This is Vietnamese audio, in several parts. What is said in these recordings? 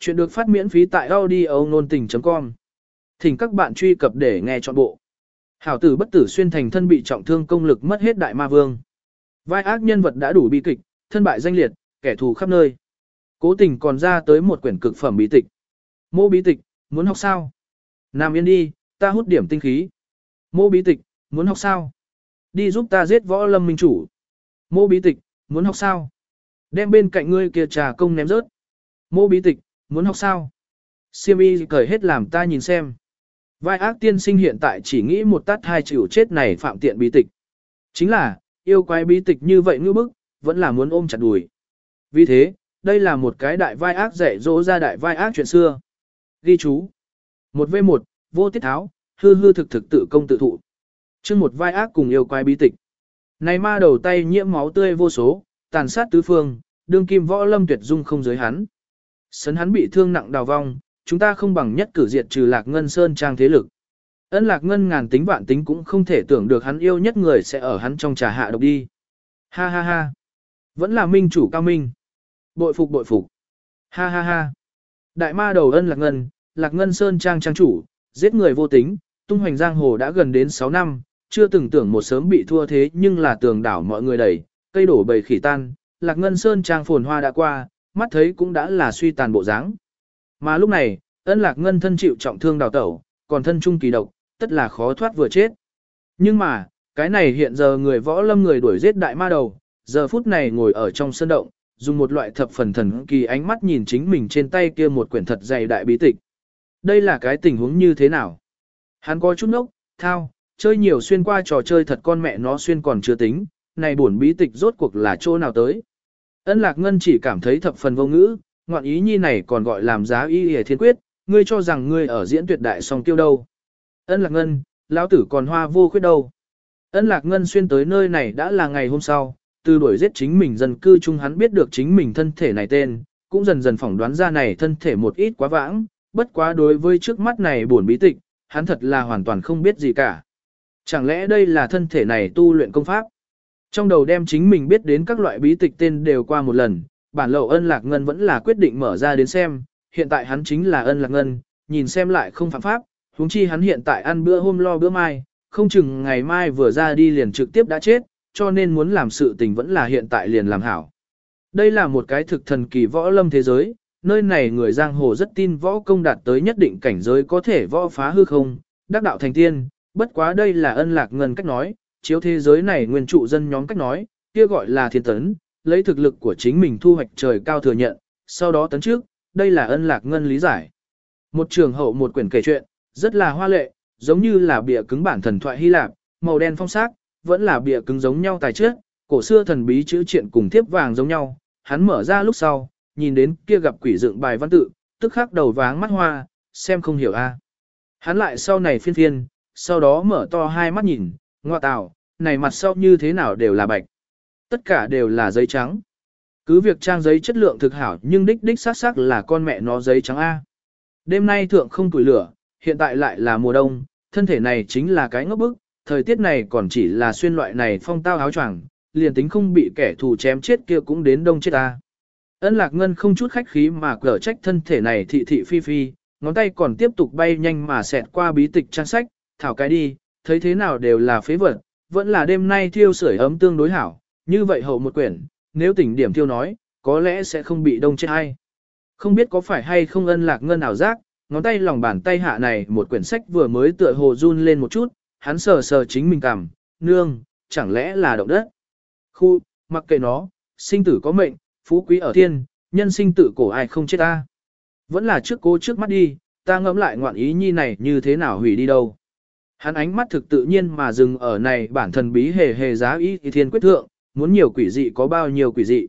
Chuyện được phát miễn phí tại audio nôn tình.com. Thỉnh các bạn truy cập để nghe trọn bộ. Hảo tử bất tử xuyên thành thân bị trọng thương công lực mất hết đại ma vương. Vai ác nhân vật đã đủ bi kịch, thân bại danh liệt, kẻ thù khắp nơi. Cố tình còn ra tới một quyển cực phẩm bí tịch. Mô bí tịch, muốn học sao? Nam yên đi, ta hút điểm tinh khí. Mô bí tịch, muốn học sao? Đi giúp ta giết võ lâm minh chủ. Mô bí tịch, muốn học sao? Đem bên cạnh ngươi kia trà công ném rớt. Mô bí tịch, muốn học sao? Siêm y cởi hết làm ta nhìn xem. Vai ác tiên sinh hiện tại chỉ nghĩ một tát hai chịu chết này phạm tiện bí tịch. Chính là, yêu quái bí tịch như vậy ngư bức, vẫn là muốn ôm chặt đùi. Vì thế, đây là một cái đại vai ác dạy dỗ ra đại vai ác chuyện xưa. Ghi chú. một v một vô tiết tháo, hư hư thực thực tự công tự thụ. chương một vai ác cùng yêu quái bí tịch. Này ma đầu tay nhiễm máu tươi vô số, tàn sát tứ phương, đương kim võ lâm tuyệt dung không giới hắn. Sấn hắn bị thương nặng đào vong, chúng ta không bằng nhất cử diệt trừ lạc ngân sơn trang thế lực. Ân lạc ngân ngàn tính vạn tính cũng không thể tưởng được hắn yêu nhất người sẽ ở hắn trong trà hạ độc đi. Ha ha ha. Vẫn là minh chủ cao minh. Bội phục bội phục. Ha ha ha. Đại ma đầu ân lạc ngân, lạc ngân sơn trang trang chủ, giết người vô tính, tung hoành giang hồ đã gần đến 6 năm, chưa từng tưởng một sớm bị thua thế nhưng là tường đảo mọi người đẩy, cây đổ bầy khỉ tan, lạc ngân sơn trang phồn hoa đã qua, mắt thấy cũng đã là suy tàn bộ dáng. Mà lúc này, ân lạc ngân thân chịu trọng thương đào tẩu, còn thân trung kỳ độc, tất là khó thoát vừa chết. Nhưng mà, cái này hiện giờ người võ lâm người đuổi giết đại ma đầu, giờ phút này ngồi ở trong sân động, dùng một loại thập phần thần kỳ ánh mắt nhìn chính mình trên tay kia một quyển thật dày đại bí tịch. Đây là cái tình huống như thế nào? Hắn có chút nốc, thao, chơi nhiều xuyên qua trò chơi thật con mẹ nó xuyên còn chưa tính, này buồn bí tịch rốt cuộc là chỗ nào tới. Ân Lạc Ngân chỉ cảm thấy thập phần vô ngữ, ngoạn ý nhi này còn gọi làm giá y hề thiên quyết, ngươi cho rằng ngươi ở diễn tuyệt đại song tiêu đâu. Ân Lạc Ngân, lão tử còn hoa vô khuyết đâu. Ân Lạc Ngân xuyên tới nơi này đã là ngày hôm sau, từ đuổi giết chính mình dân cư chung hắn biết được chính mình thân thể này tên, cũng dần dần phỏng đoán ra này thân thể một ít quá vãng, bất quá đối với trước mắt này buồn bí tịch, hắn thật là hoàn toàn không biết gì cả. Chẳng lẽ đây là thân thể này tu luyện công pháp? Trong đầu đem chính mình biết đến các loại bí tịch tên đều qua một lần, bản lậu ân lạc ngân vẫn là quyết định mở ra đến xem, hiện tại hắn chính là ân lạc ngân, nhìn xem lại không phạm pháp, huống chi hắn hiện tại ăn bữa hôm lo bữa mai, không chừng ngày mai vừa ra đi liền trực tiếp đã chết, cho nên muốn làm sự tình vẫn là hiện tại liền làm hảo. Đây là một cái thực thần kỳ võ lâm thế giới, nơi này người giang hồ rất tin võ công đạt tới nhất định cảnh giới có thể võ phá hư không, đắc đạo thành tiên, bất quá đây là ân lạc ngân cách nói, chiếu thế giới này nguyên trụ dân nhóm cách nói, kia gọi là thiên tấn, lấy thực lực của chính mình thu hoạch trời cao thừa nhận, sau đó tấn trước, đây là ân lạc ngân lý giải. Một trường hậu một quyển kể chuyện, rất là hoa lệ, giống như là bìa cứng bản thần thoại Hy Lạp, màu đen phong sắc, vẫn là bìa cứng giống nhau tài trước, cổ xưa thần bí chữ truyện cùng thiếp vàng giống nhau, hắn mở ra lúc sau, nhìn đến kia gặp quỷ dựng bài văn tự, tức khắc đầu váng mắt hoa, xem không hiểu a. Hắn lại sau này phiên phiên, sau đó mở to hai mắt nhìn, ngoa tào, này mặt sau như thế nào đều là bạch. Tất cả đều là giấy trắng. Cứ việc trang giấy chất lượng thực hảo nhưng đích đích xác xác là con mẹ nó giấy trắng A. Đêm nay thượng không tuổi lửa, hiện tại lại là mùa đông, thân thể này chính là cái ngốc bức, thời tiết này còn chỉ là xuyên loại này phong tao áo choàng, liền tính không bị kẻ thù chém chết kia cũng đến đông chết ta. Ân lạc ngân không chút khách khí mà cở trách thân thể này thị thị phi phi, ngón tay còn tiếp tục bay nhanh mà xẹt qua bí tịch trang sách, thảo cái đi, thấy thế nào đều là phế vật, vẫn là đêm nay thiêu sưởi ấm tương đối hảo, như vậy hậu một quyển, nếu tỉnh điểm thiêu nói, có lẽ sẽ không bị đông chết hay. Không biết có phải hay không ân lạc ngân ảo giác, ngón tay lòng bàn tay hạ này một quyển sách vừa mới tựa hồ run lên một chút, hắn sờ sờ chính mình cằm, nương, chẳng lẽ là động đất. Khu, mặc kệ nó, sinh tử có mệnh, phú quý ở thiên, nhân sinh tử cổ ai không chết ta. Vẫn là trước cố trước mắt đi, ta ngẫm lại ngoạn ý nhi này như thế nào hủy đi đâu. Hắn ánh mắt thực tự nhiên mà dừng ở này bản thần bí hề hề giá ý thì thiên quyết thượng, muốn nhiều quỷ dị có bao nhiêu quỷ dị.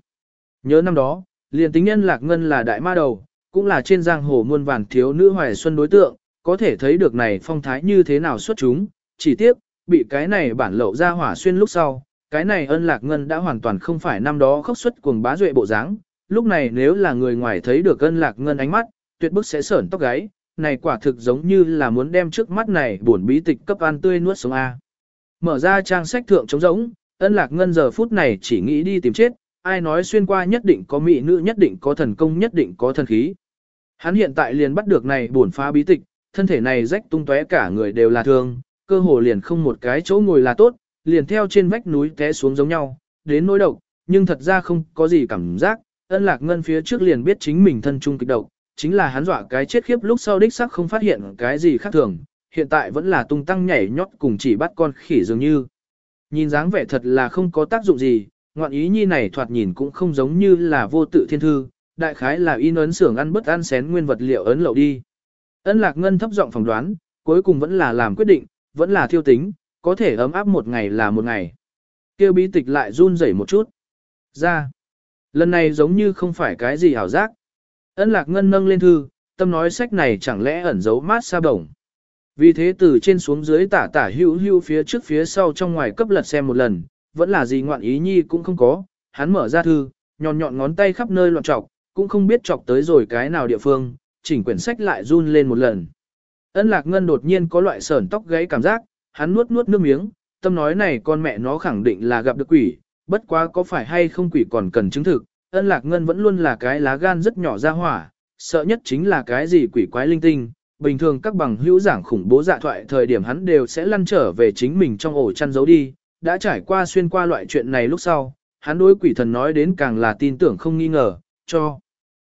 Nhớ năm đó, liền tính nhân lạc ngân là đại ma đầu, cũng là trên giang hồ muôn vàn thiếu nữ hoài xuân đối tượng, có thể thấy được này phong thái như thế nào xuất chúng, chỉ tiếc, bị cái này bản lậu ra hỏa xuyên lúc sau, cái này ân lạc ngân đã hoàn toàn không phải năm đó khốc xuất cuồng bá duệ bộ dáng. lúc này nếu là người ngoài thấy được ân lạc ngân ánh mắt, tuyệt bức sẽ sởn tóc gáy, này quả thực giống như là muốn đem trước mắt này buồn bí tịch cấp ăn tươi nuốt sống A. Mở ra trang sách thượng trống rỗng, ân lạc ngân giờ phút này chỉ nghĩ đi tìm chết, ai nói xuyên qua nhất định có mỹ nữ nhất định có thần công nhất định có thần khí. Hắn hiện tại liền bắt được này bổn phá bí tịch, thân thể này rách tung tóe cả người đều là thương, cơ hồ liền không một cái chỗ ngồi là tốt, liền theo trên vách núi té xuống giống nhau, đến nỗi độc, nhưng thật ra không có gì cảm giác, ân lạc ngân phía trước liền biết chính mình thân trung kịch độc, chính là hắn dọa cái chết khiếp lúc sau đích sắc không phát hiện cái gì khác thường, hiện tại vẫn là tung tăng nhảy nhót cùng chỉ bắt con khỉ dường như. Nhìn dáng vẻ thật là không có tác dụng gì, ngoạn ý nhi này thoạt nhìn cũng không giống như là vô tự thiên thư, đại khái là in ấn xưởng ăn bất ăn xén nguyên vật liệu ấn lậu đi. Ân lạc ngân thấp giọng phỏng đoán, cuối cùng vẫn là làm quyết định, vẫn là thiêu tính, có thể ấm áp một ngày là một ngày. Kêu bí tịch lại run rẩy một chút. Ra. Lần này giống như không phải cái gì hảo giác. Ân lạc ngân nâng lên thư, tâm nói sách này chẳng lẽ ẩn giấu mát xa đồng. Vì thế từ trên xuống dưới tả tả hữu hữu phía trước phía sau trong ngoài cấp lật xem một lần, vẫn là gì ngoạn ý nhi cũng không có, hắn mở ra thư, nhọn nhọn ngón tay khắp nơi loạn trọc, cũng không biết chọc tới rồi cái nào địa phương, chỉnh quyển sách lại run lên một lần. Ân lạc ngân đột nhiên có loại sờn tóc gáy cảm giác, hắn nuốt nuốt nước miếng, tâm nói này con mẹ nó khẳng định là gặp được quỷ, bất quá có phải hay không quỷ còn cần chứng thực, ân lạc ngân vẫn luôn là cái lá gan rất nhỏ ra hỏa, sợ nhất chính là cái gì quỷ quái linh tinh. Bình thường các bằng hữu giảng khủng bố dạ thoại thời điểm hắn đều sẽ lăn trở về chính mình trong ổ chăn giấu đi, đã trải qua xuyên qua loại chuyện này lúc sau, hắn đối quỷ thần nói đến càng là tin tưởng không nghi ngờ, cho.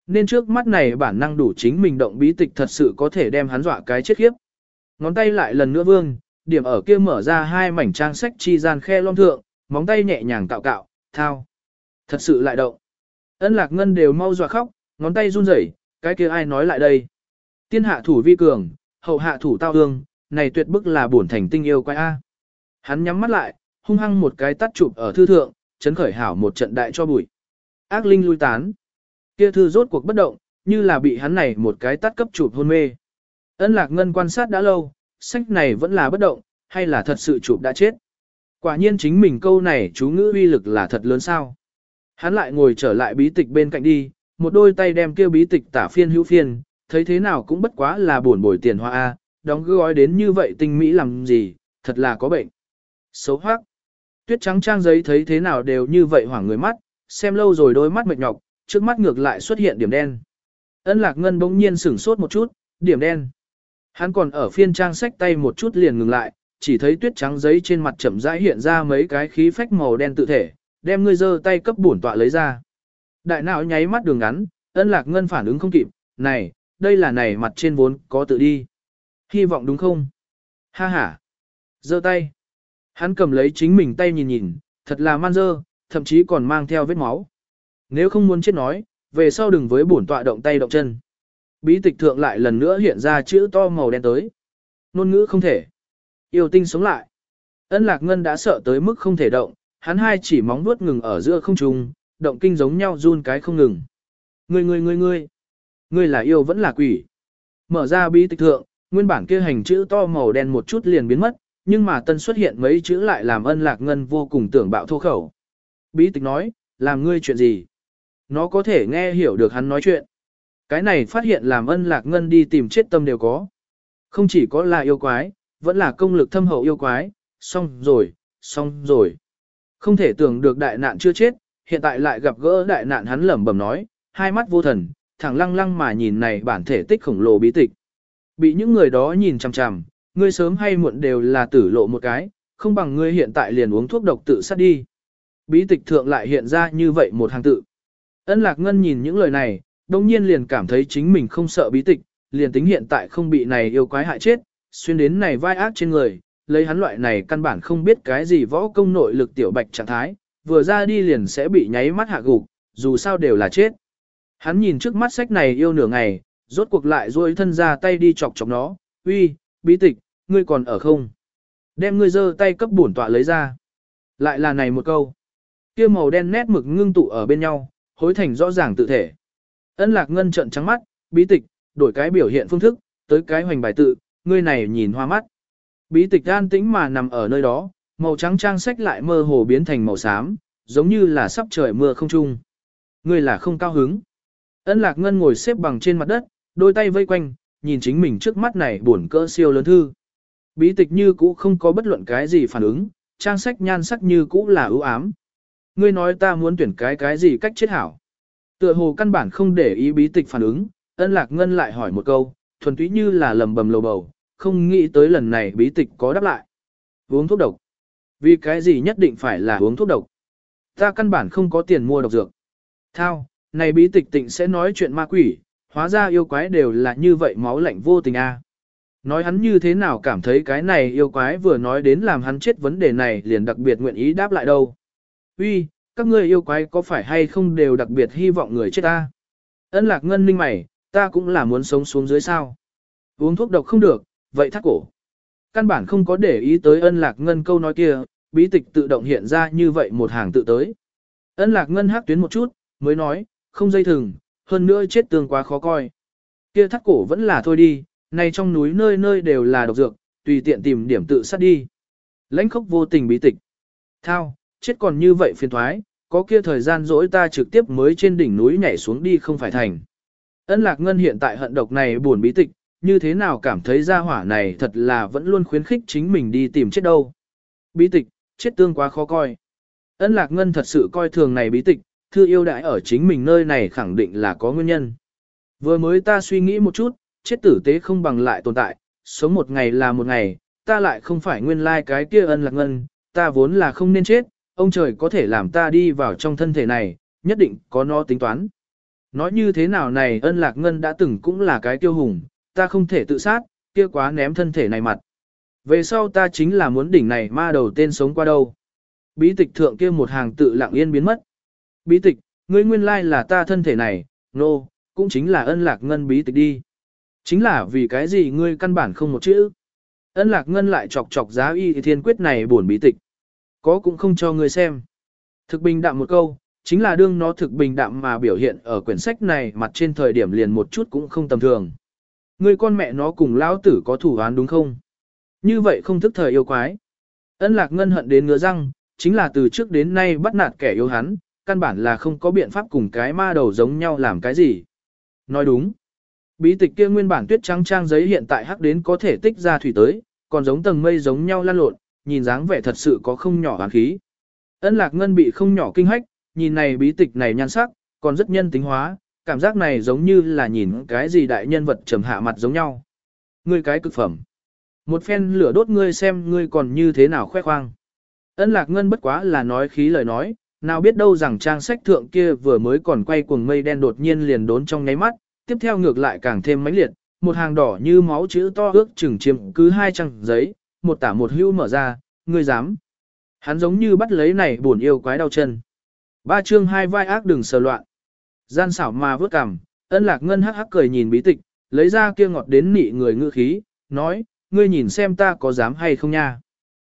Nên trước mắt này bản năng đủ chính mình động bí tịch thật sự có thể đem hắn dọa cái chết khiếp. Ngón tay lại lần nữa vương, điểm ở kia mở ra hai mảnh trang sách chi gian khe lom thượng, móng tay nhẹ nhàng cạo cạo, thao. Thật sự lại động. Ân lạc ngân đều mau dọa khóc, ngón tay run rẩy, cái kia ai nói lại đây. Tiên hạ thủ vi cường, hậu hạ thủ tao hương, này tuyệt bức là bổn thành tinh yêu quái A. Hắn nhắm mắt lại, hung hăng một cái tắt chụp ở thư thượng, chấn khởi hảo một trận đại cho bụi. Ác linh lui tán. Kia thư rốt cuộc bất động, như là bị hắn này một cái tắt cấp chụp hôn mê. Ân lạc ngân quan sát đã lâu, sách này vẫn là bất động, hay là thật sự chụp đã chết. Quả nhiên chính mình câu này chú ngữ uy lực là thật lớn sao. Hắn lại ngồi trở lại bí tịch bên cạnh đi, một đôi tay đem kêu bí tịch tả phiên hữu phiên, thấy thế nào cũng bất quá là buồn bồi tiền hoa A, đóng gói đến như vậy tinh mỹ làm gì, thật là có bệnh. Xấu hoác. Tuyết trắng trang giấy thấy thế nào đều như vậy hoảng người mắt, xem lâu rồi đôi mắt mệt nhọc, trước mắt ngược lại xuất hiện điểm đen. Ân lạc ngân bỗng nhiên sửng sốt một chút, điểm đen. Hắn còn ở phiên trang sách tay một chút liền ngừng lại, chỉ thấy tuyết trắng giấy trên mặt chậm rãi hiện ra mấy cái khí phách màu đen tự thể, đem ngươi giơ tay cấp bổn tọa lấy ra. Đại não nháy mắt đường ngắn, ân lạc ngân phản ứng không kịp, này, đây là này mặt trên vốn có tự đi. Hy vọng đúng không? Ha ha. giơ tay. Hắn cầm lấy chính mình tay nhìn nhìn, thật là man dơ, thậm chí còn mang theo vết máu. Nếu không muốn chết nói, về sau đừng với bổn tọa động tay động chân. Bí tịch thượng lại lần nữa hiện ra chữ to màu đen tới. Nôn ngữ không thể. Yêu tinh sống lại. Ân lạc ngân đã sợ tới mức không thể động, hắn hai chỉ móng vuốt ngừng ở giữa không trung, động kinh giống nhau run cái không ngừng. Ngươi ngươi ngươi ngươi, ngươi là yêu vẫn là quỷ. Mở ra bí tịch thượng, nguyên bản kia hành chữ to màu đen một chút liền biến mất, nhưng mà tân xuất hiện mấy chữ lại làm ân lạc ngân vô cùng tưởng bạo thô khẩu. Bí tịch nói, làm ngươi chuyện gì? Nó có thể nghe hiểu được hắn nói chuyện. Cái này phát hiện làm ân lạc ngân đi tìm chết tâm đều có. Không chỉ có là yêu quái, vẫn là công lực thâm hậu yêu quái, xong rồi, xong rồi. Không thể tưởng được đại nạn chưa chết, hiện tại lại gặp gỡ đại nạn hắn lẩm bẩm nói, hai mắt vô thần, thẳng lăng lăng mà nhìn này bản thể tích khổng lồ bí tịch. Bị những người đó nhìn chằm chằm, ngươi sớm hay muộn đều là tử lộ một cái, không bằng ngươi hiện tại liền uống thuốc độc tự sát đi. Bí tịch thượng lại hiện ra như vậy một hàng tự. Ân lạc ngân nhìn những lời này, đông nhiên liền cảm thấy chính mình không sợ bí tịch, liền tính hiện tại không bị này yêu quái hại chết, xuyên đến này vai ác trên người, lấy hắn loại này căn bản không biết cái gì võ công nội lực tiểu bạch trạng thái, vừa ra đi liền sẽ bị nháy mắt hạ gục, dù sao đều là chết. Hắn nhìn trước mắt sách này yêu nửa ngày, rốt cuộc lại duỗi thân ra tay đi chọc chọc nó, uy, bí tịch, ngươi còn ở không? Đem ngươi giơ tay cấp bổn tọa lấy ra. Lại là này một câu. Kia màu đen nét mực ngưng tụ ở bên nhau, hối thành rõ ràng tự thể. Ân lạc ngân trận trắng mắt, bí tịch, đổi cái biểu hiện phương thức, tới cái hoành bài tự, ngươi này nhìn hoa mắt. Bí tịch an tĩnh mà nằm ở nơi đó, màu trắng trang sách lại mơ hồ biến thành màu xám, giống như là sắp trời mưa không trung. Ngươi là không cao hứng. Ân lạc ngân ngồi xếp bằng trên mặt đất, đôi tay vây quanh, nhìn chính mình trước mắt này buồn cỡ siêu lớn thư. Bí tịch như cũ không có bất luận cái gì phản ứng, trang sách nhan sắc như cũ là ưu ám. Ngươi nói ta muốn tuyển cái cái gì cách chết hảo. Tựa hồ căn bản không để ý bí tịch phản ứng, ân lạc ngân lại hỏi một câu, thuần túy như là lầm bầm lầu bầu, không nghĩ tới lần này bí tịch có đáp lại. Uống thuốc độc. Vì cái gì nhất định phải là uống thuốc độc? Ta căn bản không có tiền mua độc dược. Thao, này bí tịch tịnh sẽ nói chuyện ma quỷ, hóa ra yêu quái đều là như vậy máu lạnh vô tình a. Nói hắn như thế nào cảm thấy cái này yêu quái vừa nói đến làm hắn chết vấn đề này liền đặc biệt nguyện ý đáp lại đâu. Uy, các ngươi yêu quái có phải hay không đều đặc biệt hy vọng người chết ta? Ân lạc ngân ninh mày, ta cũng là muốn sống xuống dưới sao. Uống thuốc độc không được, vậy thắt cổ. Căn bản không có để ý tới ân lạc ngân câu nói kia, bí tịch tự động hiện ra như vậy một hàng tự tới. Ân lạc ngân hát tuyến một chút, mới nói, không dây thừng, hơn nữa chết tương quá khó coi. Kia thắt cổ vẫn là thôi đi, nay trong núi nơi nơi đều là độc dược, tùy tiện tìm điểm tự sát đi. Lãnh khốc vô tình bí tịch. Thao, chết còn như vậy phiền thoái, có kia thời gian dỗi ta trực tiếp mới trên đỉnh núi nhảy xuống đi không phải thành. Ân lạc ngân hiện tại hận độc này buồn bí tịch, như thế nào cảm thấy gia hỏa này thật là vẫn luôn khuyến khích chính mình đi tìm chết đâu. Bí tịch, chết tương quá khó coi. Ân lạc ngân thật sự coi thường này bí tịch, thư yêu đại ở chính mình nơi này khẳng định là có nguyên nhân. Vừa mới ta suy nghĩ một chút, chết tử tế không bằng lại tồn tại, sống một ngày là một ngày, ta lại không phải nguyên lai like cái kia ân lạc ngân, ta vốn là không nên chết, ông trời có thể làm ta đi vào trong thân thể này, nhất định có nó tính toán. Nói như thế nào này ân lạc ngân đã từng cũng là cái tiêu hùng, ta không thể tự sát, kia quá ném thân thể này mặt. Về sau ta chính là muốn đỉnh này ma đầu tên sống qua đâu. Bí tịch thượng kia một hàng tự lặng yên biến mất. Bí tịch, ngươi nguyên lai là ta thân thể này, nô, no, cũng chính là ân lạc ngân bí tịch đi. Chính là vì cái gì ngươi căn bản không một chữ. Ân lạc ngân lại chọc chọc giá y thiên quyết này buồn bí tịch. Có cũng không cho ngươi xem. Thực bình đạm một câu, chính là đương nó thực bình đạm mà biểu hiện ở quyển sách này mặt trên thời điểm liền một chút cũng không tầm thường. Ngươi con mẹ nó cùng lão tử có thủ án đúng không? Như vậy không thức thời yêu quái. Ân lạc ngân hận đến ngứa răng, chính là từ trước đến nay bắt nạt kẻ yêu hắn, căn bản là không có biện pháp cùng cái ma đầu giống nhau làm cái gì. Nói đúng. Bí tịch kia nguyên bản tuyết trắng trang giấy hiện tại hắc đến có thể tích ra thủy tới, còn giống tầng mây giống nhau lan lộn, nhìn dáng vẻ thật sự có không nhỏ hàn khí. Ân lạc ngân bị không nhỏ kinh hách, nhìn này bí tịch này nhan sắc, còn rất nhân tính hóa, cảm giác này giống như là nhìn cái gì đại nhân vật trầm hạ mặt giống nhau. Ngươi cái cực phẩm. Một phen lửa đốt ngươi xem ngươi còn như thế nào khoe khoang. Ân lạc ngân bất quá là nói khí lời nói, nào biết đâu rằng trang sách thượng kia vừa mới còn quay cuồng mây đen đột nhiên liền đốn trong nháy mắt, tiếp theo ngược lại càng thêm mãnh liệt, một hàng đỏ như máu chữ to ước chừng chiếm cứ hai trang giấy, một tả một hưu mở ra, ngươi dám. Hắn giống như bắt lấy này buồn yêu quái đau chân. Ba chương hai vai ác đừng sờ loạn. Gian xảo mà vớt cằm, ân lạc ngân hắc hắc cười nhìn bí tịch, lấy ra kia ngọt đến nị người ngữ khí, nói, ngươi nhìn xem ta có dám hay không nha.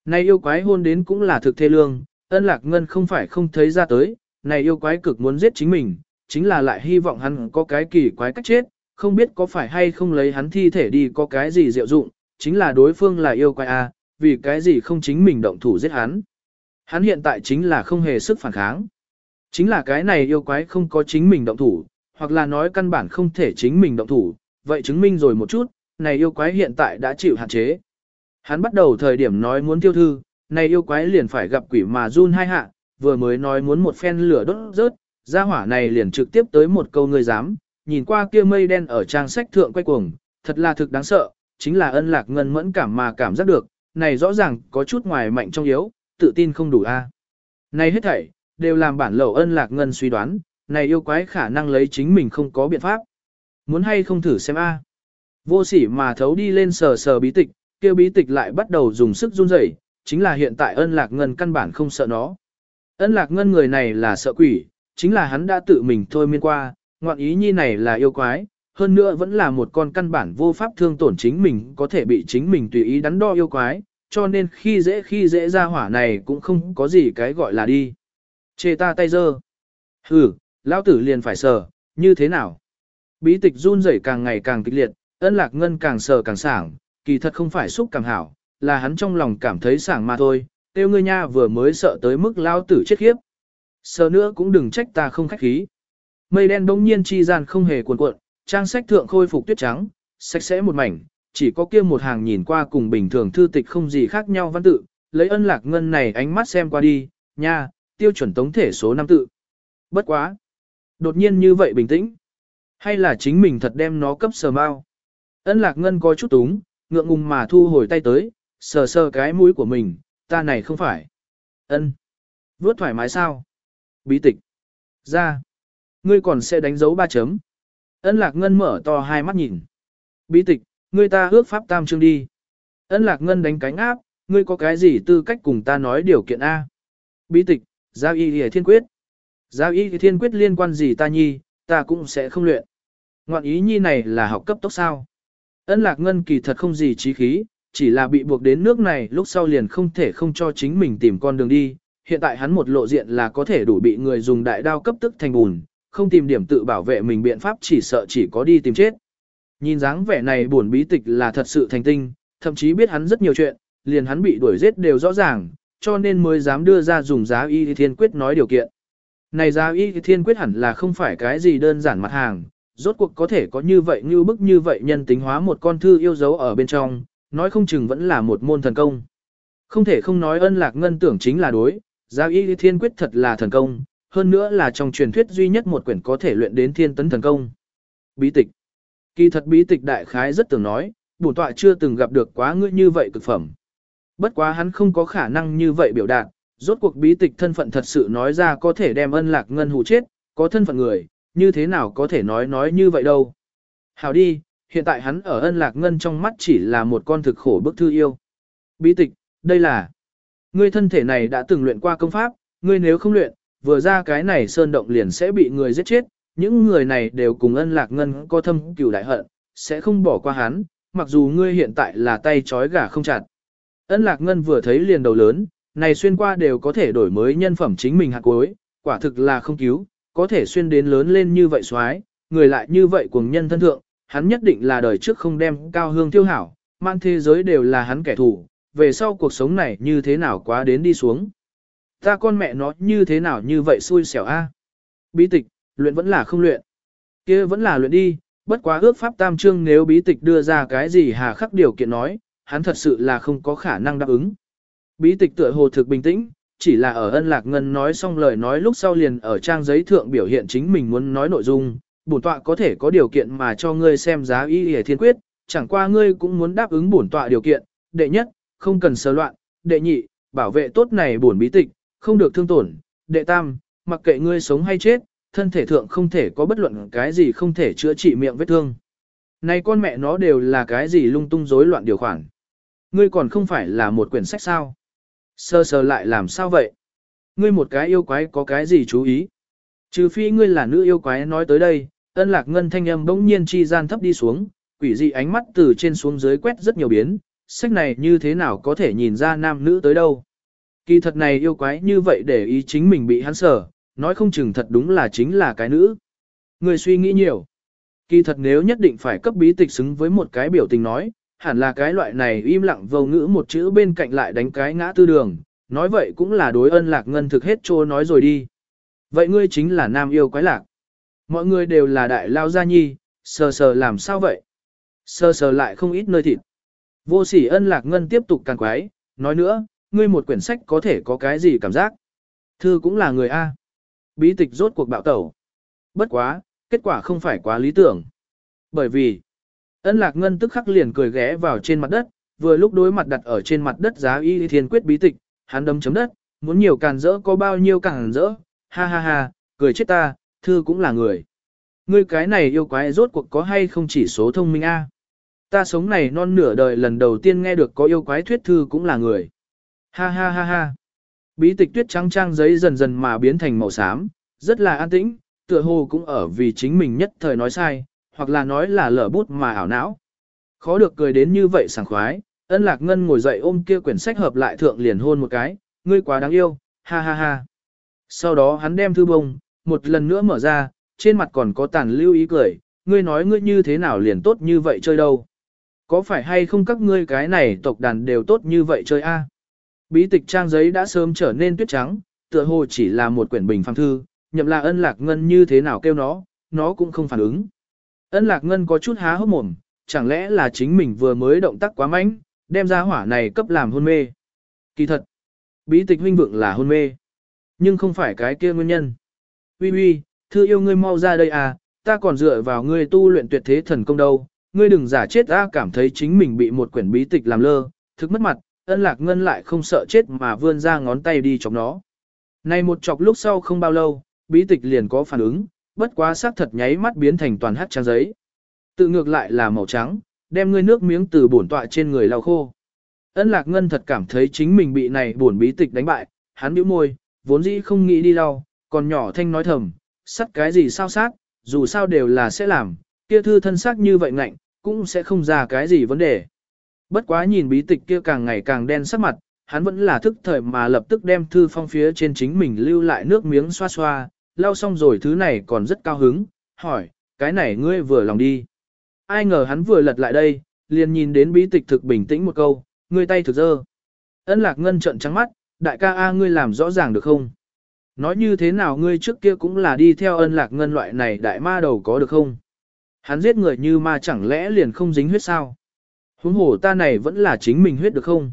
Này yêu quái hôn đến cũng là thực thê lương, ân lạc ngân không phải không thấy ra tới, này yêu quái cực muốn giết chính mình, chính là lại hy vọng hắn có cái kỳ quái cách chết, không biết có phải hay không lấy hắn thi thể đi có cái gì diệu dụng, chính là đối phương là yêu quái a, à, vì cái gì không chính mình động thủ giết hắn. Hắn hiện tại chính là không hề sức phản kháng. Chính là cái này yêu quái không có chính mình động thủ, hoặc là nói căn bản không thể chính mình động thủ, vậy chứng minh rồi một chút, này yêu quái hiện tại đã chịu hạn chế. Hắn bắt đầu thời điểm nói muốn tiêu thư, này yêu quái liền phải gặp quỷ mà run hai hạ, vừa mới nói muốn một phen lửa đốt rớt, gia hỏa này liền trực tiếp tới một câu ngươi dám, nhìn qua kia mây đen ở trang sách thượng quay cuồng, thật là thực đáng sợ, chính là ân lạc ngân mẫn cảm mà cảm giác được, này rõ ràng có chút ngoài mạnh trong yếu, tự tin không đủ a. Này hết thảy, đều làm bản lẩu ân lạc ngân suy đoán, này yêu quái khả năng lấy chính mình không có biện pháp. Muốn hay không thử xem a. Vô sỉ mà thấu đi lên sờ sờ bí tịch, kia bí tịch lại bắt đầu dùng sức run rẩy, chính là hiện tại ân lạc ngân căn bản không sợ nó. Ân lạc ngân người này là sợ quỷ, chính là hắn đã tự mình thôi miên qua, ngoạn ý nhi này là yêu quái, hơn nữa vẫn là một con căn bản vô pháp thương tổn chính mình có thể bị chính mình tùy ý đắn đo yêu quái, cho nên khi dễ khi dễ ra hỏa này cũng không có gì cái gọi là đi. Chê ta tay dơ. Hừ, lão tử liền phải sờ, như thế nào? Bí tịch run rẩy càng ngày càng kịch liệt, ân lạc ngân càng sờ càng sảng, kỳ thật không phải xúc càng hảo, là hắn trong lòng cảm thấy sảng mà thôi, tiêu ngươi nha vừa mới sợ tới mức lão tử chết khiếp. Sờ nữa cũng đừng trách ta không khách khí. Mây đen đông nhiên chi gian không hề cuồn cuộn, trang sách thượng khôi phục tuyết trắng, sạch sẽ một mảnh, chỉ có kia một hàng nhìn qua cùng bình thường thư tịch không gì khác nhau văn tự, lấy ân lạc ngân này ánh mắt xem qua đi, nha, tiêu chuẩn tống thể số năm tự. Bất quá. Đột nhiên như vậy bình tĩnh. Hay là chính mình thật đem nó cấp sờ mau. Ân lạc ngân có chút túng, ngượng ngùng mà thu hồi tay tới, sờ sờ cái mũi của mình, ta này không phải. Ân, vớt thoải mái sao? Bí tịch. Ra. Ngươi còn sẽ đánh dấu ba chấm. Ân lạc ngân mở to hai mắt nhìn. Bí tịch, ngươi ta ước pháp tam chương đi. Ân lạc ngân đánh cánh áp, ngươi có cái gì tư cách cùng ta nói điều kiện A. Bí tịch, giao y thì thiên quyết. Giao y thiên quyết liên quan gì ta nhi, ta cũng sẽ không luyện. Ngoạn ý nhi này là học cấp tốc sao. Ân lạc ngân kỳ thật không gì trí khí, chỉ là bị buộc đến nước này lúc sau liền không thể không cho chính mình tìm con đường đi. Hiện tại hắn một lộ diện là có thể đủ bị người dùng đại đao cấp tức thành bùn, không tìm điểm tự bảo vệ mình biện pháp chỉ sợ chỉ có đi tìm chết. Nhìn dáng vẻ này buồn bí tịch là thật sự thành tinh, thậm chí biết hắn rất nhiều chuyện, liền hắn bị đuổi giết đều rõ ràng, cho nên mới dám đưa ra dùng giá y thiên quyết nói điều kiện. Này giá y thiên quyết hẳn là không phải cái gì đơn giản mặt hàng, rốt cuộc có thể có như vậy như bức như vậy nhân tính hóa một con thư yêu dấu ở bên trong, nói không chừng vẫn là một môn thần công. Không thể không nói ân lạc ngân tưởng chính là đối, giá y thiên quyết thật là thần công, hơn nữa là trong truyền thuyết duy nhất một quyển có thể luyện đến thiên tấn thần công. Bí tịch Kỳ thật bí tịch đại khái rất tưởng nói, bổn tọa chưa từng gặp được quá ngươi như vậy cực phẩm. Bất quá hắn không có khả năng như vậy biểu đạt, rốt cuộc bí tịch thân phận thật sự nói ra có thể đem ân lạc ngân hù chết, có thân phận người, như thế nào có thể nói nói như vậy đâu. Hào đi, hiện tại hắn ở ân lạc ngân trong mắt chỉ là một con thực khổ bức thư yêu. Bí tịch, đây là, ngươi thân thể này đã từng luyện qua công pháp, ngươi nếu không luyện, vừa ra cái này sơn động liền sẽ bị người giết chết, những người này đều cùng ân lạc ngân có thâm cửu đại hận, sẽ không bỏ qua hắn, mặc dù ngươi hiện tại là tay trói gà không chặt. Ân lạc ngân vừa thấy liền đầu lớn, này xuyên qua đều có thể đổi mới nhân phẩm chính mình hạt cuối, quả thực là không cứu, có thể xuyên đến lớn lên như vậy xoái, người lại như vậy cuồng nhân thân thượng, hắn nhất định là đời trước không đem cao hương tiêu hảo, mang thế giới đều là hắn kẻ thù, về sau cuộc sống này như thế nào quá đến đi xuống. Ta con mẹ nó như thế nào như vậy xui xẻo a. Bí tịch, luyện vẫn là không luyện. kia vẫn là luyện đi, bất quá ước pháp tam trương nếu bí tịch đưa ra cái gì hà khắc điều kiện nói, hắn thật sự là không có khả năng đáp ứng. Bí tịch tựa hồ thực bình tĩnh, chỉ là ở ân lạc ngân nói xong lời nói lúc sau liền ở trang giấy thượng biểu hiện chính mình muốn nói nội dung, bổn tọa có thể có điều kiện mà cho ngươi xem giá y hề thiên quyết, chẳng qua ngươi cũng muốn đáp ứng bổn tọa điều kiện, đệ nhất, không cần sơ loạn, đệ nhị, bảo vệ tốt này bổn bí tịch, không được thương tổn, đệ tam, mặc kệ ngươi sống hay chết, thân thể thượng không thể có bất luận cái gì không thể chữa trị miệng vết thương. Này con mẹ nó đều là cái gì lung tung rối loạn điều khoản. Ngươi còn không phải là một quyển sách sao? Sơ sơ lại làm sao vậy? Ngươi một cái yêu quái có cái gì chú ý? Trừ phi ngươi là nữ yêu quái nói tới đây, ân lạc ngân thanh âm bỗng nhiên chi gian thấp đi xuống, quỷ dị ánh mắt từ trên xuống dưới quét rất nhiều biến, sách này như thế nào có thể nhìn ra nam nữ tới đâu. Kỳ thật này yêu quái như vậy để ý chính mình bị hắn sở, nói không chừng thật đúng là chính là cái nữ. Người suy nghĩ nhiều. Kỳ thật nếu nhất định phải cấp bí tịch xứng với một cái biểu tình nói, hẳn là cái loại này im lặng vô ngữ một chữ bên cạnh lại đánh cái ngã tư đường, nói vậy cũng là đối ân lạc ngân thực hết trô nói rồi đi. Vậy ngươi chính là nam yêu quái lạc. Mọi người đều là đại lao gia nhi, sờ sờ làm sao vậy? Sờ sờ lại không ít nơi thịt. Vô sỉ ân lạc ngân tiếp tục càng quái, nói nữa, ngươi một quyển sách có thể có cái gì cảm giác? Thư cũng là người A. Bí tịch rốt cuộc bạo tẩu. Bất quá, kết quả không phải quá lý tưởng. Bởi vì, ân lạc ngân tức khắc liền cười ghé vào trên mặt đất, vừa lúc đối mặt đặt ở trên mặt đất giá y thiên quyết bí tịch, hắn đấm chấm đất, muốn nhiều càn rỡ có bao nhiêu càn rỡ, ha ha ha, cười chết ta, thư cũng là người. Ngươi cái này yêu quái rốt cuộc có hay không chỉ số thông minh a? Ta sống này non nửa đời lần đầu tiên nghe được có yêu quái thuyết thư cũng là người. Ha ha ha ha. Bí tịch tuyết trắng trang giấy dần dần mà biến thành màu xám, rất là an tĩnh, tựa hồ cũng ở vì chính mình nhất thời nói sai, hoặc là nói là lở bút mà ảo não. Khó được cười đến như vậy sảng khoái, ân lạc ngân ngồi dậy ôm kia quyển sách hợp lại thượng liền hôn một cái, ngươi quá đáng yêu, ha ha ha. Sau đó hắn đem thư bông, một lần nữa mở ra, trên mặt còn có tàn lưu ý cười, ngươi nói ngươi như thế nào liền tốt như vậy chơi đâu. Có phải hay không các ngươi cái này tộc đàn đều tốt như vậy chơi a? Bí tịch trang giấy đã sớm trở nên tuyết trắng, tựa hồ chỉ là một quyển bình phàm thư, nhậm là ân lạc ngân như thế nào kêu nó, nó cũng không phản ứng. Ân lạc ngân có chút há hốc mồm, chẳng lẽ là chính mình vừa mới động tác quá mạnh, đem ra hỏa này cấp làm hôn mê. Kỳ thật, bí tịch huynh vượng là hôn mê, nhưng không phải cái kia nguyên nhân. Ui ui, thư yêu ngươi mau ra đây à, ta còn dựa vào ngươi tu luyện tuyệt thế thần công đâu, ngươi đừng giả chết ta cảm thấy chính mình bị một quyển bí tịch làm lơ, thực mất mặt, ân lạc ngân lại không sợ chết mà vươn ra ngón tay đi chọc nó. Này một chọc lúc sau không bao lâu, bí tịch liền có phản ứng, bất quá sắc thật nháy mắt biến thành toàn hát trang giấy. Tự ngược lại là màu trắng, đem ngươi nước miếng từ bổn tọa trên người lau khô. Ân lạc ngân thật cảm thấy chính mình bị này buồn bí tịch đánh bại, hắn bĩu môi, vốn dĩ không nghĩ đi lau, còn nhỏ thanh nói thầm, sắt cái gì sao sát, dù sao đều là sẽ làm, kia thư thân xác như vậy ngạnh, cũng sẽ không ra cái gì vấn đề. Bất quá nhìn bí tịch kia càng ngày càng đen sắc mặt, hắn vẫn là thức thời mà lập tức đem thư phong phía trên chính mình lưu lại nước miếng xoa xoa, lau xong rồi thứ này còn rất cao hứng, hỏi, cái này ngươi vừa lòng đi. Ai ngờ hắn vừa lật lại đây, liền nhìn đến bí tịch thực bình tĩnh một câu, ngươi tay thực dơ. Ân lạc ngân trận trắng mắt, đại ca A ngươi làm rõ ràng được không? Nói như thế nào ngươi trước kia cũng là đi theo ân lạc ngân loại này đại ma đầu có được không? Hắn giết người như ma chẳng lẽ liền không dính huyết sao? Huống hồ ta này vẫn là chính mình huyết được không?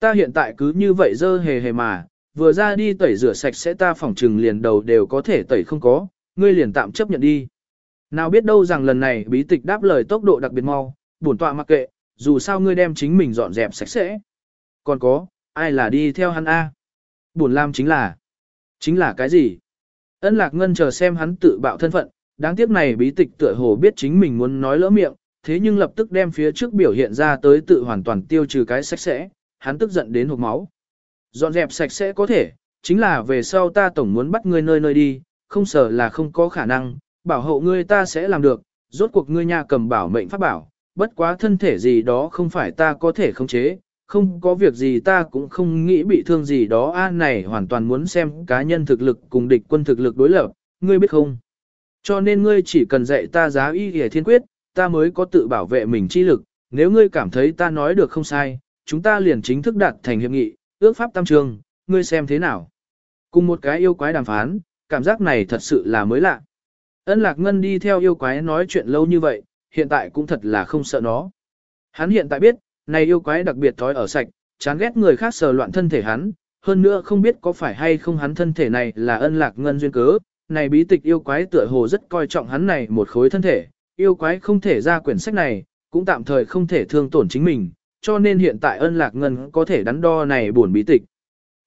Ta hiện tại cứ như vậy dơ hề hề mà, vừa ra đi tẩy rửa sạch sẽ ta phỏng trừng liền đầu đều có thể tẩy không có, ngươi liền tạm chấp nhận đi. Nào biết đâu rằng lần này bí tịch đáp lời tốc độ đặc biệt mau, bổn tọa mặc kệ, dù sao ngươi đem chính mình dọn dẹp sạch sẽ. Còn có, ai là đi theo hắn A? Bổn lam chính là, chính là cái gì? Ân lạc ngân chờ xem hắn tự bạo thân phận, đáng tiếc này bí tịch tựa hồ biết chính mình muốn nói lỡ miệng, thế nhưng lập tức đem phía trước biểu hiện ra tới tự hoàn toàn tiêu trừ cái sạch sẽ, hắn tức giận đến hộp máu. Dọn dẹp sạch sẽ có thể, chính là về sau ta tổng muốn bắt ngươi nơi nơi đi, không sợ là không có khả năng, bảo hộ ngươi ta sẽ làm được, rốt cuộc ngươi nhà cầm bảo mệnh pháp bảo, bất quá thân thể gì đó không phải ta có thể khống chế, không có việc gì ta cũng không nghĩ bị thương gì đó a này hoàn toàn muốn xem cá nhân thực lực cùng địch quân thực lực đối lập, ngươi biết không? Cho nên ngươi chỉ cần dạy ta giá y hề thiên quyết, ta mới có tự bảo vệ mình chi lực, nếu ngươi cảm thấy ta nói được không sai, chúng ta liền chính thức đạt thành hiệp nghị, ước pháp tam trường, ngươi xem thế nào. Cùng một cái yêu quái đàm phán, cảm giác này thật sự là mới lạ. Ân Lạc Ngân đi theo yêu quái nói chuyện lâu như vậy, hiện tại cũng thật là không sợ nó. Hắn hiện tại biết, này yêu quái đặc biệt thói ở sạch, chán ghét người khác sờ loạn thân thể hắn, hơn nữa không biết có phải hay không hắn thân thể này là ân lạc ngân duyên cớ, này bí tịch yêu quái tựa hồ rất coi trọng hắn này một khối thân thể, yêu quái không thể ra quyển sách này, cũng tạm thời không thể thương tổn chính mình, cho nên hiện tại ân lạc ngân có thể đắn đo này buồn bí tịch.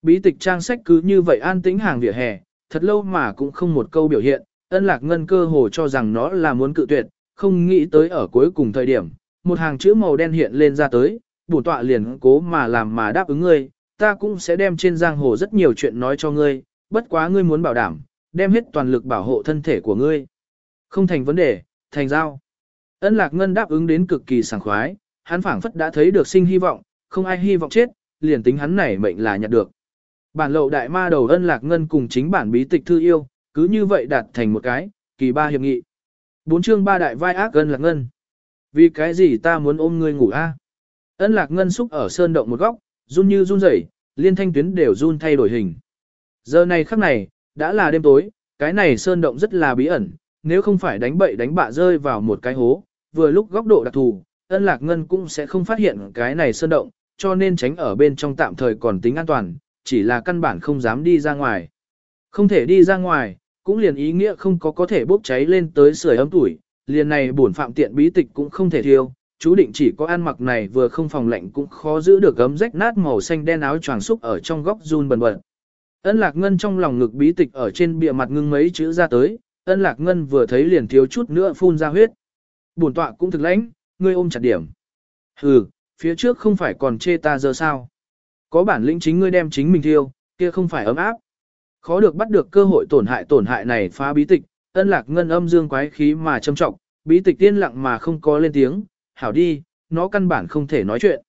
Bí tịch trang sách cứ như vậy an tĩnh hàng vỉa hè, thật lâu mà cũng không một câu biểu hiện, ân lạc ngân cơ hồ cho rằng nó là muốn cự tuyệt, không nghĩ tới ở cuối cùng thời điểm, một hàng chữ màu đen hiện lên ra tới, bổn tọa liền cố mà làm mà đáp ứng ngươi, ta cũng sẽ đem trên giang hồ rất nhiều chuyện nói cho ngươi, bất quá ngươi muốn bảo đảm, đem hết toàn lực bảo hộ thân thể của ngươi. Không thành vấn đề, thành giao. Ân Lạc Ngân đáp ứng đến cực kỳ sảng khoái, hắn phảng phất đã thấy được sinh hy vọng, không ai hy vọng chết, liền tính hắn này mệnh là nhặt được. Bản lậu đại ma đầu Ân Lạc Ngân cùng chính bản bí tịch thư yêu, cứ như vậy đạt thành một cái, kỳ ba hiệp nghị. Bốn chương ba đại vai ác Ân Lạc Ngân. Vì cái gì ta muốn ôm ngươi ngủ a? Ân Lạc Ngân xúc ở sơn động một góc, run như run rẩy, liên thanh tuyến đều run thay đổi hình. Giờ này khắc này, đã là đêm tối, cái này sơn động rất là bí ẩn, nếu không phải đánh bậy đánh bạ rơi vào một cái hố, vừa lúc góc độ đặc thù, ân lạc ngân cũng sẽ không phát hiện cái này sơn động, cho nên tránh ở bên trong tạm thời còn tính an toàn, chỉ là căn bản không dám đi ra ngoài. Không thể đi ra ngoài, cũng liền ý nghĩa không có có thể bốc cháy lên tới sưởi ấm tuổi, liền này bổn phạm tiện bí tịch cũng không thể thiêu, chú định chỉ có ăn mặc này vừa không phòng lạnh cũng khó giữ được gấm rách nát màu xanh đen áo choàng xúc ở trong góc run bần bật. Ân Lạc Ngân trong lòng ngực bí tịch ở trên bìa mặt ngưng mấy chữ ra tới, Ân Lạc Ngân vừa thấy liền thiếu chút nữa phun ra huyết. Bổn tọa cũng thực lãnh, ngươi ôm chặt điểm. Hừ, phía trước không phải còn chê ta giờ sao? Có bản lĩnh chính ngươi đem chính mình thiêu, kia không phải ấm áp. Khó được bắt được cơ hội tổn hại tổn hại này phá bí tịch, Ân Lạc Ngân âm dương quái khí mà châm trọng, bí tịch tiên lặng mà không có lên tiếng, hảo đi, nó căn bản không thể nói chuyện.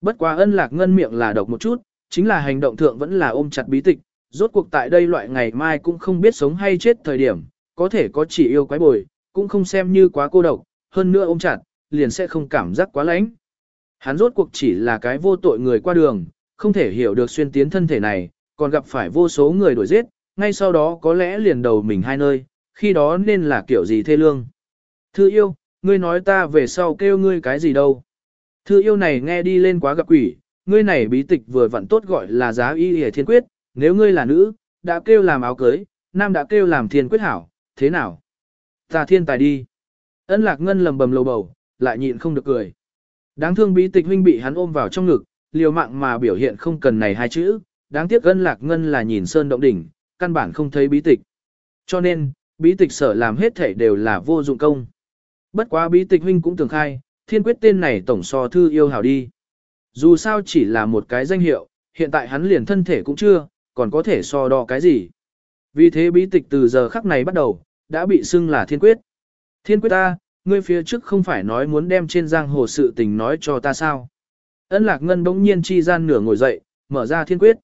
Bất quá Ân Lạc Ngân miệng là độc một chút, chính là hành động thượng vẫn là ôm chặt bí tịch, rốt cuộc tại đây loại ngày mai cũng không biết sống hay chết thời điểm, có thể có chỉ yêu quái bồi, cũng không xem như quá cô độc, hơn nữa ôm chặt, liền sẽ không cảm giác quá lãnh. Hắn rốt cuộc chỉ là cái vô tội người qua đường, không thể hiểu được xuyên tiến thân thể này, còn gặp phải vô số người đuổi giết, ngay sau đó có lẽ liền đầu mình hai nơi, khi đó nên là kiểu gì thê lương. Thư yêu, ngươi nói ta về sau kêu ngươi cái gì đâu. Thư yêu này nghe đi lên quá gặp quỷ, ngươi này bí tịch vừa vặn tốt gọi là giá y hề thiên quyết, nếu ngươi là nữ, đã kêu làm áo cưới, nam đã kêu làm thiên quyết hảo, thế nào? Ta thiên tài đi. Ân lạc ngân lầm bầm lầu bầu, lại nhịn không được cười. Đáng thương bí tịch huynh bị hắn ôm vào trong ngực, liều mạng mà biểu hiện không cần này hai chữ, đáng tiếc ân lạc ngân là nhìn sơn động đỉnh, căn bản không thấy bí tịch. Cho nên, bí tịch sở làm hết thể đều là vô dụng công. Bất quá bí tịch huynh cũng tưởng khai, thiên quyết tên này tổng so thư yêu hảo đi. Dù sao chỉ là một cái danh hiệu, hiện tại hắn liền thân thể cũng chưa, còn có thể so đo cái gì. Vì thế bí tịch từ giờ khắc này bắt đầu, đã bị xưng là thiên quyết. Thiên quyết ta, ngươi phía trước không phải nói muốn đem trên giang hồ sự tình nói cho ta sao. Ân lạc ngân bỗng nhiên chi gian nửa ngồi dậy, mở ra thiên quyết.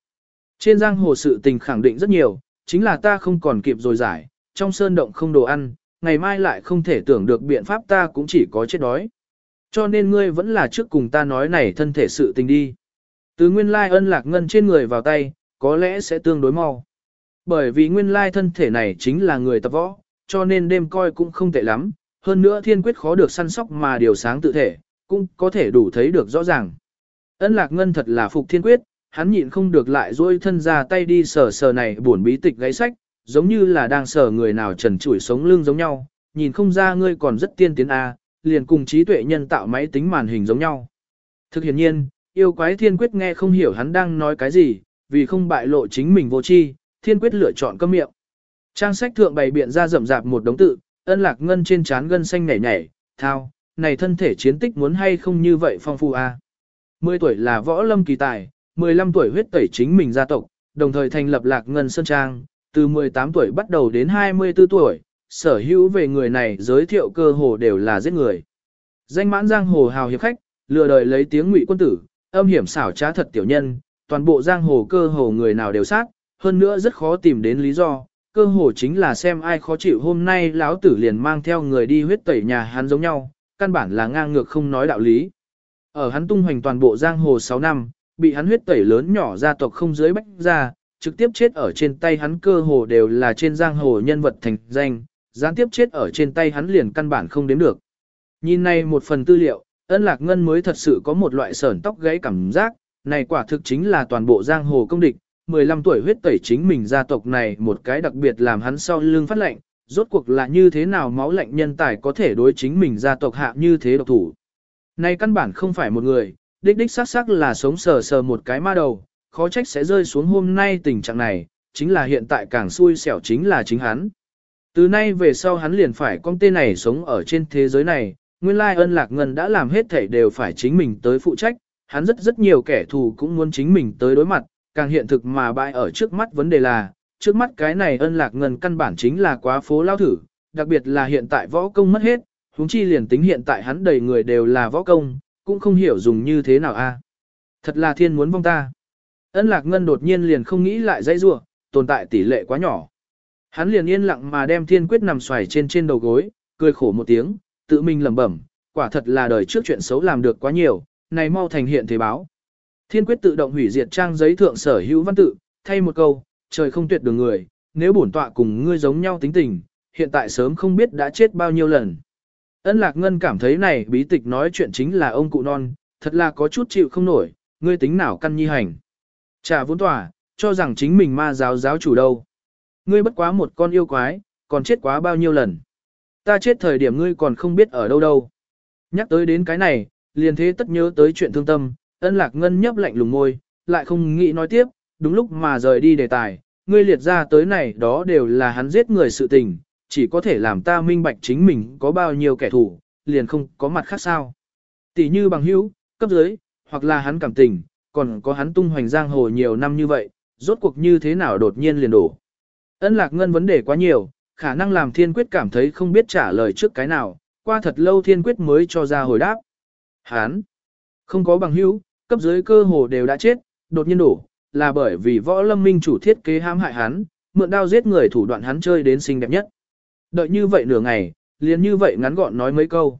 Trên giang hồ sự tình khẳng định rất nhiều, chính là ta không còn kịp rồi giải, trong sơn động không đồ ăn, ngày mai lại không thể tưởng được biện pháp ta cũng chỉ có chết đói. Cho nên ngươi vẫn là trước cùng ta nói này thân thể sự tình đi. Từ nguyên lai ân lạc ngân trên người vào tay, có lẽ sẽ tương đối mau. Bởi vì nguyên lai thân thể này chính là người tập võ, cho nên đêm coi cũng không tệ lắm, hơn nữa thiên quyết khó được săn sóc mà điều sáng tự thể, cũng có thể đủ thấy được rõ ràng. Ân lạc ngân thật là phục thiên quyết, hắn nhịn không được lại duỗi thân ra tay đi sờ sờ này buồn bí tịch gáy sách, giống như là đang sờ người nào trần trụi sống lưng giống nhau, nhìn không ra ngươi còn rất tiên tiến A, liền cùng trí tuệ nhân tạo máy tính màn hình giống nhau. Thực hiện nhiên, yêu quái thiên quyết nghe không hiểu hắn đang nói cái gì, vì không bại lộ chính mình vô tri, thiên quyết lựa chọn câm miệng. Trang sách thượng bày biện ra rậm rạp một đống tự, ân lạc ngân trên trán gân xanh nhảy nhảy, thao, này thân thể chiến tích muốn hay không như vậy phong phu a. À. 10 tuổi là võ lâm kỳ tài, 15 tuổi huyết tẩy chính mình gia tộc, đồng thời thành lập lạc ngân sơn trang, từ 18 tuổi bắt đầu đến 24 tuổi, sở hữu về người này giới thiệu cơ hồ đều là giết người. Danh mãn giang hồ hào hiệp khách, lừa đời lấy tiếng ngụy quân tử, âm hiểm xảo trá thật tiểu nhân, toàn bộ giang hồ cơ hồ người nào đều sát, hơn nữa rất khó tìm đến lý do, cơ hồ chính là xem ai khó chịu hôm nay lão tử liền mang theo người đi huyết tẩy nhà hắn giống nhau, căn bản là ngang ngược không nói đạo lý. Ở hắn tung hoành toàn bộ giang hồ 6 năm, bị hắn huyết tẩy lớn nhỏ gia tộc không dưới bách ra, trực tiếp chết ở trên tay hắn cơ hồ đều là trên giang hồ nhân vật thành danh, gián tiếp chết ở trên tay hắn liền căn bản không đếm được. Nhìn này một phần tư liệu, ân lạc ngân mới thật sự có một loại sởn tóc gãy cảm giác, này quả thực chính là toàn bộ giang hồ công địch, 15 tuổi huyết tẩy chính mình gia tộc này một cái đặc biệt làm hắn sau lưng phát lệnh, rốt cuộc là như thế nào máu lạnh nhân tài có thể đối chính mình gia tộc hạ như thế độc thủ. Này căn bản không phải một người, đích đích xác xác là sống sờ sờ một cái ma đầu, khó trách sẽ rơi xuống hôm nay tình trạng này, chính là hiện tại càng xui xẻo chính là chính hắn. Từ nay về sau hắn liền phải con tên này sống ở trên thế giới này, nguyên lai ân lạc ngân đã làm hết thảy đều phải chính mình tới phụ trách, hắn rất rất nhiều kẻ thù cũng muốn chính mình tới đối mặt, càng hiện thực mà bại ở trước mắt vấn đề là, trước mắt cái này ân lạc ngân căn bản chính là quá phố lao thử, đặc biệt là hiện tại võ công mất hết, huống chi liền tính hiện tại hắn đầy người đều là võ công, cũng không hiểu dùng như thế nào a. À? Thật là thiên muốn vong ta. Ân lạc ngân đột nhiên liền không nghĩ lại dãy rua, tồn tại tỷ lệ quá nhỏ. Hắn liền yên lặng mà đem thiên quyết nằm xoài trên trên đầu gối, cười khổ một tiếng, tự mình lẩm bẩm, quả thật là đời trước chuyện xấu làm được quá nhiều, này mau thành hiện thế báo. Thiên quyết tự động hủy diệt trang giấy thượng sở hữu văn tự, thay một câu, trời không tuyệt đường người, nếu bổn tọa cùng ngươi giống nhau tính tình, hiện tại sớm không biết đã chết bao nhiêu lần. Ân Lạc Ngân cảm thấy này bí tịch nói chuyện chính là ông cụ non, thật là có chút chịu không nổi, ngươi tính nào căn nhi hành. Trả vốn tòa, cho rằng chính mình ma giáo giáo chủ đâu. Ngươi bất quá một con yêu quái, còn chết quá bao nhiêu lần. Ta chết thời điểm ngươi còn không biết ở đâu đâu. Nhắc tới đến cái này, liền thế tất nhớ tới chuyện thương tâm, ân lạc ngân nhấp lạnh lùng môi, lại không nghĩ nói tiếp, đúng lúc mà rời đi đề tài, ngươi liệt ra tới này đó đều là hắn giết người sự tình, chỉ có thể làm ta minh bạch chính mình có bao nhiêu kẻ thù, liền không có mặt khác sao. Tỷ như bằng hữu, cấp dưới, hoặc là hắn cảm tình, còn có hắn tung hoành giang hồ nhiều năm như vậy, rốt cuộc như thế nào đột nhiên liền đổ. Ân lạc ngân vấn đề quá nhiều, khả năng làm thiên quyết cảm thấy không biết trả lời trước cái nào, qua thật lâu thiên quyết mới cho ra hồi đáp. Hán, không có bằng hữu, cấp dưới cơ hồ đều đã chết, đột nhiên đổ, là bởi vì võ lâm minh chủ thiết kế hãm hại hắn, mượn đao giết người thủ đoạn hắn chơi đến xinh đẹp nhất. Đợi như vậy nửa ngày, liền như vậy ngắn gọn nói mấy câu.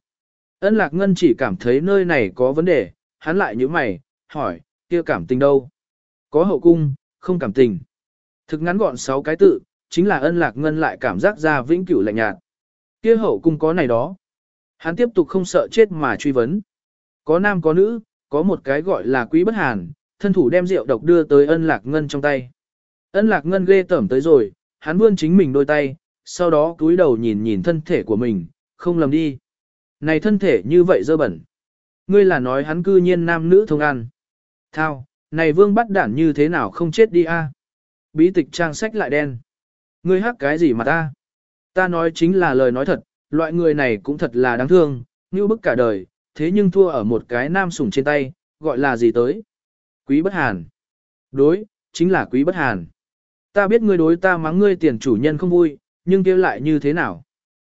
Ân lạc ngân chỉ cảm thấy nơi này có vấn đề, hắn lại như mày, hỏi, kia cảm tình đâu? Có hậu cung, không cảm tình. Thực ngắn gọn 6 cái tự, chính là ân lạc ngân lại cảm giác ra vĩnh cửu lạnh nhạt. Kia hậu cung có này đó. Hắn tiếp tục không sợ chết mà truy vấn. Có nam có nữ, có một cái gọi là quý bất hàn, thân thủ đem rượu độc đưa tới ân lạc ngân trong tay. Ân lạc ngân ghê tởm tới rồi, hắn vươn chính mình đôi tay, sau đó cúi đầu nhìn nhìn thân thể của mình, không lầm đi. Này thân thể như vậy dơ bẩn. Ngươi là nói hắn cư nhiên nam nữ thông ăn. Thao, này vương bắt đản như thế nào không chết đi a? Bí tịch trang sách lại đen. Ngươi hắc cái gì mà ta? Ta nói chính là lời nói thật, loại người này cũng thật là đáng thương, như bức cả đời, thế nhưng thua ở một cái nam sủng trên tay, gọi là gì tới? Quý bất hàn. Đối, chính là quý bất hàn. Ta biết ngươi đối ta mắng ngươi tiền chủ nhân không vui, nhưng kêu lại như thế nào?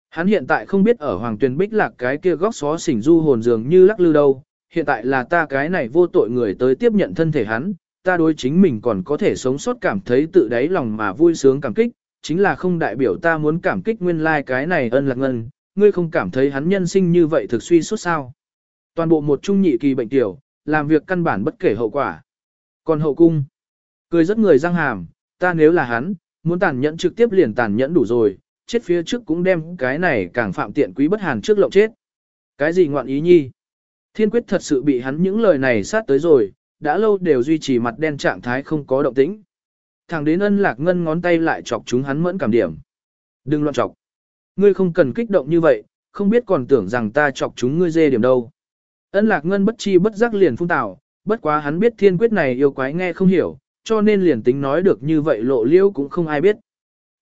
Hắn hiện tại không biết ở Hoàng Tuyền Bích lạc cái kia góc xó xỉnh du hồn dường như lắc lư đâu, hiện tại là ta cái này vô tội người tới tiếp nhận thân thể hắn, ta đối chính mình còn có thể sống sót cảm thấy tự đáy lòng mà vui sướng cảm kích, chính là không đại biểu ta muốn cảm kích nguyên lai like cái này ân lạc ngân, ngươi không cảm thấy hắn nhân sinh như vậy thực suy suốt sao. Toàn bộ một trung nhị kỳ bệnh tiểu, làm việc căn bản bất kể hậu quả. Còn hậu cung, cười rất người răng hàm, ta nếu là hắn, muốn tàn nhẫn trực tiếp liền tàn nhẫn đủ rồi, chết phía trước cũng đem cái này càng phạm tiện quý bất hàn trước lộng chết. Cái gì ngoạn ý nhi? Thiên quyết thật sự bị hắn những lời này sát tới rồi, đã lâu đều duy trì mặt đen trạng thái không có động tĩnh. Thẳng đến ân lạc ngân ngón tay lại chọc chúng hắn mẫn cảm điểm. Đừng loạn chọc. Ngươi không cần kích động như vậy, không biết còn tưởng rằng ta chọc chúng ngươi dê điểm đâu. Ân lạc ngân bất chi bất giác liền phun tào, bất quá hắn biết thiên quyết này yêu quái nghe không hiểu, cho nên liền tính nói được như vậy lộ liễu cũng không ai biết.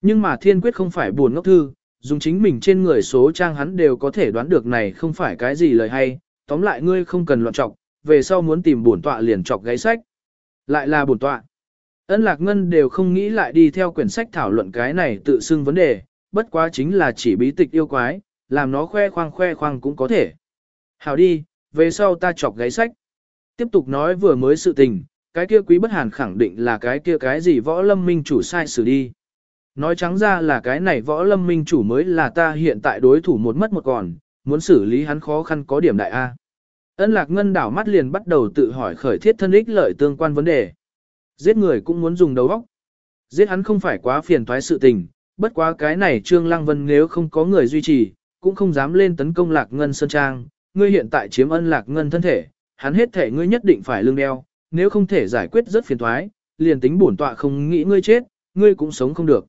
Nhưng mà thiên quyết không phải buồn ngốc thư, dùng chính mình trên người số trang hắn đều có thể đoán được này không phải cái gì lời hay, tóm lại ngươi không cần loạn trọc, về sau muốn tìm bổn tọa liền trọc gáy sách. Lại là bổn tọa. Ân Lạc Ngân đều không nghĩ lại đi theo quyển sách thảo luận cái này tự xưng vấn đề, bất quá chính là chỉ bí tịch yêu quái, làm nó khoe khoang khoe khoang cũng có thể. Hảo đi, về sau ta chọc gáy sách. Tiếp tục nói vừa mới sự tình, cái kia quý bất hàn khẳng định là cái kia cái gì võ lâm minh chủ sai xử đi. Nói trắng ra là cái này võ lâm minh chủ mới là ta hiện tại đối thủ một mất một còn, muốn xử lý hắn khó khăn có điểm đại A. Ân lạc ngân đảo mắt liền bắt đầu tự hỏi khởi thiết thân ích lợi tương quan vấn đề. Giết người cũng muốn dùng đầu óc. Giết hắn không phải quá phiền toái sự tình, bất quá cái này Trương Lăng Vân nếu không có người duy trì, cũng không dám lên tấn công lạc ngân sơn trang. Ngươi hiện tại chiếm ân lạc ngân thân thể, hắn hết thể ngươi nhất định phải lương đeo, nếu không thể giải quyết rất phiền toái, liền tính bổn tọa không nghĩ ngươi chết, ngươi cũng sống không được.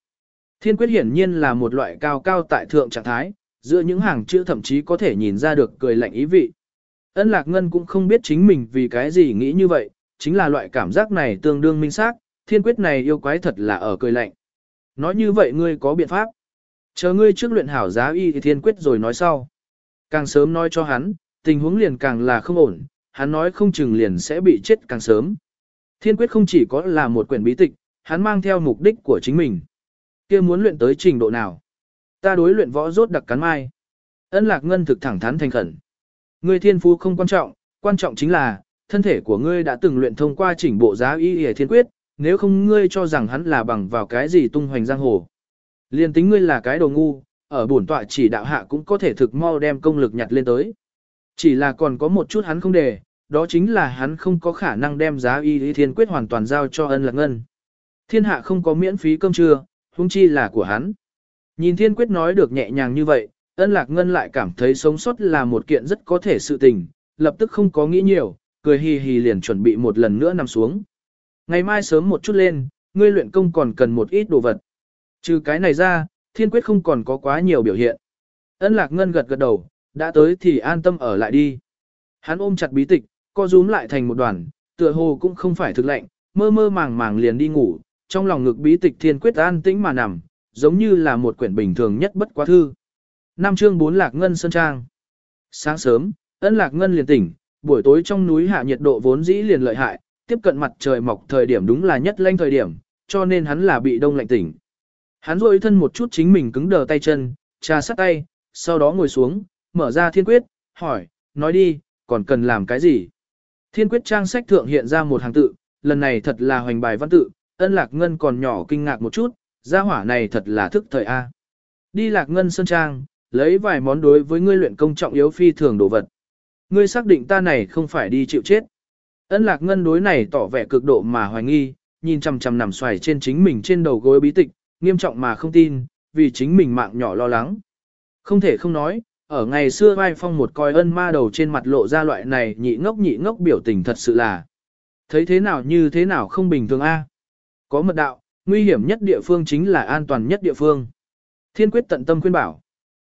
Thiên quyết hiển nhiên là một loại cao cao tại thượng trạng thái, giữa những hàng chữ thậm chí có thể nhìn ra được cười lạnh ý vị. Ân Lạc Ngân cũng không biết chính mình vì cái gì nghĩ như vậy, chính là loại cảm giác này tương đương minh xác, thiên quyết này yêu quái thật là ở cười lạnh. Nói như vậy ngươi có biện pháp. Chờ ngươi trước luyện hảo giá y thì thiên quyết rồi nói sau. Càng sớm nói cho hắn, tình huống liền càng là không ổn, hắn nói không chừng liền sẽ bị chết càng sớm. Thiên quyết không chỉ có là một quyển bí tịch, hắn mang theo mục đích của chính mình kia muốn luyện tới trình độ nào? Ta đối luyện võ rốt đặc cắn mai. Ân Lạc Ngân thực thẳng thắn thành khẩn. Ngươi thiên phú không quan trọng, quan trọng chính là, thân thể của ngươi đã từng luyện thông qua chỉnh bộ giá y y thiên quyết, nếu không ngươi cho rằng hắn là bằng vào cái gì tung hoành giang hồ. Liên tính ngươi là cái đồ ngu, ở bổn tọa chỉ đạo hạ cũng có thể thực mau đem công lực nhặt lên tới. Chỉ là còn có một chút hắn không để, đó chính là hắn không có khả năng đem giá y lý thiên quyết hoàn toàn giao cho ân lạc ngân. Thiên hạ không có miễn phí cơm trưa, huống chi là của hắn. Nhìn thiên quyết nói được nhẹ nhàng như vậy, ân lạc ngân lại cảm thấy sống sót là một kiện rất có thể sự tình, lập tức không có nghĩ nhiều, cười hì hì liền chuẩn bị một lần nữa nằm xuống. Ngày mai sớm một chút lên, ngươi luyện công còn cần một ít đồ vật. Trừ cái này ra, thiên quyết không còn có quá nhiều biểu hiện. Ân lạc ngân gật gật đầu, đã tới thì an tâm ở lại đi. Hắn ôm chặt bí tịch, co rúm lại thành một đoàn, tựa hồ cũng không phải thực lệnh, mơ mơ màng màng liền đi ngủ, trong lòng ngực bí tịch thiên quyết an tĩnh mà nằm, giống như là một quyển bình thường nhất bất quá thư. Năm chương 4 Lạc Ngân Sơn Trang Sáng sớm, ân Lạc Ngân liền tỉnh, buổi tối trong núi hạ nhiệt độ vốn dĩ liền lợi hại, tiếp cận mặt trời mọc thời điểm đúng là nhất lanh thời điểm, cho nên hắn là bị đông lạnh tỉnh. Hắn rôi thân một chút chính mình cứng đờ tay chân, trà sát tay, sau đó ngồi xuống, mở ra thiên quyết, hỏi, nói đi, còn cần làm cái gì? Thiên quyết trang sách thượng hiện ra một hàng tự, lần này thật là hoành bài văn tự, ân lạc ngân còn nhỏ kinh ngạc một chút, gia hỏa này thật là thức thời A. Đi lạc ngân sơn trang, lấy vài món đối với ngươi luyện công trọng yếu phi thường đồ vật. Ngươi xác định ta này không phải đi chịu chết. Ân lạc ngân đối này tỏ vẻ cực độ mà hoài nghi, nhìn chằm chằm nằm xoài trên chính mình trên đầu gối bí tịch, nghiêm trọng mà không tin, vì chính mình mạng nhỏ lo lắng. Không thể không nói, ở ngày xưa vai phong một coi ân ma đầu trên mặt lộ ra loại này nhị ngốc nhị ngốc biểu tình thật sự là. Thấy thế nào như thế nào không bình thường a. À? Có mật đạo, nguy hiểm nhất địa phương chính là an toàn nhất địa phương. Thiên quyết tận tâm khuyên bảo.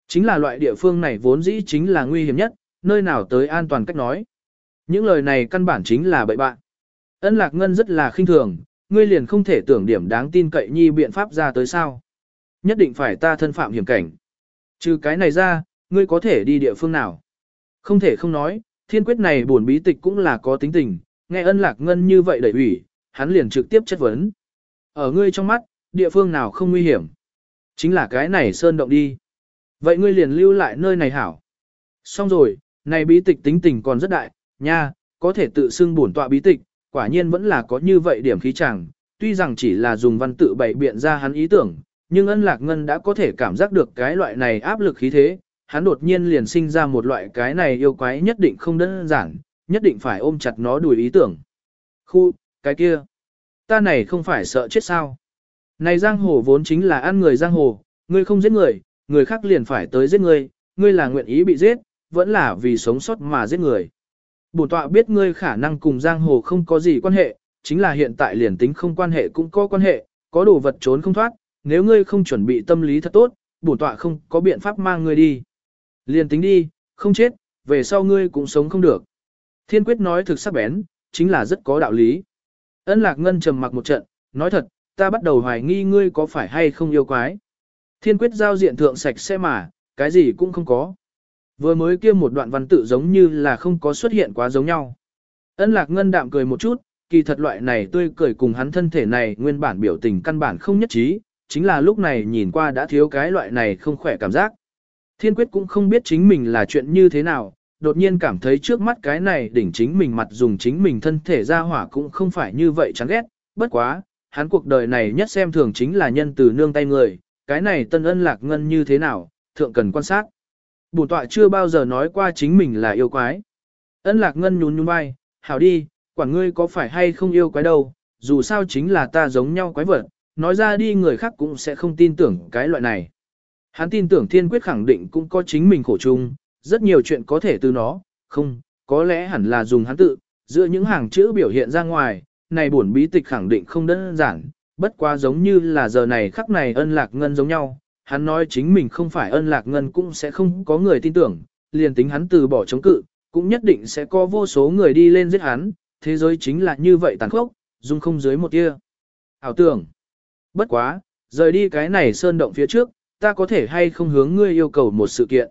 Chính là loại địa phương này vốn dĩ chính là nguy hiểm nhất, nơi nào tới an toàn cách nói. Những lời này căn bản chính là bậy bạn. Ân lạc ngân rất là khinh thường, ngươi liền không thể tưởng điểm đáng tin cậy nhi biện pháp ra tới sao. Nhất định phải ta thân phạm hiểm cảnh. Trừ cái này ra, ngươi có thể đi địa phương nào. Không thể không nói, thiên quyết này buồn bí tịch cũng là có tính tình, nghe ân lạc ngân như vậy đẩy ủy, hắn liền trực tiếp chất vấn. Ở ngươi trong mắt, địa phương nào không nguy hiểm? Chính là cái này sơn động đi. Vậy ngươi liền lưu lại nơi này hảo. Xong rồi, này bí tịch tính tình còn rất đại, nha, có thể tự xưng bổn tọa bí tịch, quả nhiên vẫn là có như vậy điểm khí chàng. tuy rằng chỉ là dùng văn tự bày biện ra hắn ý tưởng, nhưng ân lạc ngân đã có thể cảm giác được cái loại này áp lực khí thế, hắn đột nhiên liền sinh ra một loại cái này yêu quái nhất định không đơn giản, nhất định phải ôm chặt nó đùi ý tưởng. Khu, cái kia, ta này không phải sợ chết sao. Này giang hồ vốn chính là ăn người giang hồ, ngươi không giết người, người khác liền phải tới giết ngươi, ngươi là nguyện ý bị giết, vẫn là vì sống sót mà giết người. Bổn tọa biết ngươi khả năng cùng giang hồ không có gì quan hệ, chính là hiện tại liền tính không quan hệ cũng có quan hệ, có đồ vật trốn không thoát, nếu ngươi không chuẩn bị tâm lý thật tốt, bổn tọa không có biện pháp mang ngươi đi. Liền tính đi, không chết, về sau ngươi cũng sống không được. Thiên quyết nói thực sắc bén, chính là rất có đạo lý. Ân lạc ngân trầm mặc một trận, nói thật, ta bắt đầu hoài nghi ngươi có phải hay không yêu quái. Thiên quyết giao diện thượng sạch sẽ mà, cái gì cũng không có. Vừa mới kia một đoạn văn tự giống như là không có xuất hiện quá giống nhau. Ân lạc ngân đạm cười một chút, kỳ thật loại này tươi cười cùng hắn thân thể này nguyên bản biểu tình căn bản không nhất trí, chính là lúc này nhìn qua đã thiếu cái loại này không khỏe cảm giác. Thiên quyết cũng không biết chính mình là chuyện như thế nào, đột nhiên cảm thấy trước mắt cái này đỉnh chính mình mặt dùng chính mình thân thể ra hỏa cũng không phải như vậy chán ghét, bất quá, hắn cuộc đời này nhất xem thường chính là nhân từ nương tay người, cái này tân ân lạc ngân như thế nào, thượng cần quan sát. Bổn tọa chưa bao giờ nói qua chính mình là yêu quái. Ân lạc ngân nhún nhún vai, hảo đi, quản ngươi có phải hay không yêu quái đâu, dù sao chính là ta giống nhau quái vật, nói ra đi người khác cũng sẽ không tin tưởng cái loại này. Hắn tin tưởng thiên quyết khẳng định cũng có chính mình khổ chung, rất nhiều chuyện có thể từ nó, không, có lẽ hẳn là dùng hắn tự, giữa những hàng chữ biểu hiện ra ngoài, này bổn bí tịch khẳng định không đơn giản, bất quá giống như là giờ này khắc này ân lạc ngân giống nhau, hắn nói chính mình không phải ân lạc ngân cũng sẽ không có người tin tưởng, liền tính hắn từ bỏ chống cự, cũng nhất định sẽ có vô số người đi lên giết hắn, thế giới chính là như vậy tàn khốc, dung không dưới một tia. Ảo tưởng, bất quá, rời đi cái này sơn động phía trước, ta có thể hay không hướng ngươi yêu cầu một sự kiện.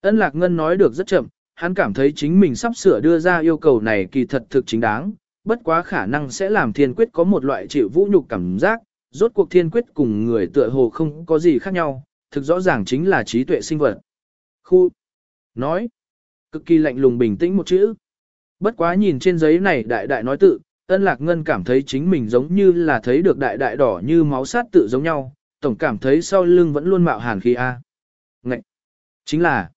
Ân lạc ngân nói được rất chậm, hắn cảm thấy chính mình sắp sửa đưa ra yêu cầu này kỳ thật thực chính đáng, bất quá khả năng sẽ làm thiên quyết có một loại chịu vũ nhục cảm giác, rốt cuộc thiên quyết cùng người tựa hồ không có gì khác nhau, thực rõ ràng chính là trí tuệ sinh vật. Khu nói, cực kỳ lạnh lùng bình tĩnh một chữ. Bất quá nhìn trên giấy này đại đại nói tự, ân lạc ngân cảm thấy chính mình giống như là thấy được đại đại đỏ như máu sát tự giống nhau, tổng cảm thấy sau lưng vẫn luôn mạo hàn khí A. Ngậy! Chính là,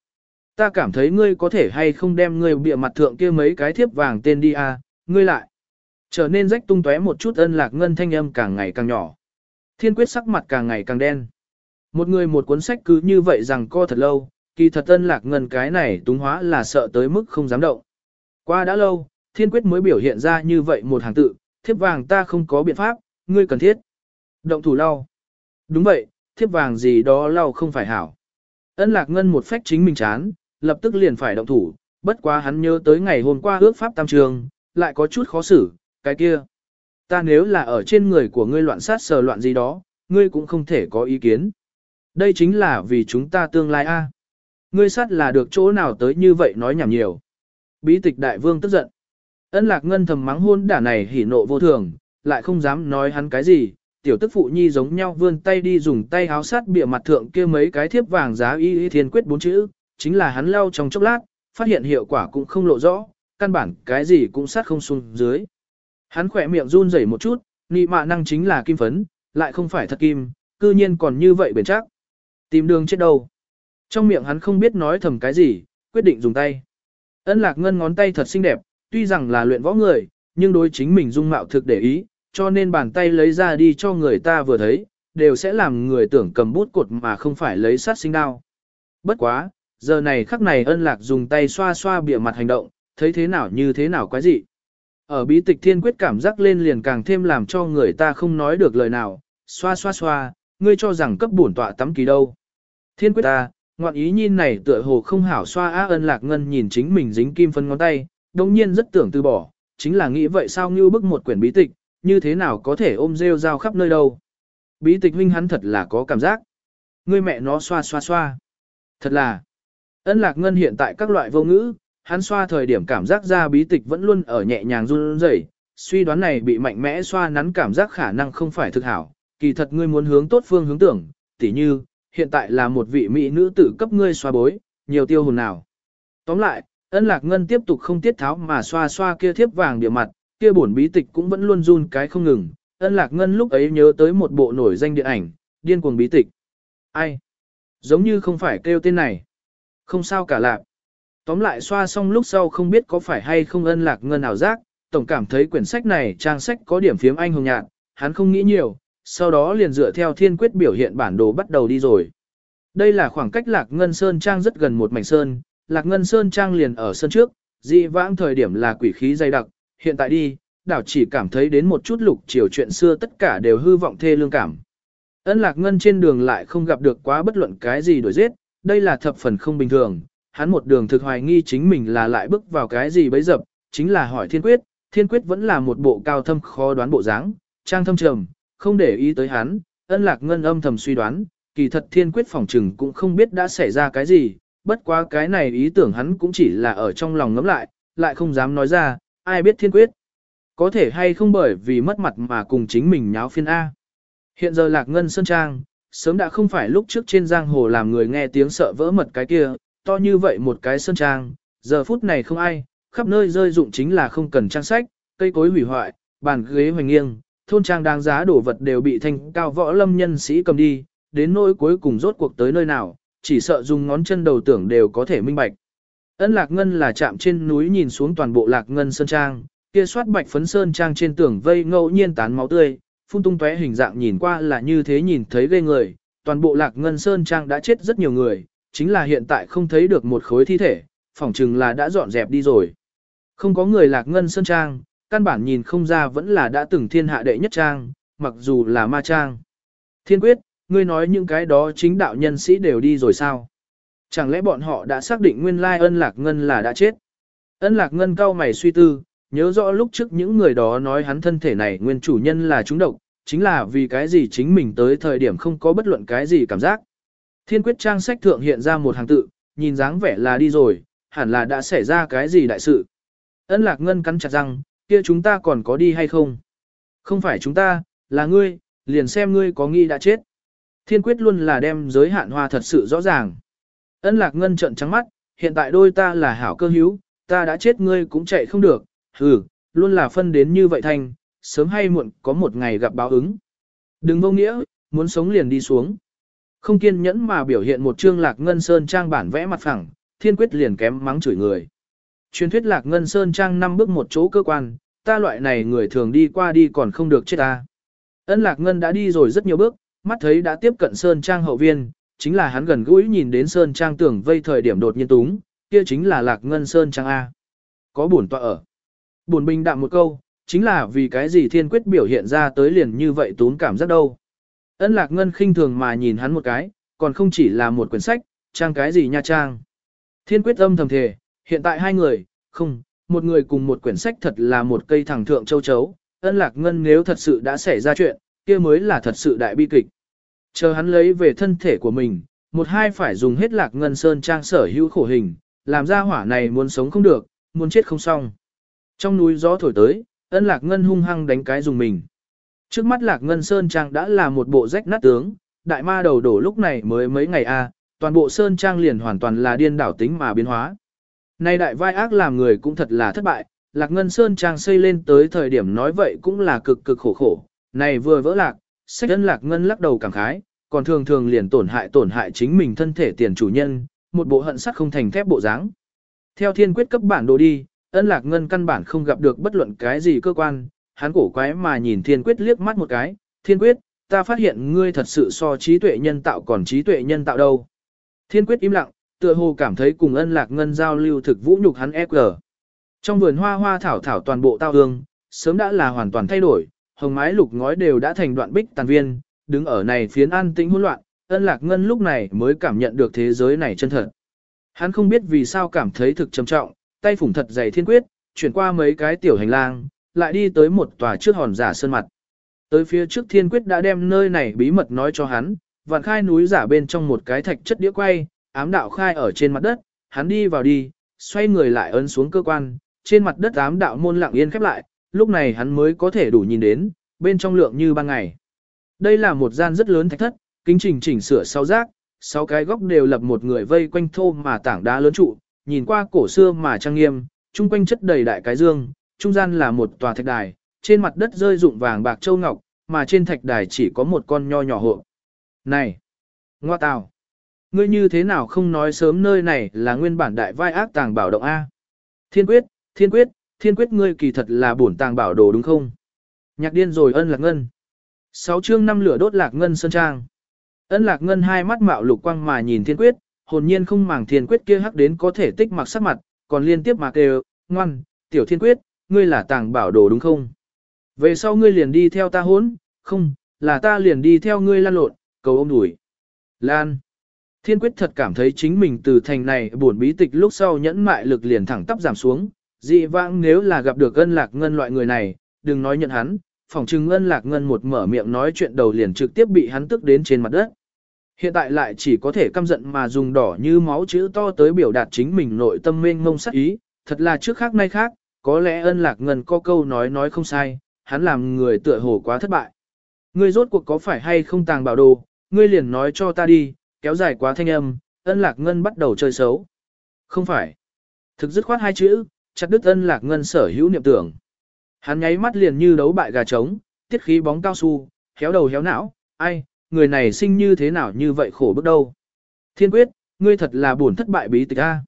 ta cảm thấy ngươi có thể hay không đem ngươi bịa mặt thượng kia mấy cái thiếp vàng tên đi A, ngươi lại. Trở nên rách tung tóe một chút ân lạc ngân thanh âm càng ngày càng nhỏ. Thiên quyết sắc mặt càng ngày càng đen. Một người một cuốn sách cứ như vậy rằng co thật lâu, kỳ thật ân lạc ngân cái này túng hóa là sợ tới mức không dám động. Qua đã lâu, thiên quyết mới biểu hiện ra như vậy một hàng tự, thiếp vàng ta không có biện pháp, ngươi cần thiết. Động thủ lau. Đúng vậy, thiếp vàng gì đó lau không phải hảo. Ân lạc ngân một phách chính mình chán, lập tức liền phải động thủ, bất quá hắn nhớ tới ngày hôm qua ước pháp tam trường, lại có chút khó xử, cái kia. Ta nếu là ở trên người của ngươi loạn sát sờ loạn gì đó, ngươi cũng không thể có ý kiến. Đây chính là vì chúng ta tương lai a. Ngươi sát là được chỗ nào tới như vậy nói nhảm nhiều. Bí tịch đại vương tức giận. Ân lạc ngân thầm mắng hôn đả này hỉ nộ vô thường, lại không dám nói hắn cái gì. Tiểu tức phụ nhi giống nhau vươn tay đi dùng tay háo sát bịa mặt thượng kia mấy cái thiếp vàng giá y y thiên quyết bốn chữ, chính là hắn lau trong chốc lát, phát hiện hiệu quả cũng không lộ rõ, căn bản cái gì cũng sát không xuống dưới. Hắn khỏe miệng run rẩy một chút, nị mạ năng chính là kim phấn, lại không phải thật kim, cư nhiên còn như vậy bền chắc. Tìm đường chết đâu. Trong miệng hắn không biết nói thầm cái gì, quyết định dùng tay. Ân lạc ngân ngón tay thật xinh đẹp, tuy rằng là luyện võ người, nhưng đối chính mình dung mạo thực để ý, cho nên bàn tay lấy ra đi cho người ta vừa thấy, đều sẽ làm người tưởng cầm bút cột mà không phải lấy sát sinh đao. Bất quá, giờ này khắc này ân lạc dùng tay xoa xoa bịa mặt hành động, thấy thế nào như thế nào quái dị. Ở bí tịch thiên quyết cảm giác lên liền càng thêm làm cho người ta không nói được lời nào, xoa xoa xoa, ngươi cho rằng cấp bổn tọa tắm kỳ đâu. Thiên quyết ta, ngoạn ý nhìn này tựa hồ không hảo xoa á ân lạc ngân nhìn chính mình dính kim phân ngón tay, đồng nhiên rất tưởng từ bỏ, chính là nghĩ vậy sao như bức một quyển bí tịch, như thế nào có thể ôm rêu rao khắp nơi đâu. Bí tịch huynh hắn thật là có cảm giác. ngươi mẹ nó xoa xoa xoa. Thật là, ân lạc ngân hiện tại các loại vô ngữ, hắn xoa thời điểm cảm giác ra bí tịch vẫn luôn ở nhẹ nhàng run rẩy, suy đoán này bị mạnh mẽ xoa nắn cảm giác khả năng không phải thực hảo, kỳ thật ngươi muốn hướng tốt phương hướng tưởng, tỉ như, hiện tại là một vị mỹ nữ tử cấp ngươi xoa bối, nhiều tiêu hồn nào. Tóm lại, ân lạc ngân tiếp tục không tiết tháo mà xoa xoa kia thiếp vàng địa mặt, kia bổn bí tịch cũng vẫn luôn run cái không ngừng, ân lạc ngân lúc ấy nhớ tới một bộ nổi danh điện ảnh, điên cuồng bí tịch. Ai? Giống như không phải kêu tên này. Không sao cả lạc. Tóm lại xoa xong lúc sau không biết có phải hay không ân lạc ngân ảo giác, tổng cảm thấy quyển sách này trang sách có điểm phiếm anh hồng nhạt, hắn không nghĩ nhiều, sau đó liền dựa theo thiên quyết biểu hiện bản đồ bắt đầu đi rồi. Đây là khoảng cách Lạc Ngân Sơn Trang rất gần một mảnh sơn, Lạc Ngân Sơn Trang liền ở sơn trước, dị vãng thời điểm là quỷ khí dày đặc, hiện tại đi, đảo chỉ cảm thấy đến một chút lục chiều chuyện xưa tất cả đều hư vọng thê lương cảm. Ân Lạc Ngân trên đường lại không gặp được quá bất luận cái gì đổi giết, đây là thập phần không bình thường, hắn một đường thực hoài nghi chính mình là lại bước vào cái gì bấy dập, chính là hỏi thiên quyết, thiên quyết vẫn là một bộ cao thâm khó đoán bộ dáng, trang thâm trầm, không để ý tới hắn, ân lạc ngân âm thầm suy đoán, kỳ thật thiên quyết phòng trừng cũng không biết đã xảy ra cái gì, bất quá cái này ý tưởng hắn cũng chỉ là ở trong lòng ngấm lại, lại không dám nói ra, ai biết thiên quyết. Có thể hay không bởi vì mất mặt mà cùng chính mình nháo phiên A. Hiện giờ lạc ngân sơn trang, sớm đã không phải lúc trước trên giang hồ làm người nghe tiếng sợ vỡ mật cái kia, to như vậy một cái sơn trang, giờ phút này không ai, khắp nơi rơi dụng chính là không cần trang sách, cây cối hủy hoại, bàn ghế hoành nghiêng, thôn trang đáng giá đổ vật đều bị thanh cao võ lâm nhân sĩ cầm đi, đến nỗi cuối cùng rốt cuộc tới nơi nào, chỉ sợ dùng ngón chân đầu tưởng đều có thể minh bạch. Ân Lạc Ngân là chạm trên núi nhìn xuống toàn bộ Lạc Ngân Sơn Trang, kia soát bạch phấn sơn trang trên tường vây ngẫu nhiên tán máu tươi, phun tung tóe hình dạng nhìn qua là như thế nhìn thấy ghê người, toàn bộ Lạc Ngân Sơn Trang đã chết rất nhiều người, chính là hiện tại không thấy được một khối thi thể, phỏng chừng là đã dọn dẹp đi rồi. Không có người Lạc Ngân Sơn Trang, căn bản nhìn không ra vẫn là đã từng thiên hạ đệ nhất trang, mặc dù là ma trang. Thiên quyết, ngươi nói những cái đó chính đạo nhân sĩ đều đi rồi sao? Chẳng lẽ bọn họ đã xác định nguyên lai ân lạc ngân là đã chết? Ân lạc ngân cao mày suy tư, nhớ rõ lúc trước những người đó nói hắn thân thể này nguyên chủ nhân là chúng độc, chính là vì cái gì chính mình tới thời điểm không có bất luận cái gì cảm giác. Thiên quyết trang sách thượng hiện ra một hàng tự, nhìn dáng vẻ là đi rồi, hẳn là đã xảy ra cái gì đại sự. Ân lạc ngân cắn chặt răng, kia chúng ta còn có đi hay không? Không phải chúng ta, là ngươi, liền xem ngươi có nghi đã chết. Thiên quyết luôn là đem giới hạn hoa thật sự rõ ràng. Ân lạc ngân trợn trắng mắt, hiện tại đôi ta là hảo cơ hữu, ta đã chết ngươi cũng chạy không được, hừ, luôn là phân đến như vậy thành, sớm hay muộn có một ngày gặp báo ứng. Đừng vô nghĩa, muốn sống liền đi xuống. Không kiên nhẫn mà biểu hiện một trương lạc ngân sơn trang bản vẽ mặt phẳng, thiên quyết liền kém mắng chửi người. Truyền thuyết lạc ngân sơn trang năm bước một chỗ cơ quan, ta loại này người thường đi qua đi còn không được chết ta. Ân lạc ngân đã đi rồi rất nhiều bước, mắt thấy đã tiếp cận sơn trang hậu viên, chính là hắn gần gũi nhìn đến sơn trang tưởng vây thời điểm đột nhiên túng, kia chính là lạc ngân sơn trang A. Có buồn tọa ở. Buồn bình đạm một câu, chính là vì cái gì thiên quyết biểu hiện ra tới liền như vậy tốn cảm giác đâu. Ân lạc ngân khinh thường mà nhìn hắn một cái, còn không chỉ là một quyển sách, trang cái gì nha trang. Thiên quyết âm thầm thề, Hiện tại hai người, không, một người cùng một quyển sách thật là một cây thẳng thượng châu chấu, ân lạc ngân nếu thật sự đã xảy ra chuyện, kia mới là thật sự đại bi kịch. Chờ hắn lấy về thân thể của mình, một hai phải dùng hết lạc ngân sơn trang sở hữu khổ hình, làm ra hỏa này muốn sống không được, muốn chết không xong. Trong núi gió thổi tới, ân lạc ngân hung hăng đánh cái dùng mình. Trước mắt lạc ngân sơn trang đã là một bộ rách nát tướng, đại ma đầu đổ lúc này mới mấy ngày a, toàn bộ sơn trang liền hoàn toàn là điên đảo tính mà biến hóa. Nay đại vai ác làm người cũng thật là thất bại, Lạc Ngân Sơn Trang xây lên tới thời điểm nói vậy cũng là cực cực khổ khổ, này vừa vỡ lạc, sách ân Lạc Ngân lắc đầu cảm khái, còn thường thường liền tổn hại tổn hại chính mình thân thể tiền chủ nhân, một bộ hận sắt không thành thép bộ dáng. Theo thiên quyết cấp bản đồ đi, ân Lạc Ngân căn bản không gặp được bất luận cái gì cơ quan, hắn cổ quái mà nhìn thiên quyết liếc mắt một cái, thiên quyết, ta phát hiện ngươi thật sự so trí tuệ nhân tạo còn trí tuệ nhân tạo đâu. Thiên quyết im lặng, tựa hồ cảm thấy cùng ân lạc ngân giao lưu thực vũ nhục hắn e FG. Trong vườn hoa hoa thảo thảo toàn bộ tao hương, sớm đã là hoàn toàn thay đổi, hồng mái lục ngói đều đã thành đoạn bích tàn viên, đứng ở này phiến an tĩnh hỗn loạn, ân lạc ngân lúc này mới cảm nhận được thế giới này chân thật. Hắn không biết vì sao cảm thấy thực trầm trọng, tay phủng thật dày thiên quyết, chuyển qua mấy cái tiểu hành lang, lại đi tới một tòa trước hòn giả sơn mặt. Tới phía trước thiên quyết đã đem nơi này bí mật nói cho hắn, vạn khai núi giả bên trong một cái thạch chất đĩa quay, ám đạo khai ở trên mặt đất, hắn đi vào đi, xoay người lại ấn xuống cơ quan, trên mặt đất ám đạo môn lặng yên khép lại, lúc này hắn mới có thể đủ nhìn đến, bên trong lượng như ban ngày. Đây là một gian rất lớn thạch thất, kính trình chỉnh sửa sau rác, sáu cái góc đều lập một người vây quanh thô mà tảng đá lớn trụ, nhìn qua cổ xưa mà trang nghiêm, chung quanh chất đầy đại cái dương, trung gian là một tòa thạch đài, trên mặt đất rơi rụng vàng bạc châu ngọc, mà trên thạch đài chỉ có một con nho nhỏ hộ. Này! Ngoa tào! Ngươi như thế nào không nói sớm nơi này là nguyên bản đại vai ác tàng bảo động A? Thiên quyết, thiên quyết, thiên quyết ngươi kỳ thật là bổn tàng bảo đồ đúng không? Nhạc điên rồi ân lạc ngân. Sáu chương năm lửa đốt lạc ngân sơn trang. Ân lạc ngân hai mắt mạo lục quang mà nhìn thiên quyết, hồn nhiên không màng thiên quyết kia hắc đến có thể tích mặc sắc mặt, còn liên tiếp mà kêu, ngoan, tiểu thiên quyết, ngươi là tàng bảo đồ đúng không? Về sau ngươi liền đi theo ta hốn, không, là ta liền đi theo ngươi lan lộn, cầu ôm đuổi. Lan. Thiên quyết thật cảm thấy chính mình từ thành này buồn bí tịch lúc sau nhẫn mại lực liền thẳng tắp giảm xuống, dị vãng nếu là gặp được ân lạc ngân loại người này, đừng nói nhận hắn, phỏng chừng ân lạc ngân một mở miệng nói chuyện đầu liền trực tiếp bị hắn tức đến trên mặt đất. Hiện tại lại chỉ có thể căm giận mà dùng đỏ như máu chữ to tới biểu đạt chính mình nội tâm mênh mông sắc ý, thật là trước khác nay khác, có lẽ ân lạc ngân có câu nói nói không sai, hắn làm người tựa hồ quá thất bại. Ngươi rốt cuộc có phải hay không tàng bảo đồ, ngươi liền nói cho ta đi, kéo dài quá thanh âm, ân lạc ngân bắt đầu chơi xấu. Không phải. Thực dứt khoát hai chữ, chặt đứt ân lạc ngân sở hữu niệm tưởng. Hắn nháy mắt liền như đấu bại gà trống, tiết khí bóng cao su, héo đầu héo não, ai, người này sinh như thế nào như vậy khổ bước đâu. Thiên quyết, ngươi thật là buồn thất bại bí tịch a.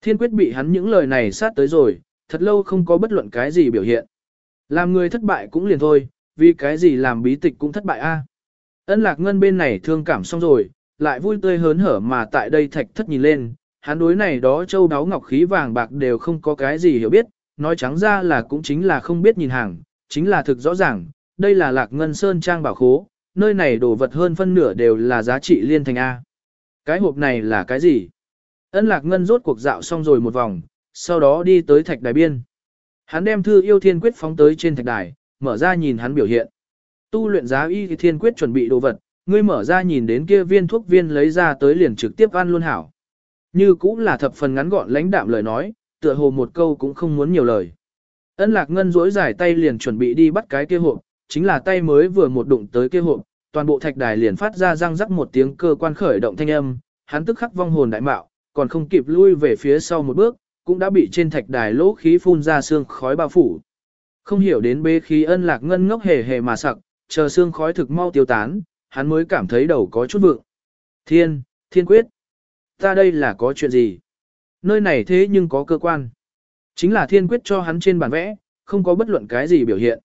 Thiên quyết bị hắn những lời này sát tới rồi, thật lâu không có bất luận cái gì biểu hiện. Làm người thất bại cũng liền thôi, vì cái gì làm bí tịch cũng thất bại a. Ân lạc ngân bên này thương cảm xong rồi, lại vui tươi hớn hở mà tại đây thạch thất nhìn lên, hắn đối này đó châu đáo ngọc khí vàng bạc đều không có cái gì hiểu biết, nói trắng ra là cũng chính là không biết nhìn hàng, chính là thực rõ ràng, đây là lạc ngân sơn trang bảo khố, nơi này đồ vật hơn phân nửa đều là giá trị liên thành A. Cái hộp này là cái gì? Ân lạc ngân rốt cuộc dạo xong rồi một vòng, sau đó đi tới thạch đài biên. Hắn đem thư yêu thiên quyết phóng tới trên thạch đài, mở ra nhìn hắn biểu hiện. Tu luyện giá y thiên quyết chuẩn bị đồ vật, ngươi mở ra nhìn đến kia viên thuốc viên lấy ra tới liền trực tiếp ăn luôn hảo. Như cũng là thập phần ngắn gọn lãnh đạm lời nói, tựa hồ một câu cũng không muốn nhiều lời. Ân lạc ngân rỗi dài tay liền chuẩn bị đi bắt cái kia hộp, chính là tay mới vừa một đụng tới kia hộp, toàn bộ thạch đài liền phát ra răng rắc một tiếng cơ quan khởi động thanh âm, hắn tức khắc vong hồn đại mạo, còn không kịp lui về phía sau một bước, cũng đã bị trên thạch đài lỗ khí phun ra xương khói bao phủ. Không hiểu đến bế khí ân lạc ngân ngốc hề hề mà sặc, chờ xương khói thực mau tiêu tán, hắn mới cảm thấy đầu có chút vượng. Thiên, thiên quyết. Ta đây là có chuyện gì? Nơi này thế nhưng có cơ quan. Chính là thiên quyết cho hắn trên bản vẽ, không có bất luận cái gì biểu hiện.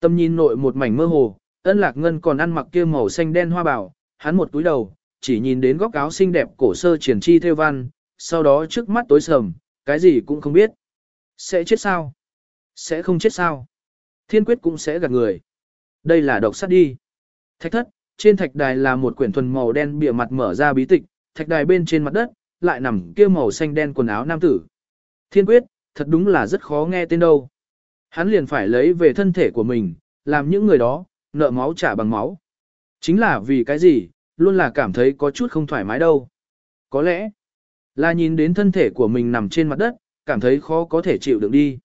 Tâm nhìn nội một mảnh mơ hồ, ân lạc ngân còn ăn mặc kia màu xanh đen hoa bảo, hắn một túi đầu, chỉ nhìn đến góc áo xinh đẹp cổ sơ triển chi theo văn, sau đó trước mắt tối sầm, cái gì cũng không biết. Sẽ chết sao? Sẽ không chết sao? Thiên quyết cũng sẽ gạt người. Đây là độc sát đi. Thạch thất, trên thạch đài là một quyển thuần màu đen bìa mặt mở ra bí tịch, thạch đài bên trên mặt đất, lại nằm kia màu xanh đen quần áo nam tử. Thiên quyết, thật đúng là rất khó nghe tên đâu. Hắn liền phải lấy về thân thể của mình, làm những người đó, nợ máu trả bằng máu. Chính là vì cái gì, luôn là cảm thấy có chút không thoải mái đâu. Có lẽ, là nhìn đến thân thể của mình nằm trên mặt đất, cảm thấy khó có thể chịu đựng đi.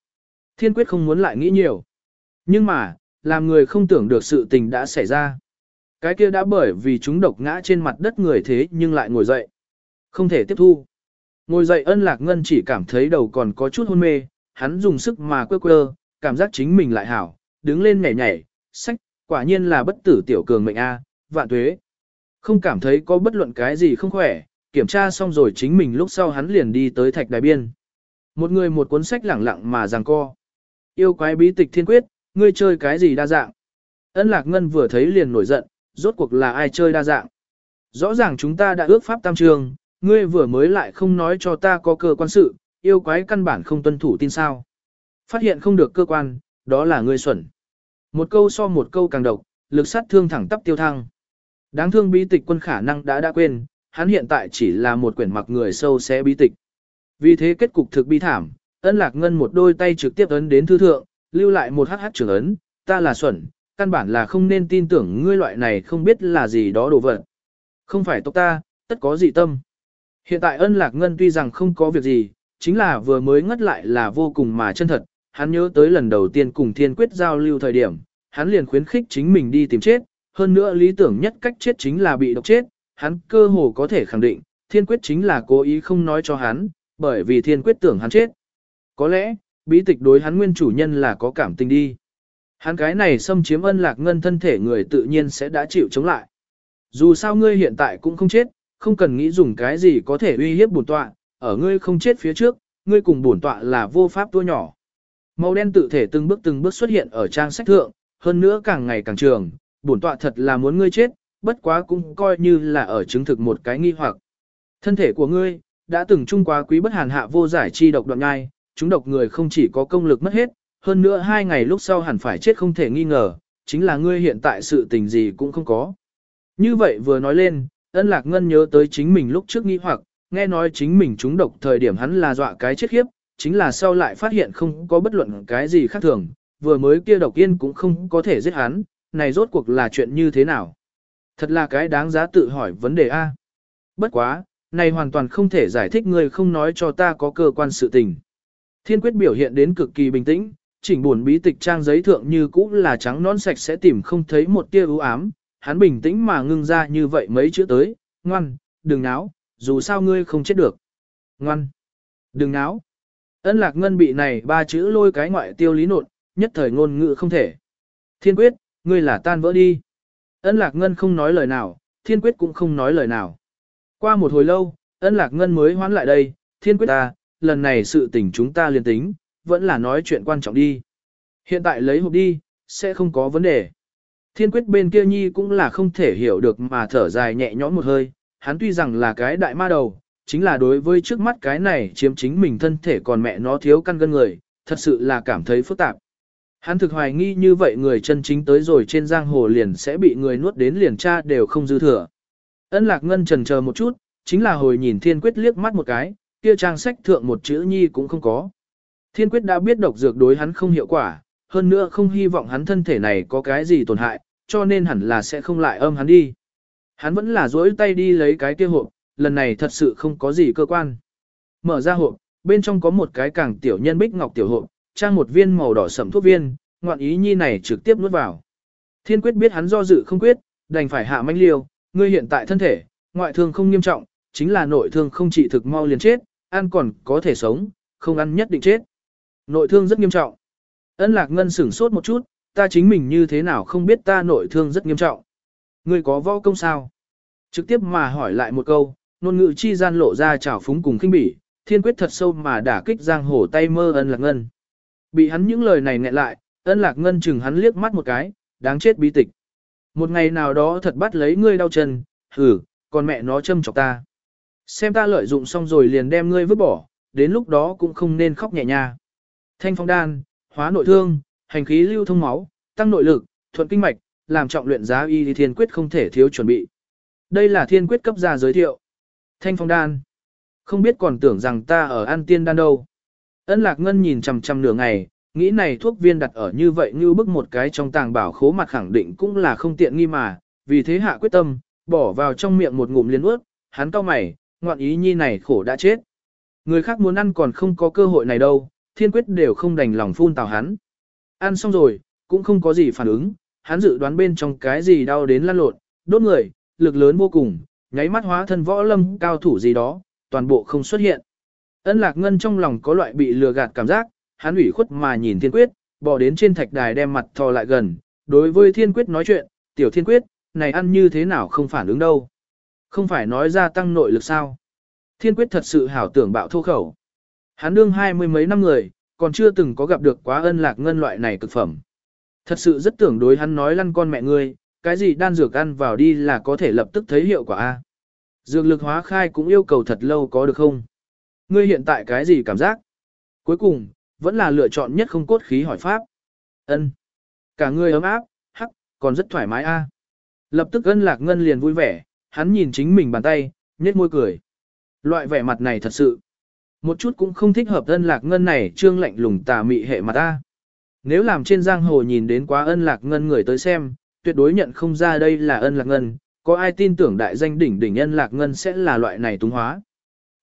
Thiên quyết không muốn lại nghĩ nhiều. Nhưng mà, làm người không tưởng được sự tình đã xảy ra. Cái kia đã bởi vì chúng độc ngã trên mặt đất người thế nhưng lại ngồi dậy. Không thể tiếp thu. Ngồi dậy ân lạc ngân chỉ cảm thấy đầu còn có chút hôn mê, hắn dùng sức mà quơ quơ, cảm giác chính mình lại hảo, đứng lên nhảy nhảy, sách, quả nhiên là bất tử tiểu cường mệnh A, vạn tuế. Không cảm thấy có bất luận cái gì không khỏe, kiểm tra xong rồi chính mình lúc sau hắn liền đi tới thạch đài biên. Một người một cuốn sách lẳng lặng mà giằng co. Yêu quái bí tịch thiên quyết, ngươi chơi cái gì đa dạng. Ân lạc ngân vừa thấy liền nổi giận, rốt cuộc là ai chơi đa dạng. Rõ ràng chúng ta đã ước pháp tam trường, ngươi vừa mới lại không nói cho ta có cơ quan sự, yêu quái căn bản không tuân thủ tin sao. Phát hiện không được cơ quan, đó là ngươi xuẩn. Một câu so một câu càng độc, lực sát thương thẳng tắp tiêu thăng. Đáng thương bí tịch quân khả năng đã đã quên, hắn hiện tại chỉ là một quyển mặc người sâu xé bí tịch. Vì thế kết cục thực bi thảm, ân lạc ngân một đôi tay trực tiếp ấn đến thư thượng, lưu lại một hắc hắc trưởng ấn, ta là xuẩn, căn bản là không nên tin tưởng ngươi loại này không biết là gì đó đồ vật. Không phải tộc ta, tất có dị tâm. Hiện tại ân lạc ngân tuy rằng không có việc gì, chính là vừa mới ngất lại là vô cùng mà chân thật, hắn nhớ tới lần đầu tiên cùng thiên quyết giao lưu thời điểm, hắn liền khuyến khích chính mình đi tìm chết, hơn nữa lý tưởng nhất cách chết chính là bị độc chết, hắn cơ hồ có thể khẳng định, thiên quyết chính là cố ý không nói cho hắn, bởi vì thiên quyết tưởng hắn chết. Có lẽ, bí tịch đối hắn nguyên chủ nhân là có cảm tình đi. Hắn cái này xâm chiếm ân lạc ngân thân thể người tự nhiên sẽ đã chịu chống lại. Dù sao ngươi hiện tại cũng không chết, không cần nghĩ dùng cái gì có thể uy hiếp bổn tọa, ở ngươi không chết phía trước, ngươi cùng bổn tọa là vô pháp tua nhỏ. Màu đen tự thể từng bước từng bước xuất hiện ở trang sách thượng, hơn nữa càng ngày càng trường, bổn tọa thật là muốn ngươi chết, bất quá cũng coi như là ở chứng thực một cái nghi hoặc. Thân thể của ngươi, đã từng trung quá quý bất hàn hạ vô giải chi độc đoạn ngai, chúng độc người không chỉ có công lực mất hết, hơn nữa hai ngày lúc sau hẳn phải chết không thể nghi ngờ, chính là ngươi hiện tại sự tình gì cũng không có. Như vậy vừa nói lên, ân lạc ngân nhớ tới chính mình lúc trước nghi hoặc, nghe nói chính mình trúng độc thời điểm hắn là dọa cái chết khiếp, chính là sau lại phát hiện không có bất luận cái gì khác thường, vừa mới kia độc yên cũng không có thể giết hắn, này rốt cuộc là chuyện như thế nào. Thật là cái đáng giá tự hỏi vấn đề A. Bất quá, này hoàn toàn không thể giải thích người không nói cho ta có cơ quan sự tình. Thiên quyết biểu hiện đến cực kỳ bình tĩnh, chỉnh buồn bí tịch trang giấy thượng như cũ là trắng non sạch sẽ tìm không thấy một tia ưu ám, hắn bình tĩnh mà ngưng ra như vậy mấy chữ tới, ngoan, đừng náo, dù sao ngươi không chết được. Ngoan, đừng náo. Ân lạc ngân bị này ba chữ lôi cái ngoại tiêu lý nột, nhất thời ngôn ngữ không thể. Thiên quyết, ngươi là tan vỡ đi. Ân lạc ngân không nói lời nào, thiên quyết cũng không nói lời nào. Qua một hồi lâu, ân lạc ngân mới hoán lại đây, thiên quyết ta, lần này sự tình chúng ta liên tính, vẫn là nói chuyện quan trọng đi. Hiện tại lấy hộp đi, sẽ không có vấn đề. Thiên quyết bên kia nhi cũng là không thể hiểu được mà thở dài nhẹ nhõm một hơi, hắn tuy rằng là cái đại ma đầu, chính là đối với trước mắt cái này chiếm chính mình thân thể còn mẹ nó thiếu căn gân người, thật sự là cảm thấy phức tạp. Hắn thực hoài nghi như vậy người chân chính tới rồi trên giang hồ liền sẽ bị người nuốt đến liền cha đều không dư thừa. Ân lạc ngân trần chờ một chút, chính là hồi nhìn thiên quyết liếc mắt một cái, kia trang sách thượng một chữ nhi cũng không có. Thiên quyết đã biết độc dược đối hắn không hiệu quả, hơn nữa không hy vọng hắn thân thể này có cái gì tổn hại, cho nên hẳn là sẽ không lại âm hắn đi. Hắn vẫn là dối tay đi lấy cái kia hộp, lần này thật sự không có gì cơ quan. Mở ra hộp, bên trong có một cái càng tiểu nhân bích ngọc tiểu hộp, trang một viên màu đỏ sẫm thuốc viên, ngoạn ý nhi này trực tiếp nuốt vào. Thiên quyết biết hắn do dự không quyết, đành phải hạ manh liêu, ngươi hiện tại thân thể, ngoại thương không nghiêm trọng, chính là nội thương không trị thực mau liền chết, ăn còn có thể sống, không ăn nhất định chết. Nội thương rất nghiêm trọng. Ân lạc ngân sửng sốt một chút, ta chính mình như thế nào không biết ta nội thương rất nghiêm trọng. Ngươi có võ công sao? Trực tiếp mà hỏi lại một câu, nôn ngữ chi gian lộ ra trào phúng cùng khinh bỉ, thiên quyết thật sâu mà đả kích giang hổ tay mơ ân lạc ngân. Bị hắn những lời này nghẹn lại, ân lạc ngân chừng hắn liếc mắt một cái, đáng chết bí tịch. Một ngày nào đó thật bắt lấy ngươi đau chân, hử, còn mẹ nó châm chọc ta. Xem ta lợi dụng xong rồi liền đem ngươi vứt bỏ, đến lúc đó cũng không nên khóc nhẹ nha. Thanh phong đan, hóa nội thương, hành khí lưu thông máu, tăng nội lực, thuận kinh mạch, làm trọng luyện giá y thiên quyết không thể thiếu chuẩn bị. Đây là thiên quyết cấp ra giới thiệu. Thanh phong đan. Không biết còn tưởng rằng ta ở an tiên đan đâu. Ân lạc ngân nhìn chằm chằm nửa ngày, nghĩ này thuốc viên đặt ở như vậy như bức một cái trong tàng bảo khố mặt khẳng định cũng là không tiện nghi mà, vì thế hạ quyết tâm, bỏ vào trong miệng một ngụm liên ướt, hắn cau mày, ngoạn ý nhi này khổ đã chết. Người khác muốn ăn còn không có cơ hội này đâu, thiên quyết đều không đành lòng phun tào hắn. Ăn xong rồi, cũng không có gì phản ứng, hắn dự đoán bên trong cái gì đau đến lăn lộn, đốt người, lực lớn vô cùng, nháy mắt hóa thân võ lâm cao thủ gì đó, toàn bộ không xuất hiện. Ân lạc ngân trong lòng có loại bị lừa gạt cảm giác, hắn ủy khuất mà nhìn thiên quyết, bỏ đến trên thạch đài đem mặt thò lại gần, đối với thiên quyết nói chuyện, tiểu thiên quyết, này ăn như thế nào không phản ứng đâu. Không phải nói ra tăng nội lực sao. Thiên quyết thật sự hảo tưởng bạo thô khẩu. Hắn đương hai mươi mấy năm người, còn chưa từng có gặp được quá ân lạc ngân loại này cực phẩm. Thật sự rất tưởng đối hắn nói lăn con mẹ ngươi, cái gì đan dược ăn vào đi là có thể lập tức thấy hiệu quả a. Dược lực hóa khai cũng yêu cầu thật lâu có được không? Ngươi hiện tại cái gì cảm giác? Cuối cùng, vẫn là lựa chọn nhất không cốt khí hỏi pháp. Ân, Cả người ấm áp, hắc, còn rất thoải mái a. Lập tức ân lạc ngân liền vui vẻ, hắn nhìn chính mình bàn tay, nhếch môi cười. Loại vẻ mặt này thật sự, một chút cũng không thích hợp ân lạc ngân này trương lạnh lùng tà mị hệ mặt ta. Nếu làm trên giang hồ nhìn đến quá ân lạc ngân người tới xem, tuyệt đối nhận không ra đây là ân lạc ngân, có ai tin tưởng đại danh đỉnh đỉnh ân lạc ngân sẽ là loại này túng hóa.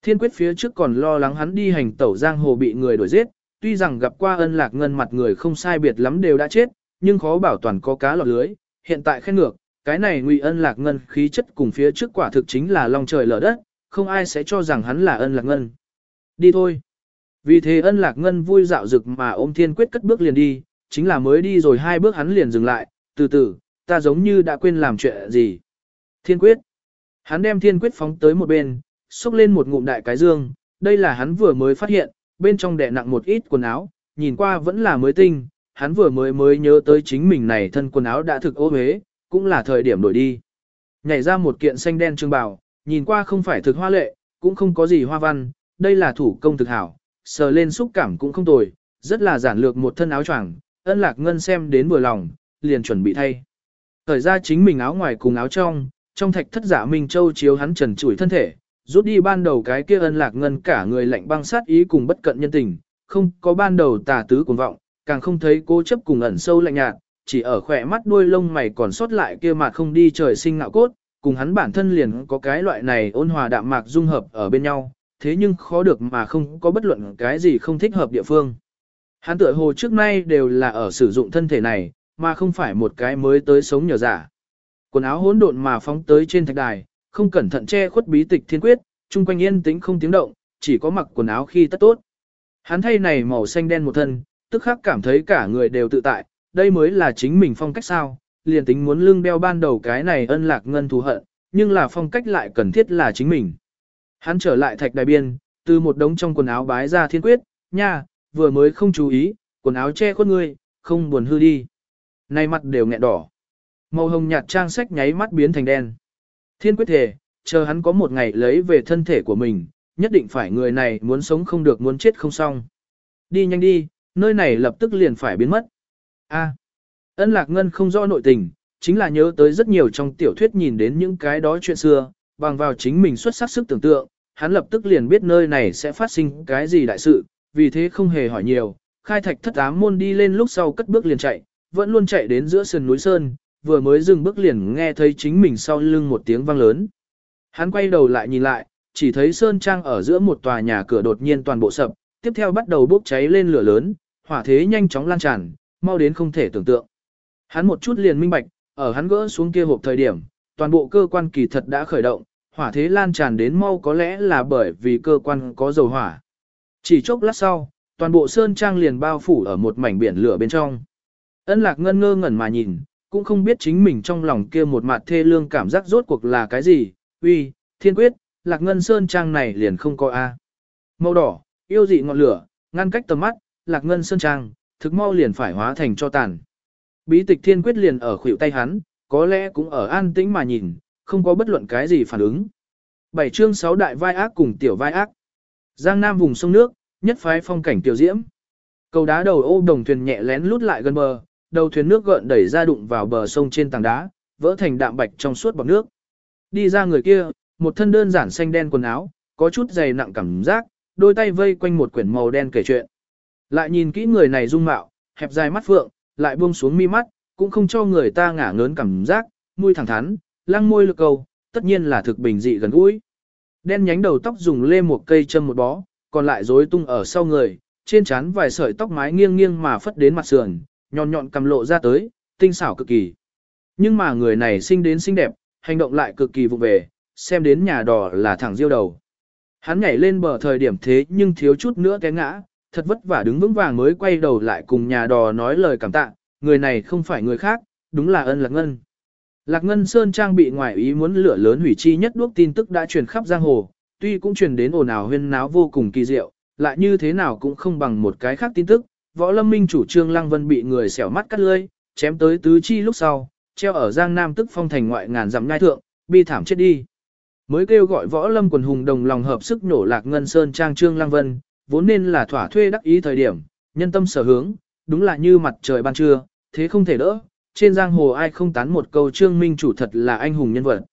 Thiên quyết phía trước còn lo lắng hắn đi hành tẩu giang hồ bị người đuổi giết, tuy rằng gặp qua ân lạc ngân mặt người không sai biệt lắm đều đã chết, nhưng khó bảo toàn có cá lọt lưới, hiện tại khen ngược, cái này ngụy ân lạc ngân khí chất cùng phía trước quả thực chính là long trời lở đất, không ai sẽ cho rằng hắn là ân lạc ngân. Đi thôi. Vì thế ân lạc ngân vui dạo rực mà ôm thiên quyết cất bước liền đi, chính là mới đi rồi hai bước hắn liền dừng lại, từ từ, ta giống như đã quên làm chuyện gì. Thiên quyết. Hắn đem thiên quyết phóng tới một bên, xúc lên một ngụm đại cái dương, đây là hắn vừa mới phát hiện, bên trong đè nặng một ít quần áo, nhìn qua vẫn là mới tinh, hắn vừa mới mới nhớ tới chính mình này thân quần áo đã thực ô huế, cũng là thời điểm đổi đi. Nhảy ra một kiện xanh đen trương bào, nhìn qua không phải thực hoa lệ, cũng không có gì hoa văn, đây là thủ công thực hảo, sờ lên xúc cảm cũng không tồi, rất là giản lược một thân áo choàng, ân lạc ngân xem đến vừa lòng, liền chuẩn bị thay. Thời ra chính mình áo ngoài cùng áo trong, trong thạch thất giả Minh Châu chiếu hắn trần trụi thân thể, rút đi ban đầu cái kia ân lạc ngân cả người lạnh băng sát ý cùng bất cận nhân tình, không có ban đầu tà tứ cuồng vọng, càng không thấy cố chấp cùng ẩn sâu lạnh nhạt, chỉ ở khỏe mắt đuôi lông mày còn sót lại kia mà không đi trời sinh ngạo cốt, cùng hắn bản thân liền có cái loại này ôn hòa đạm mạc dung hợp ở bên nhau, thế nhưng khó được mà không có bất luận cái gì không thích hợp địa phương. Hắn tựa hồ trước nay đều là ở sử dụng thân thể này, mà không phải một cái mới tới sống nhờ giả. Quần áo hỗn độn mà phóng tới trên thạch đài, không cẩn thận che khuất bí tịch thiên quyết, chung quanh yên tĩnh không tiếng động, chỉ có mặc quần áo khi tất tốt. Hắn thay này màu xanh đen một thân, tức khắc cảm thấy cả người đều tự tại, đây mới là chính mình phong cách sao, liền tính muốn lưng đeo ban đầu cái này ân lạc ngân thù hận, nhưng là phong cách lại cần thiết là chính mình. Hắn trở lại thạch đài biên, từ một đống trong quần áo bái ra thiên quyết, nha, vừa mới không chú ý, quần áo che khuất ngươi, không buồn hư đi. Nay mặt đều nghẹn đỏ. Màu hồng nhạt trang sách nháy mắt biến thành đen. Thiên quyết thể, chờ hắn có một ngày lấy về thân thể của mình, nhất định phải người này muốn sống không được muốn chết không xong. Đi nhanh đi, nơi này lập tức liền phải biến mất. A. ân lạc ngân không rõ nội tình, chính là nhớ tới rất nhiều trong tiểu thuyết nhìn đến những cái đó chuyện xưa, bằng vào chính mình xuất sắc sức tưởng tượng, hắn lập tức liền biết nơi này sẽ phát sinh cái gì đại sự, vì thế không hề hỏi nhiều, khai thạch thất ám môn đi lên lúc sau cất bước liền chạy, vẫn luôn chạy đến giữa sườn núi sơn, vừa mới dừng bước liền nghe thấy chính mình sau lưng một tiếng vang lớn. Hắn quay đầu lại nhìn lại, chỉ thấy sơn trang ở giữa một tòa nhà cửa đột nhiên toàn bộ sập, tiếp theo bắt đầu bốc cháy lên lửa lớn, hỏa thế nhanh chóng lan tràn, mau đến không thể tưởng tượng. Hắn một chút liền minh bạch, ở hắn gỡ xuống kia hộp thời điểm, toàn bộ cơ quan kỳ thật đã khởi động, hỏa thế lan tràn đến mau có lẽ là bởi vì cơ quan có dầu hỏa. Chỉ chốc lát sau, toàn bộ sơn trang liền bao phủ ở một mảnh biển lửa bên trong. Ân lạc ngân ngơ ngẩn mà nhìn, cũng không biết chính mình trong lòng kia một mặt thê lương cảm giác rốt cuộc là cái gì, uy, thiên quyết, lạc ngân sơn trang này liền không có A. Màu đỏ, yêu dị ngọn lửa, ngăn cách tầm mắt, lạc ngân sơn trang, thực mau liền phải hóa thành cho tàn. Bí tịch thiên quyết liền ở khuỷu tay hắn, có lẽ cũng ở an tĩnh mà nhìn, không có bất luận cái gì phản ứng. Bảy chương sáu đại vai ác cùng tiểu vai ác. Giang Nam vùng sông nước, nhất phái phong cảnh tiểu diễm. Cầu đá đầu ô đồng thuyền nhẹ lén lút lại gần bờ, đầu thuyền nước gợn đẩy ra đụng vào bờ sông trên tảng đá, vỡ thành đạm bạch trong suốt bọt nước. Đi ra người kia, một thân đơn giản xanh đen quần áo, có chút dày nặng cảm giác, đôi tay vây quanh một quyển màu đen kể chuyện. Lại nhìn kỹ người này dung mạo, hẹp dài mắt phượng, lại buông xuống mi mắt, cũng không cho người ta ngả ngớn cảm giác, môi thẳng thắn, lăng môi lực cầu, tất nhiên là thực bình dị gần gũi. Đen nhánh đầu tóc dùng lê một cây châm một bó, còn lại rối tung ở sau người, trên trán vài sợi tóc mái nghiêng nghiêng mà phất đến mặt sườn, nhọn nhọn cầm lộ ra tới, tinh xảo cực kỳ. Nhưng mà người này sinh đến xinh đẹp, hành động lại cực kỳ vụ về, xem đến nhà đỏ là thẳng diêu đầu. Hắn nhảy lên bờ thời điểm thế nhưng thiếu chút nữa té ngã, thật vất vả đứng vững vàng mới quay đầu lại cùng nhà đò nói lời cảm tạ, người này không phải người khác, đúng là ân lạc ngân. Lạc Ngân Sơn trang bị ngoại ý muốn lửa lớn hủy chi nhất đuốc tin tức đã truyền khắp giang hồ, tuy cũng truyền đến ồn ào huyên náo vô cùng kỳ diệu, lại như thế nào cũng không bằng một cái khác tin tức. Võ Lâm Minh chủ trương Lăng Vân bị người xẻo mắt cắt lưỡi, chém tới tứ chi lúc sau, treo ở Giang Nam tức phong thành ngoại ngàn dặm nhai thượng, bi thảm chết đi. Mới kêu gọi Võ Lâm quần hùng đồng lòng hợp sức nổ Lạc Ngân Sơn trang trương Lăng Vân, vốn nên là thỏa thuê đắc ý thời điểm, nhân tâm sở hướng, đúng là như mặt trời ban trưa, thế không thể đỡ, trên giang hồ ai không tán một câu trương minh chủ thật là anh hùng nhân vật.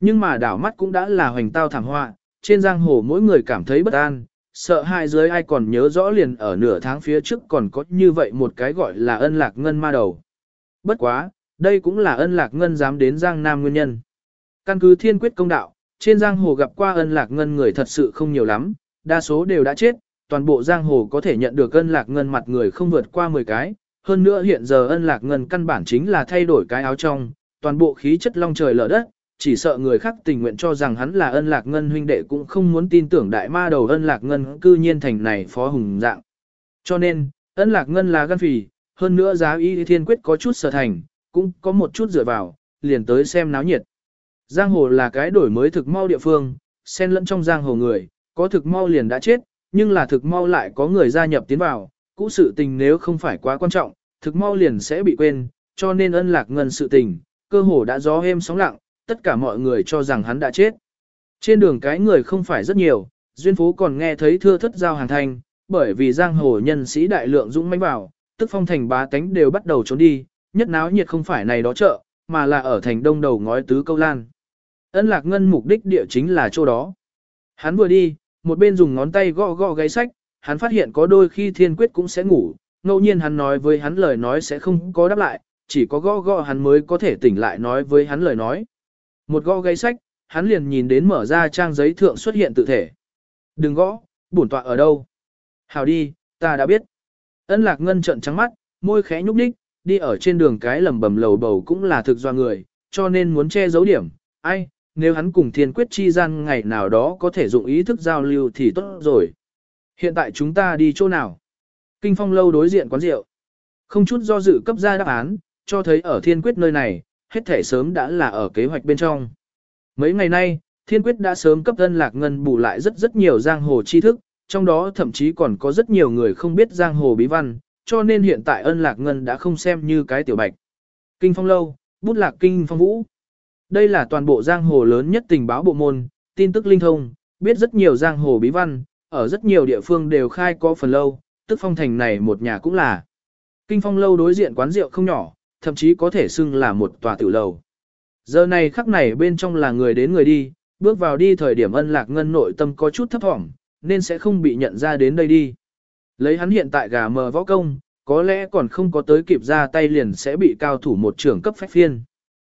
Nhưng mà đảo mắt cũng đã là hoành tao thảm họa, trên giang hồ mỗi người cảm thấy bất an, sợ hai giới ai còn nhớ rõ liền ở nửa tháng phía trước còn có như vậy một cái gọi là ân lạc ngân ma đầu. Bất quá, đây cũng là ân lạc ngân dám đến giang nam nguyên nhân. Căn cứ thiên quyết công đạo, trên giang hồ gặp qua ân lạc ngân người thật sự không nhiều lắm, đa số đều đã chết, toàn bộ giang hồ có thể nhận được ân lạc ngân mặt người không vượt qua 10 cái. Hơn nữa hiện giờ ân lạc ngân căn bản chính là thay đổi cái áo trong, toàn bộ khí chất long trời lở đất, chỉ sợ người khác tình nguyện cho rằng hắn là ân lạc ngân huynh đệ cũng không muốn tin tưởng đại ma đầu ân lạc ngân cư nhiên thành này phó hùng dạng. Cho nên, ân lạc ngân là gan phì, hơn nữa giá y thiên quyết có chút sở thành, cũng có một chút dựa vào, liền tới xem náo nhiệt. Giang hồ là cái đổi mới thực mau địa phương, xen lẫn trong giang hồ người, có thực mau liền đã chết, nhưng là thực mau lại có người gia nhập tiến vào, cũ sự tình nếu không phải quá quan trọng, thực mau liền sẽ bị quên, cho nên ân lạc ngân sự tình, cơ hồ đã gió êm sóng lặng, tất cả mọi người cho rằng hắn đã chết. Trên đường cái người không phải rất nhiều, duyên phố còn nghe thấy thưa thất giao hàng thanh, bởi vì giang hồ nhân sĩ đại lượng dũng mãnh vào, tức phong thành bá tánh đều bắt đầu trốn đi, nhất náo nhiệt không phải này đó chợ, mà là ở thành đông đầu ngói tứ câu lan. Ân lạc ngân mục đích địa chính là chỗ đó. Hắn vừa đi, một bên dùng ngón tay gõ gõ gáy sách, hắn phát hiện có đôi khi thiên quyết cũng sẽ ngủ, ngẫu nhiên hắn nói với hắn lời nói sẽ không có đáp lại, chỉ có gõ gõ hắn mới có thể tỉnh lại nói với hắn lời nói. Một gõ gáy sách, hắn liền nhìn đến mở ra trang giấy thượng xuất hiện tự thể. Đừng gõ, bổn tọa ở đâu? Hào đi, ta đã biết. Ân lạc ngân trận trắng mắt, môi khẽ nhúc đích, đi ở trên đường cái lầm bầm lầu bầu cũng là thực do người, cho nên muốn che giấu điểm. Ai, nếu hắn cùng thiên quyết chi gian ngày nào đó có thể dụng ý thức giao lưu thì tốt rồi. Hiện tại chúng ta đi chỗ nào? Kinh phong lâu đối diện quán rượu. Không chút do dự cấp ra đáp án, cho thấy ở thiên quyết nơi này, hết thể sớm đã là ở kế hoạch bên trong. Mấy ngày nay, thiên quyết đã sớm cấp ân lạc ngân bù lại rất rất nhiều giang hồ tri thức, trong đó thậm chí còn có rất nhiều người không biết giang hồ bí văn, cho nên hiện tại ân lạc ngân đã không xem như cái tiểu bạch. Kinh phong lâu, bút lạc kinh phong vũ. Đây là toàn bộ giang hồ lớn nhất tình báo bộ môn, tin tức linh thông, biết rất nhiều giang hồ bí văn, ở rất nhiều địa phương đều khai có phần lâu, tức phong thành này một nhà cũng là. Kinh phong lâu đối diện quán rượu không nhỏ, thậm chí có thể xưng là một tòa tiểu lầu. Giờ này khắc này bên trong là người đến người đi, bước vào đi thời điểm ân lạc ngân nội tâm có chút thấp thỏm, nên sẽ không bị nhận ra đến đây đi. Lấy hắn hiện tại gà mờ võ công, có lẽ còn không có tới kịp ra tay liền sẽ bị cao thủ một trưởng cấp phách phiên.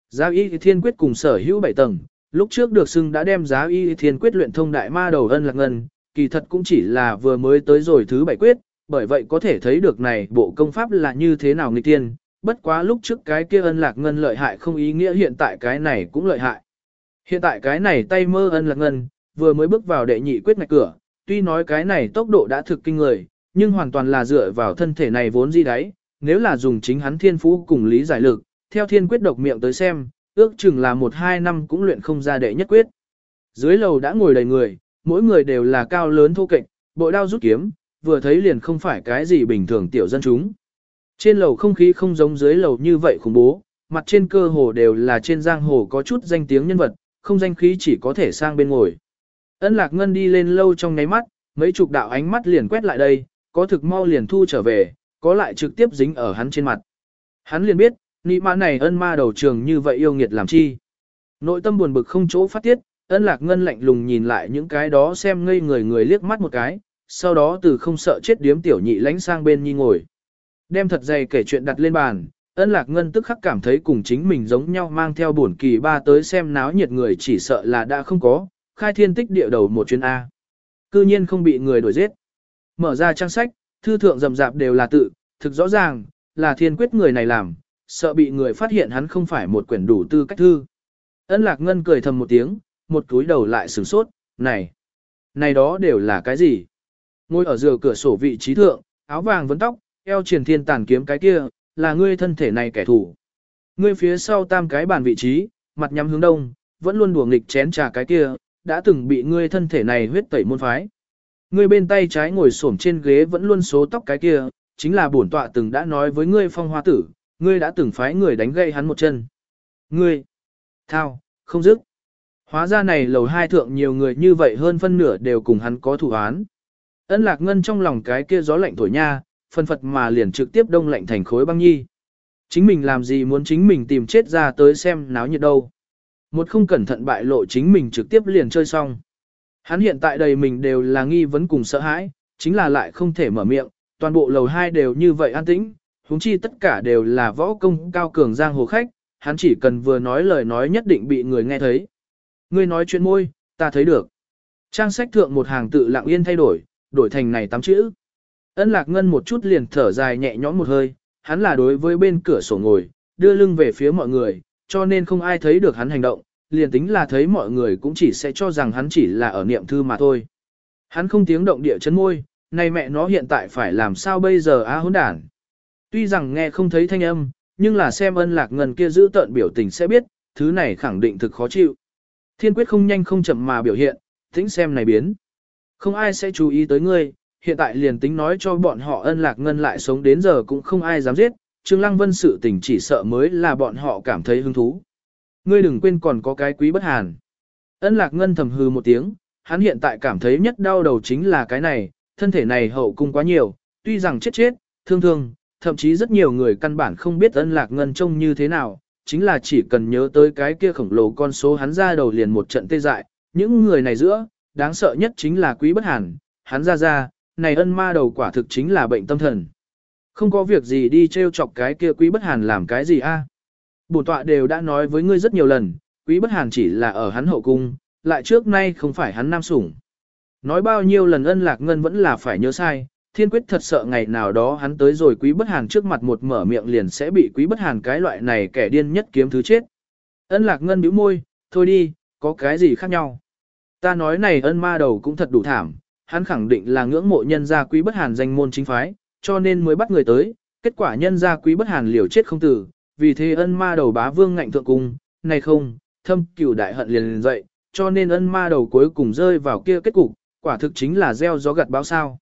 Giá y thiên quyết cùng sở hữu bảy tầng, lúc trước được xưng đã đem giá y thiên quyết luyện thông đại ma đầu ân lạc ngân, kỳ thật cũng chỉ là vừa mới tới rồi thứ bảy quyết, bởi vậy có thể thấy được này bộ công pháp là như thế nào nghịch tiên, bất quá lúc trước cái kia ân lạc ngân lợi hại không ý nghĩa hiện tại cái này cũng lợi hại. Hiện tại cái này tay mơ ân lạc ngân, vừa mới bước vào đệ nhị quyết ngạch cửa, tuy nói cái này tốc độ đã thực kinh người, nhưng hoàn toàn là dựa vào thân thể này vốn gì đấy, nếu là dùng chính hắn thiên phú cùng lý giải lực, theo thiên quyết độc miệng tới xem, ước chừng là một hai năm cũng luyện không ra đệ nhất quyết. Dưới lầu đã ngồi đầy người, mỗi người đều là cao lớn thô kệch, bội đao rút kiếm, vừa thấy liền không phải cái gì bình thường tiểu dân chúng. Trên lầu không khí không giống dưới lầu như vậy khủng bố, mặt trên cơ hồ đều là trên giang hồ có chút danh tiếng nhân vật, không danh khí chỉ có thể sang bên ngồi. Ân lạc ngân đi lên lâu trong ngáy mắt, mấy chục đạo ánh mắt liền quét lại đây, có thực mau liền thu trở về, có lại trực tiếp dính ở hắn trên mặt. Hắn liền biết, nị mã này ân ma đầu trường như vậy yêu nghiệt làm chi. Nội tâm buồn bực không chỗ phát tiết, ân lạc ngân lạnh lùng nhìn lại những cái đó xem ngây người người liếc mắt một cái, sau đó từ không sợ chết điếm tiểu nhị lánh sang bên nhi ngồi. Đem thật dày kể chuyện đặt lên bàn, ân lạc ngân tức khắc cảm thấy cùng chính mình giống nhau mang theo buồn kỳ ba tới xem náo nhiệt người chỉ sợ là đã không có, khai thiên tích địa đầu một chuyến A. Cư nhiên không bị người đuổi giết. Mở ra trang sách, thư thượng rầm rạp đều là tự, thực rõ ràng, là thiên quyết người này làm, sợ bị người phát hiện hắn không phải một quyển đủ tư cách thư. Ân lạc ngân cười thầm một tiếng, một túi đầu lại sửng sốt, này, này đó đều là cái gì? Ngồi ở giữa cửa sổ vị trí thượng, áo vàng vấn tóc, eo triển thiên tàn kiếm cái kia, là ngươi thân thể này kẻ thù. Ngươi phía sau tam cái bàn vị trí, mặt nhắm hướng đông, vẫn luôn đùa nghịch chén trà cái kia, đã từng bị ngươi thân thể này huyết tẩy môn phái. Ngươi bên tay trái ngồi xổm trên ghế vẫn luôn số tóc cái kia, chính là bổn tọa từng đã nói với ngươi phong hoa tử, ngươi đã từng phái người đánh gây hắn một chân. Ngươi, thao, không dứt. Hóa ra này lầu hai thượng nhiều người như vậy hơn phân nửa đều cùng hắn có thủ án. Ân lạc ngân trong lòng cái kia gió lạnh thổi nha, phân phật mà liền trực tiếp đông lạnh thành khối băng nhi. Chính mình làm gì muốn chính mình tìm chết ra tới xem náo nhiệt đâu. Một không cẩn thận bại lộ chính mình trực tiếp liền chơi xong. Hắn hiện tại đầy mình đều là nghi vấn cùng sợ hãi, chính là lại không thể mở miệng, toàn bộ lầu hai đều như vậy an tĩnh, huống chi tất cả đều là võ công cao cường giang hồ khách, hắn chỉ cần vừa nói lời nói nhất định bị người nghe thấy. Ngươi nói chuyện môi, ta thấy được. Trang sách thượng một hàng tự lặng yên thay đổi, đổi thành này tám chữ. Ân lạc ngân một chút liền thở dài nhẹ nhõm một hơi, hắn là đối với bên cửa sổ ngồi, đưa lưng về phía mọi người, cho nên không ai thấy được hắn hành động, liền tính là thấy mọi người cũng chỉ sẽ cho rằng hắn chỉ là ở niệm thư mà thôi. Hắn không tiếng động địa chấn môi, này mẹ nó hiện tại phải làm sao bây giờ á hỗn đản. Tuy rằng nghe không thấy thanh âm, nhưng là xem ân lạc ngân kia giữ tợn biểu tình sẽ biết, thứ này khẳng định thực khó chịu. Thiên quyết không nhanh không chậm mà biểu hiện, tính xem này biến. Không ai sẽ chú ý tới ngươi, hiện tại liền tính nói cho bọn họ ân lạc ngân lại sống đến giờ cũng không ai dám giết, Trương Lăng Vân sự tình chỉ sợ mới là bọn họ cảm thấy hứng thú. Ngươi đừng quên còn có cái quý bất hàn. Ân lạc ngân thầm hư một tiếng, hắn hiện tại cảm thấy nhất đau đầu chính là cái này, thân thể này hậu cung quá nhiều, tuy rằng chết chết, thương thương, thậm chí rất nhiều người căn bản không biết ân lạc ngân trông như thế nào, chính là chỉ cần nhớ tới cái kia khổng lồ con số hắn ra đầu liền một trận tê dại, những người này giữa, đáng sợ nhất chính là quý bất hàn, hắn ra ra, này ân ma đầu quả thực chính là bệnh tâm thần. Không có việc gì đi treo chọc cái kia quý bất hàn làm cái gì a? À? Bổn tọa đều đã nói với ngươi rất nhiều lần, quý bất hàn chỉ là ở hắn hậu cung, lại trước nay không phải hắn nam sủng. Nói bao nhiêu lần ân lạc ngân vẫn là phải nhớ sai, thiên quyết thật sợ ngày nào đó hắn tới rồi quý bất hàn trước mặt một mở miệng liền sẽ bị quý bất hàn cái loại này kẻ điên nhất kiếm thứ chết. Ân lạc ngân bĩu môi, thôi đi, có cái gì khác nhau. Ta nói này ân ma đầu cũng thật đủ thảm, hắn khẳng định là ngưỡng mộ nhân gia quý bất hàn danh môn chính phái, cho nên mới bắt người tới, kết quả nhân gia quý bất hàn liều chết không tử, vì thế ân ma đầu bá vương ngạnh thượng cung, này không, thâm cửu đại hận liền liền dậy, cho nên ân ma đầu cuối cùng rơi vào kia kết cục, quả thực chính là gieo gió gặt bão sao.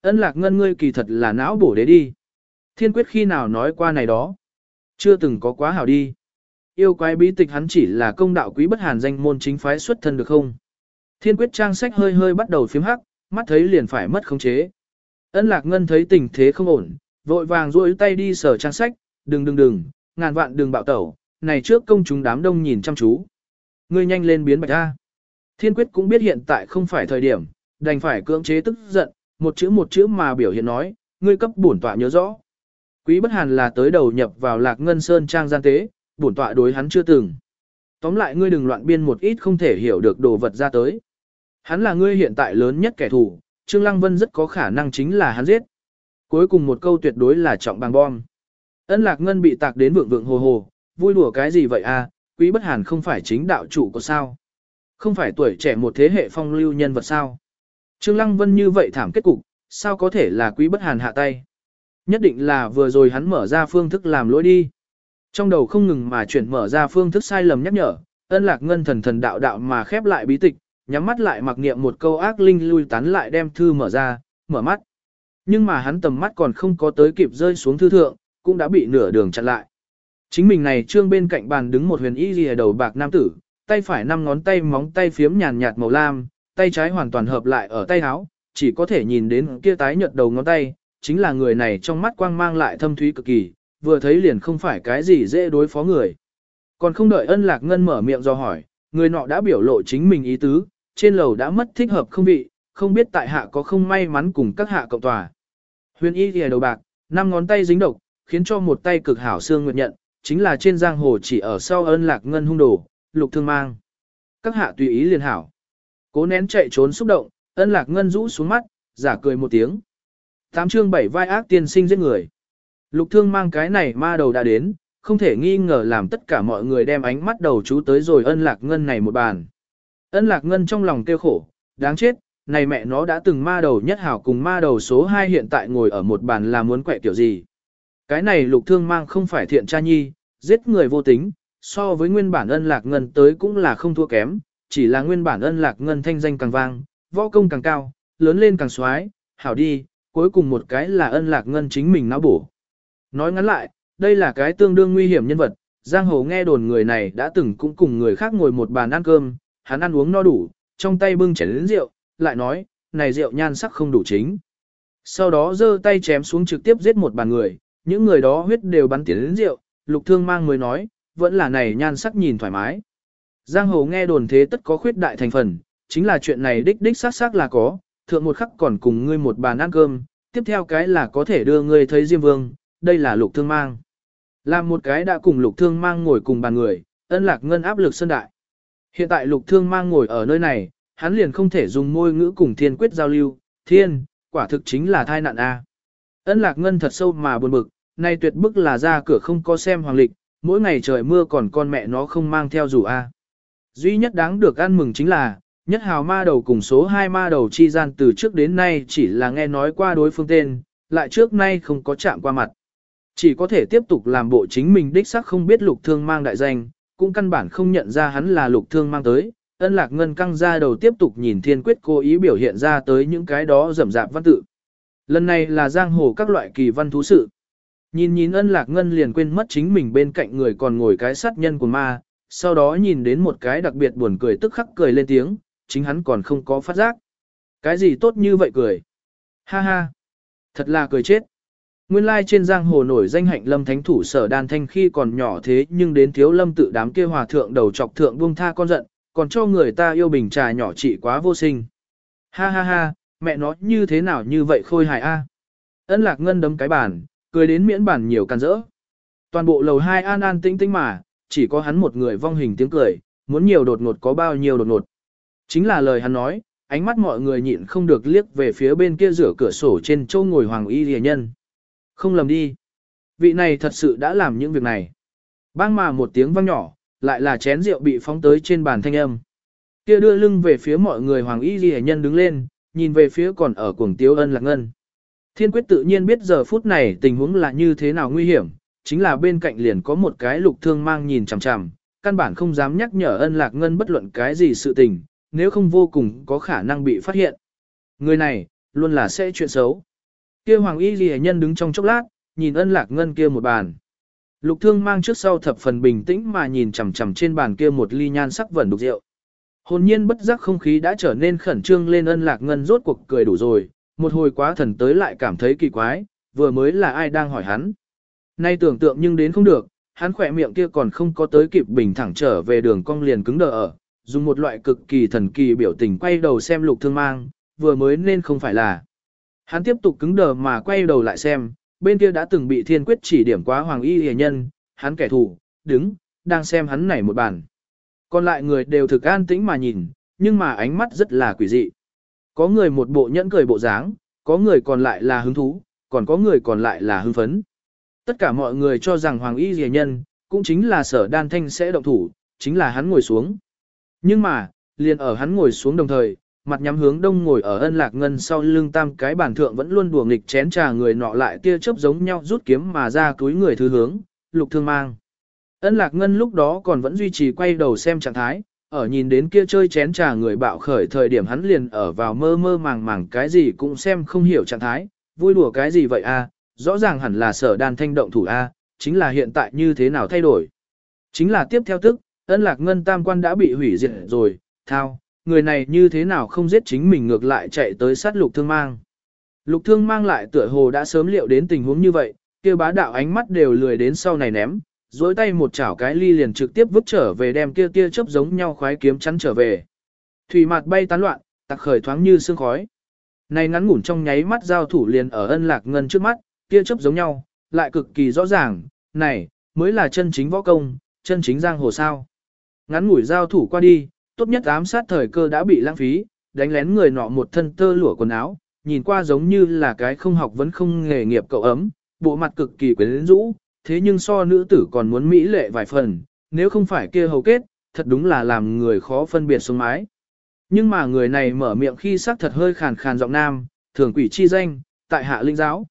Ân lạc ngân ngươi kỳ thật là não bổ đế đi. Thiên quyết khi nào nói qua này đó. Chưa từng có quá hảo đi. Yêu quái bí tịch hắn chỉ là công đạo quý bất hàn danh môn chính phái xuất thân được không? Thiên quyết trang sách hơi hơi bắt đầu phím hắc, mắt thấy liền phải mất khống chế. Ân lạc ngân thấy tình thế không ổn, vội vàng duỗi tay đi sở trang sách, đừng đừng đừng, ngàn vạn đừng bạo tẩu, này trước công chúng đám đông nhìn chăm chú. Ngươi nhanh lên biến bạch ra. Thiên quyết cũng biết hiện tại không phải thời điểm, đành phải cưỡng chế tức giận, một chữ một chữ mà biểu hiện nói, ngươi cấp bổn tọa nhớ rõ. Quý bất hàn là tới đầu nhập vào lạc ngân sơn trang gian tế, bổn tọa đối hắn chưa từng. Tóm lại ngươi đừng loạn biên một ít không thể hiểu được đồ vật ra tới. Hắn là ngươi hiện tại lớn nhất kẻ thù, Trương Lăng Vân rất có khả năng chính là hắn giết. Cuối cùng một câu tuyệt đối là trọng bằng bom. Ân Lạc Ngân bị tạc đến vượng vượng hồ hồ, vui đùa cái gì vậy à, quý bất hàn không phải chính đạo chủ của sao. Không phải tuổi trẻ một thế hệ phong lưu nhân vật sao. Trương Lăng Vân như vậy thảm kết cục, sao có thể là quý bất hàn hạ tay. Nhất định là vừa rồi hắn mở ra phương thức làm lỗi đi. Trong đầu không ngừng mà chuyển mở ra phương thức sai lầm nhắc nhở, ân lạc ngân thần thần đạo đạo mà khép lại bí tịch, nhắm mắt lại mặc niệm một câu ác linh lui tán lại đem thư mở ra, mở mắt. Nhưng mà hắn tầm mắt còn không có tới kịp rơi xuống thư thượng, cũng đã bị nửa đường chặn lại. Chính mình này trương bên cạnh bàn đứng một huyền y lìa đầu bạc nam tử, tay phải năm ngón tay móng tay phiếm nhàn nhạt màu lam, tay trái hoàn toàn hợp lại ở tay áo, chỉ có thể nhìn đến kia tái nhợt đầu ngón tay, chính là người này trong mắt quang mang lại thâm thúy cực kỳ, vừa thấy liền không phải cái gì dễ đối phó người. Còn không đợi ân lạc ngân mở miệng do hỏi, người nọ đã biểu lộ chính mình ý tứ, trên lầu đã mất thích hợp không vị, không biết tại hạ có không may mắn cùng các hạ cộng tòa. Huyền y thì đầu bạc, năm ngón tay dính độc, khiến cho một tay cực hảo xương nguyệt nhận, chính là trên giang hồ chỉ ở sau ân lạc ngân hung đồ, lục thương mang. Các hạ tùy ý liền hảo. Cố nén chạy trốn xúc động, ân lạc ngân rũ xuống mắt, giả cười một tiếng. Tám chương bảy vai ác tiên sinh giết người. Lục thương mang cái này ma đầu đã đến, không thể nghi ngờ làm tất cả mọi người đem ánh mắt đầu chú tới rồi ân lạc ngân này một bàn. Ân lạc ngân trong lòng kêu khổ, đáng chết, này mẹ nó đã từng ma đầu nhất hảo cùng ma đầu số 2 hiện tại ngồi ở một bàn là muốn quẹ kiểu gì. Cái này lục thương mang không phải thiện cha nhi, giết người vô tính, so với nguyên bản ân lạc ngân tới cũng là không thua kém, chỉ là nguyên bản ân lạc ngân thanh danh càng vang, võ công càng cao, lớn lên càng xoái, hảo đi, cuối cùng một cái là ân lạc ngân chính mình não bổ. Nói ngắn lại, đây là cái tương đương nguy hiểm nhân vật, giang hồ nghe đồn người này đã từng cũng cùng người khác ngồi một bàn ăn cơm, hắn ăn uống no đủ, trong tay bưng chén lớn rượu, lại nói, này rượu nhan sắc không đủ chính. Sau đó giơ tay chém xuống trực tiếp giết một bàn người, Những người đó huyết đều bắn tiến đến rượu, lục thương mang mới nói, vẫn là này nhan sắc nhìn thoải mái. Giang hồ nghe đồn thế tất có khuyết đại thành phần, chính là chuyện này đích đích xác xác là có, thượng một khắc còn cùng ngươi một bàn ăn cơm, tiếp theo cái là có thể đưa ngươi thấy Diêm Vương, đây là lục thương mang. Làm một cái đã cùng lục thương mang ngồi cùng bàn người, ân lạc ngân áp lực sân đại. Hiện tại lục thương mang ngồi ở nơi này, hắn liền không thể dùng môi ngữ cùng thiên quyết giao lưu, thiên, quả thực chính là thai nạn A. Ân lạc ngân thật sâu mà buồn bực, nay tuyệt bức là ra cửa không có xem hoàng lịch, mỗi ngày trời mưa còn con mẹ nó không mang theo dù A. Duy nhất đáng được ăn mừng chính là, nhất hào ma đầu cùng số 2 ma đầu chi gian từ trước đến nay chỉ là nghe nói qua đối phương tên, lại trước nay không có chạm qua mặt. Chỉ có thể tiếp tục làm bộ chính mình đích xác không biết lục thương mang đại danh, cũng căn bản không nhận ra hắn là lục thương mang tới. Ân lạc ngân căng ra đầu tiếp tục nhìn thiên quyết cố ý biểu hiện ra tới những cái đó rầm rạp văn tự. Lần này là giang hồ các loại kỳ văn thú sự. Nhìn nhìn ân lạc ngân liền quên mất chính mình bên cạnh người còn ngồi cái sát nhân của ma, sau đó nhìn đến một cái đặc biệt buồn cười tức khắc cười lên tiếng, chính hắn còn không có phát giác. Cái gì tốt như vậy cười? Ha ha! Thật là cười chết. Nguyên lai trên giang hồ nổi danh hạnh lâm thánh thủ sở đan thanh khi còn nhỏ thế nhưng đến thiếu lâm tự đám kia hòa thượng đầu chọc thượng buông tha con giận, còn cho người ta yêu bình trà nhỏ trị quá vô sinh. Ha ha ha, mẹ nó như thế nào như vậy khôi hài a. Ân lạc ngân đấm cái bàn, cười đến miễn bản nhiều can rỡ. Toàn bộ lầu hai an an tĩnh tĩnh mà, chỉ có hắn một người vong hình tiếng cười, muốn nhiều đột ngột có bao nhiêu đột ngột. Chính là lời hắn nói, ánh mắt mọi người nhịn không được liếc về phía bên kia rửa cửa sổ trên châu ngồi hoàng y rìa nhân. Không lầm đi. Vị này thật sự đã làm những việc này. Bang mà một tiếng vang nhỏ, lại là chén rượu bị phóng tới trên bàn thanh âm. Kia đưa lưng về phía mọi người hoàng y ghi nhân đứng lên, nhìn về phía còn ở cuồng tiếu ân lạc ngân. Thiên quyết tự nhiên biết giờ phút này tình huống là như thế nào nguy hiểm, chính là bên cạnh liền có một cái lục thương mang nhìn chằm chằm, căn bản không dám nhắc nhở ân lạc ngân bất luận cái gì sự tình, nếu không vô cùng có khả năng bị phát hiện. Người này, luôn là sẽ chuyện xấu. Kia hoàng y ghi nhân đứng trong chốc lát, nhìn ân lạc ngân kia một bàn. Lục thương mang trước sau thập phần bình tĩnh mà nhìn chằm chằm trên bàn kia một ly nhan sắc vẩn đục rượu. Hồn nhiên bất giác không khí đã trở nên khẩn trương lên ân lạc ngân rốt cuộc cười đủ rồi, một hồi quá thần tới lại cảm thấy kỳ quái, vừa mới là ai đang hỏi hắn. Nay tưởng tượng nhưng đến không được, hắn khỏe miệng kia còn không có tới kịp bình thẳng trở về đường cong liền cứng đờ ở, dùng một loại cực kỳ thần kỳ biểu tình quay đầu xem lục thương mang, vừa mới nên không phải là. Hắn tiếp tục cứng đờ mà quay đầu lại xem, bên kia đã từng bị thiên quyết chỉ điểm quá hoàng y hề nhân, hắn kẻ thù, đứng, đang xem hắn này một bàn. Còn lại người đều thực an tĩnh mà nhìn, nhưng mà ánh mắt rất là quỷ dị. Có người một bộ nhẫn cười bộ dáng, có người còn lại là hứng thú, còn có người còn lại là hưng phấn. Tất cả mọi người cho rằng hoàng y hề nhân, cũng chính là sở đan thanh sẽ động thủ, chính là hắn ngồi xuống. Nhưng mà, liền ở hắn ngồi xuống đồng thời, mặt nhắm hướng đông ngồi ở ân lạc ngân sau lưng tam cái bàn thượng vẫn luôn đùa nghịch chén trà người nọ lại tia chớp giống nhau rút kiếm mà ra túi người thứ hướng, lục thương mang. Ân lạc ngân lúc đó còn vẫn duy trì quay đầu xem trạng thái, ở nhìn đến kia chơi chén trà người bạo khởi thời điểm hắn liền ở vào mơ mơ màng màng cái gì cũng xem không hiểu trạng thái, vui đùa cái gì vậy a? rõ ràng hẳn là sở đàn thanh động thủ a, chính là hiện tại như thế nào thay đổi. Chính là tiếp theo tức, ân lạc ngân tam quan đã bị hủy diệt rồi, thao, người này như thế nào không giết chính mình ngược lại chạy tới sát lục thương mang. Lục thương mang lại tựa hồ đã sớm liệu đến tình huống như vậy, kia bá đạo ánh mắt đều lười đến sau này ném, dối tay một chảo cái ly liền trực tiếp vứt trở về đem kia tia chớp giống nhau khoái kiếm chắn trở về. Thủy mặt bay tán loạn, tặc khởi thoáng như sương khói. Này ngắn ngủn trong nháy mắt giao thủ liền ở ân lạc ngân trước mắt, kia chớp giống nhau, lại cực kỳ rõ ràng, này, mới là chân chính võ công, chân chính giang hồ sao. Ngắn ngủi giao thủ qua đi, tốt nhất ám sát thời cơ đã bị lãng phí, đánh lén người nọ một thân tơ lụa quần áo, nhìn qua giống như là cái không học vẫn không nghề nghiệp cậu ấm, bộ mặt cực kỳ quyến rũ, thế nhưng so nữ tử còn muốn mỹ lệ vài phần, nếu không phải kia hầu kết, thật đúng là làm người khó phân biệt xuống mái. Nhưng mà người này mở miệng khi sắc thật hơi khàn khàn giọng nam, thường quỷ chi danh, tại hạ linh giáo.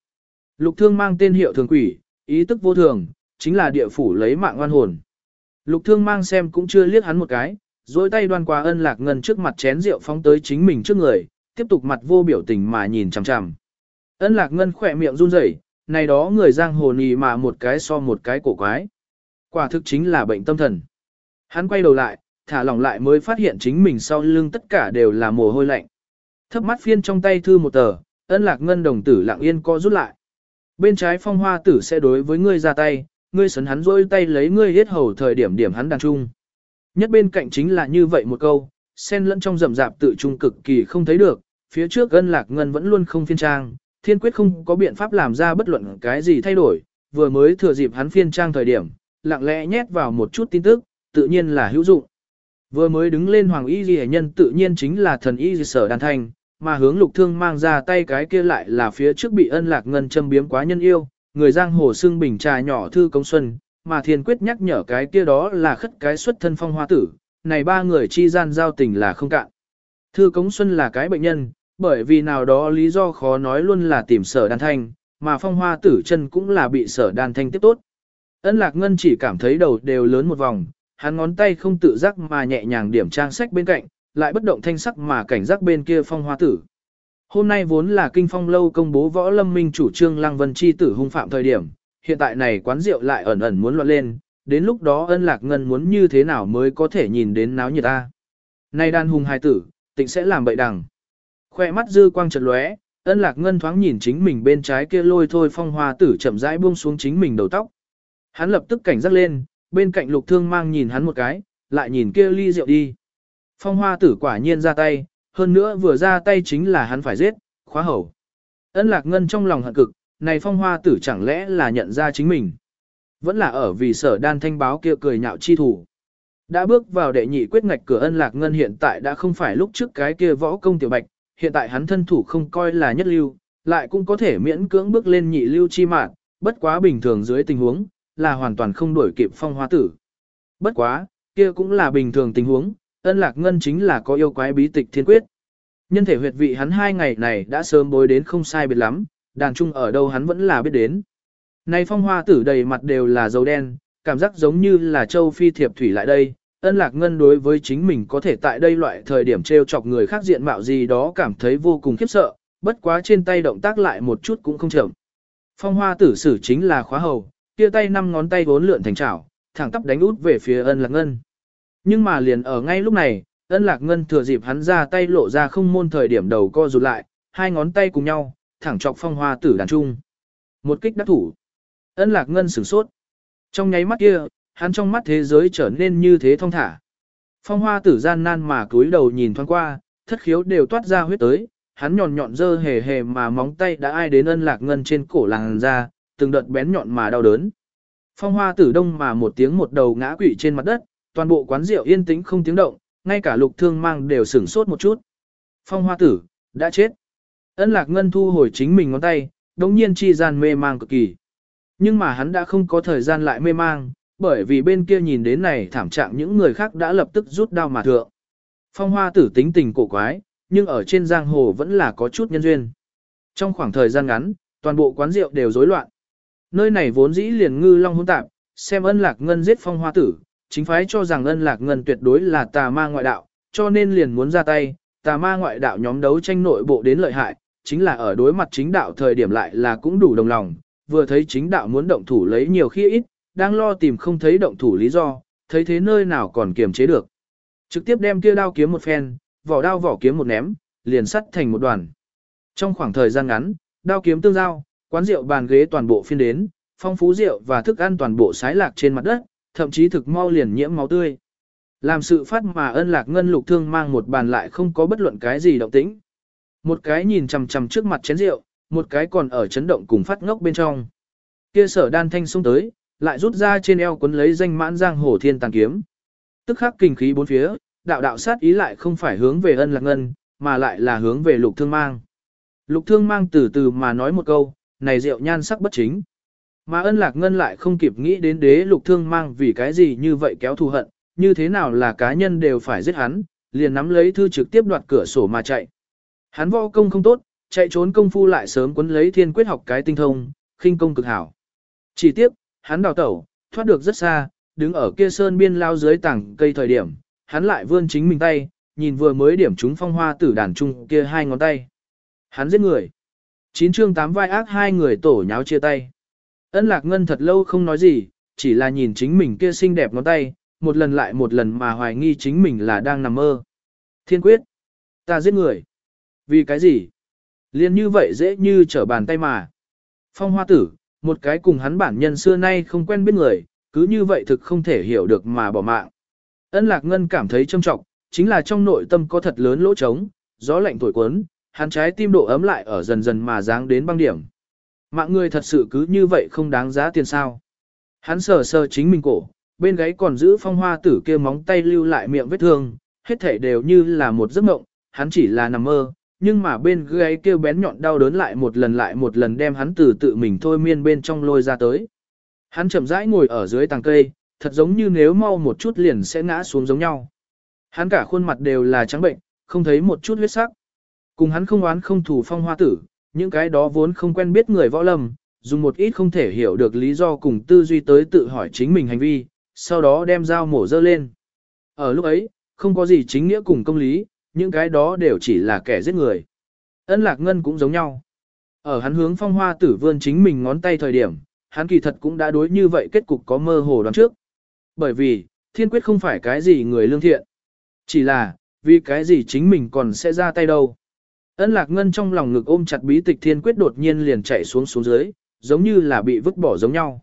Lục thương mang tên hiệu thường quỷ, ý tức vô thường, chính là địa phủ lấy mạng oan hồn. Lục thương mang xem cũng chưa liếc hắn một cái, dối tay đoan qua ân lạc ngân trước mặt chén rượu phóng tới chính mình trước người, tiếp tục mặt vô biểu tình mà nhìn chằm chằm. Ân lạc ngân khỏe miệng run rẩy, này đó người giang hồ nì mà một cái so một cái cổ quái. Quả thực chính là bệnh tâm thần. Hắn quay đầu lại, thả lỏng lại mới phát hiện chính mình sau lưng tất cả đều là mồ hôi lạnh. Thấp mắt phiên trong tay thư một tờ, ân lạc ngân đồng tử lặng yên co rút lại. bên trái phong hoa tử sẽ đối với ngươi ra tay, ngươi sấn hắn rôi tay lấy ngươi hết hầu thời điểm điểm hắn đàn trung. Nhất bên cạnh chính là như vậy một câu, sen lẫn trong rậm rạp tự trung cực kỳ không thấy được, phía trước ân lạc ngân vẫn luôn không phiên trang, thiên quyết không có biện pháp làm ra bất luận cái gì thay đổi, vừa mới thừa dịp hắn phiên trang thời điểm, lặng lẽ nhét vào một chút tin tức, tự nhiên là hữu dụng. Vừa mới đứng lên hoàng y ghi nhân tự nhiên chính là thần y sở đàn thành, mà hướng lục thương mang ra tay cái kia lại là phía trước bị ân lạc ngân châm biếm quá nhân yêu, người giang hồ xưng bình trà nhỏ thư công xuân, mà thiên quyết nhắc nhở cái kia đó là khất cái xuất thân phong hoa tử, này ba người chi gian giao tình là không cạn. Thư Cống Xuân là cái bệnh nhân, bởi vì nào đó lý do khó nói luôn là tìm sở đan thanh, mà phong hoa tử chân cũng là bị sở đan thanh tiếp tốt. Ân Lạc Ngân chỉ cảm thấy đầu đều lớn một vòng, hắn ngón tay không tự giác mà nhẹ nhàng điểm trang sách bên cạnh, lại bất động thanh sắc mà cảnh giác bên kia phong hoa tử. Hôm nay vốn là kinh phong lâu công bố võ lâm minh chủ trương lăng vân chi tử hung phạm thời điểm, hiện tại này quán rượu lại ẩn ẩn muốn loạn lên, đến lúc đó ân lạc ngân muốn như thế nào mới có thể nhìn đến náo nhiệt ta. Nay đàn hung hài tử, tịnh sẽ làm bậy đằng. Khoe mắt dư quang chợt lóe, ân lạc ngân thoáng nhìn chính mình bên trái kia lôi thôi phong hoa tử chậm rãi buông xuống chính mình đầu tóc. Hắn lập tức cảnh giác lên, bên cạnh lục thương mang nhìn hắn một cái, lại nhìn kia ly rượu đi. Phong hoa tử quả nhiên ra tay, hơn nữa vừa ra tay chính là hắn phải giết, khóa hầu. Ân lạc ngân trong lòng hận cực, này phong hoa tử chẳng lẽ là nhận ra chính mình. Vẫn là ở vì sở đan thanh báo kia cười nhạo chi thủ. Đã bước vào đệ nhị quyết ngạch cửa ân lạc ngân hiện tại đã không phải lúc trước cái kia võ công tiểu bạch, hiện tại hắn thân thủ không coi là nhất lưu, lại cũng có thể miễn cưỡng bước lên nhị lưu chi mạng, bất quá bình thường dưới tình huống, là hoàn toàn không đổi kịp phong hoa tử. Bất quá, kia cũng là bình thường tình huống, ân lạc ngân chính là có yêu quái bí tịch thiên quyết. Nhân thể huyệt vị hắn hai ngày này đã sớm bối đến không sai biệt lắm, đàn trung ở đâu hắn vẫn là biết đến. Này phong hoa tử đầy mặt đều là dầu đen, cảm giác giống như là châu phi thiệp thủy lại đây. Ân lạc ngân đối với chính mình có thể tại đây loại thời điểm treo chọc người khác diện mạo gì đó cảm thấy vô cùng khiếp sợ, bất quá trên tay động tác lại một chút cũng không chậm. Phong hoa tử sử chính là khóa hầu, kia tay năm ngón tay vốn lượn thành chảo, thẳng tắp đánh út về phía ân lạc ngân. Nhưng mà liền ở ngay lúc này, ân lạc ngân thừa dịp hắn ra tay lộ ra không môn thời điểm đầu co rụt lại, hai ngón tay cùng nhau, thẳng chọc phong hoa tử đàn trung. Một kích đắc thủ. Ân lạc ngân sửng sốt. Trong nháy mắt kia, hắn trong mắt thế giới trở nên như thế thông thả. Phong hoa tử gian nan mà cúi đầu nhìn thoáng qua, thất khiếu đều toát ra huyết tới, hắn nhọn nhọn dơ hề hề mà móng tay đã ai đến ân lạc ngân trên cổ làng ra, từng đợt bén nhọn mà đau đớn. Phong hoa tử đông mà một tiếng một đầu ngã quỵ trên mặt đất, toàn bộ quán rượu yên tĩnh không tiếng động, ngay cả lục thương mang đều sửng sốt một chút. Phong hoa tử, đã chết. Ân lạc ngân thu hồi chính mình ngón tay, đống nhiên chi gian mê mang cực kỳ. Nhưng mà hắn đã không có thời gian lại mê mang, bởi vì bên kia nhìn đến này thảm trạng những người khác đã lập tức rút đao mà thượng. Phong hoa tử tính tình cổ quái, nhưng ở trên giang hồ vẫn là có chút nhân duyên. Trong khoảng thời gian ngắn, toàn bộ quán rượu đều rối loạn. Nơi này vốn dĩ liền ngư long hỗn tạp, xem ân lạc ngân giết phong hoa tử, chính phái cho rằng ân lạc ngân tuyệt đối là tà ma ngoại đạo, cho nên liền muốn ra tay, tà ma ngoại đạo nhóm đấu tranh nội bộ đến lợi hại, chính là ở đối mặt chính đạo thời điểm lại là cũng đủ đồng lòng, vừa thấy chính đạo muốn động thủ lấy nhiều khi ít, đang lo tìm không thấy động thủ lý do, thấy thế nơi nào còn kiềm chế được. Trực tiếp đem kia đao kiếm một phen, vỏ đao vỏ kiếm một ném, liền sắt thành một đoàn. Trong khoảng thời gian ngắn, đao kiếm tương giao, quán rượu bàn ghế toàn bộ phiên đến, phong phú rượu và thức ăn toàn bộ sái lạc trên mặt đất, thậm chí thực mau liền nhiễm máu tươi. Làm sự phát mà ân lạc ngân lục thương mang một bàn lại không có bất luận cái gì động tĩnh. Một cái nhìn chằm chằm trước mặt chén rượu, một cái còn ở chấn động cùng phát ngốc bên trong. Kia sở đan thanh xông tới, lại rút ra trên eo cuốn lấy danh mãn giang hồ thiên tàn kiếm. Tức khắc kinh khí bốn phía, đạo đạo sát ý lại không phải hướng về ân lạc ngân, mà lại là hướng về lục thương mang. Lục thương mang từ từ mà nói một câu, này rượu nhan sắc bất chính. Mà ân lạc ngân lại không kịp nghĩ đến đế lục thương mang vì cái gì như vậy kéo thù hận, như thế nào là cá nhân đều phải giết hắn, liền nắm lấy thư trực tiếp đoạt cửa sổ mà chạy. Hắn võ công không tốt, chạy trốn công phu lại sớm quấn lấy thiên quyết học cái tinh thông, khinh công cực hảo. Chỉ tiếp, hắn đào tẩu, thoát được rất xa, đứng ở kia sơn biên lao dưới tảng cây thời điểm, hắn lại vươn chính mình tay, nhìn vừa mới điểm trúng phong hoa tử đàn trung kia hai ngón tay. Hắn giết người. Chín chương tám vai ác hai người tổ nháo chia tay. Ân lạc ngân thật lâu không nói gì, chỉ là nhìn chính mình kia xinh đẹp ngón tay, một lần lại một lần mà hoài nghi chính mình là đang nằm mơ. Thiên quyết. Ta giết người. Vì cái gì? Liên như vậy dễ như trở bàn tay mà. Phong hoa tử, một cái cùng hắn bản nhân xưa nay không quen biết người, cứ như vậy thực không thể hiểu được mà bỏ mạng. Ân lạc ngân cảm thấy trâm trọng, chính là trong nội tâm có thật lớn lỗ trống, gió lạnh thổi cuốn, hắn trái tim độ ấm lại ở dần dần mà dáng đến băng điểm. Mạng người thật sự cứ như vậy không đáng giá tiền sao. Hắn sờ sờ chính mình cổ, bên gáy còn giữ phong hoa tử kia móng tay lưu lại miệng vết thương, hết thể đều như là một giấc mộng, hắn chỉ là nằm mơ, nhưng mà bên gáy kêu bén nhọn đau đớn lại một lần lại một lần đem hắn từ tự mình thôi miên bên trong lôi ra tới. Hắn chậm rãi ngồi ở dưới tàng cây, thật giống như nếu mau một chút liền sẽ ngã xuống giống nhau. Hắn cả khuôn mặt đều là trắng bệnh, không thấy một chút huyết sắc. Cùng hắn không oán không thù phong hoa tử, những cái đó vốn không quen biết người võ lâm, dùng một ít không thể hiểu được lý do cùng tư duy tới tự hỏi chính mình hành vi, sau đó đem dao mổ dơ lên. Ở lúc ấy, không có gì chính nghĩa cùng công lý, những cái đó đều chỉ là kẻ giết người. Ân lạc ngân cũng giống nhau. Ở hắn hướng phong hoa tử vươn chính mình ngón tay thời điểm, hắn kỳ thật cũng đã đối như vậy kết cục có mơ hồ đoán trước. Bởi vì, thiên quyết không phải cái gì người lương thiện. Chỉ là, vì cái gì chính mình còn sẽ ra tay đâu. Ân lạc ngân trong lòng ngực ôm chặt bí tịch thiên quyết đột nhiên liền chạy xuống xuống dưới, giống như là bị vứt bỏ giống nhau.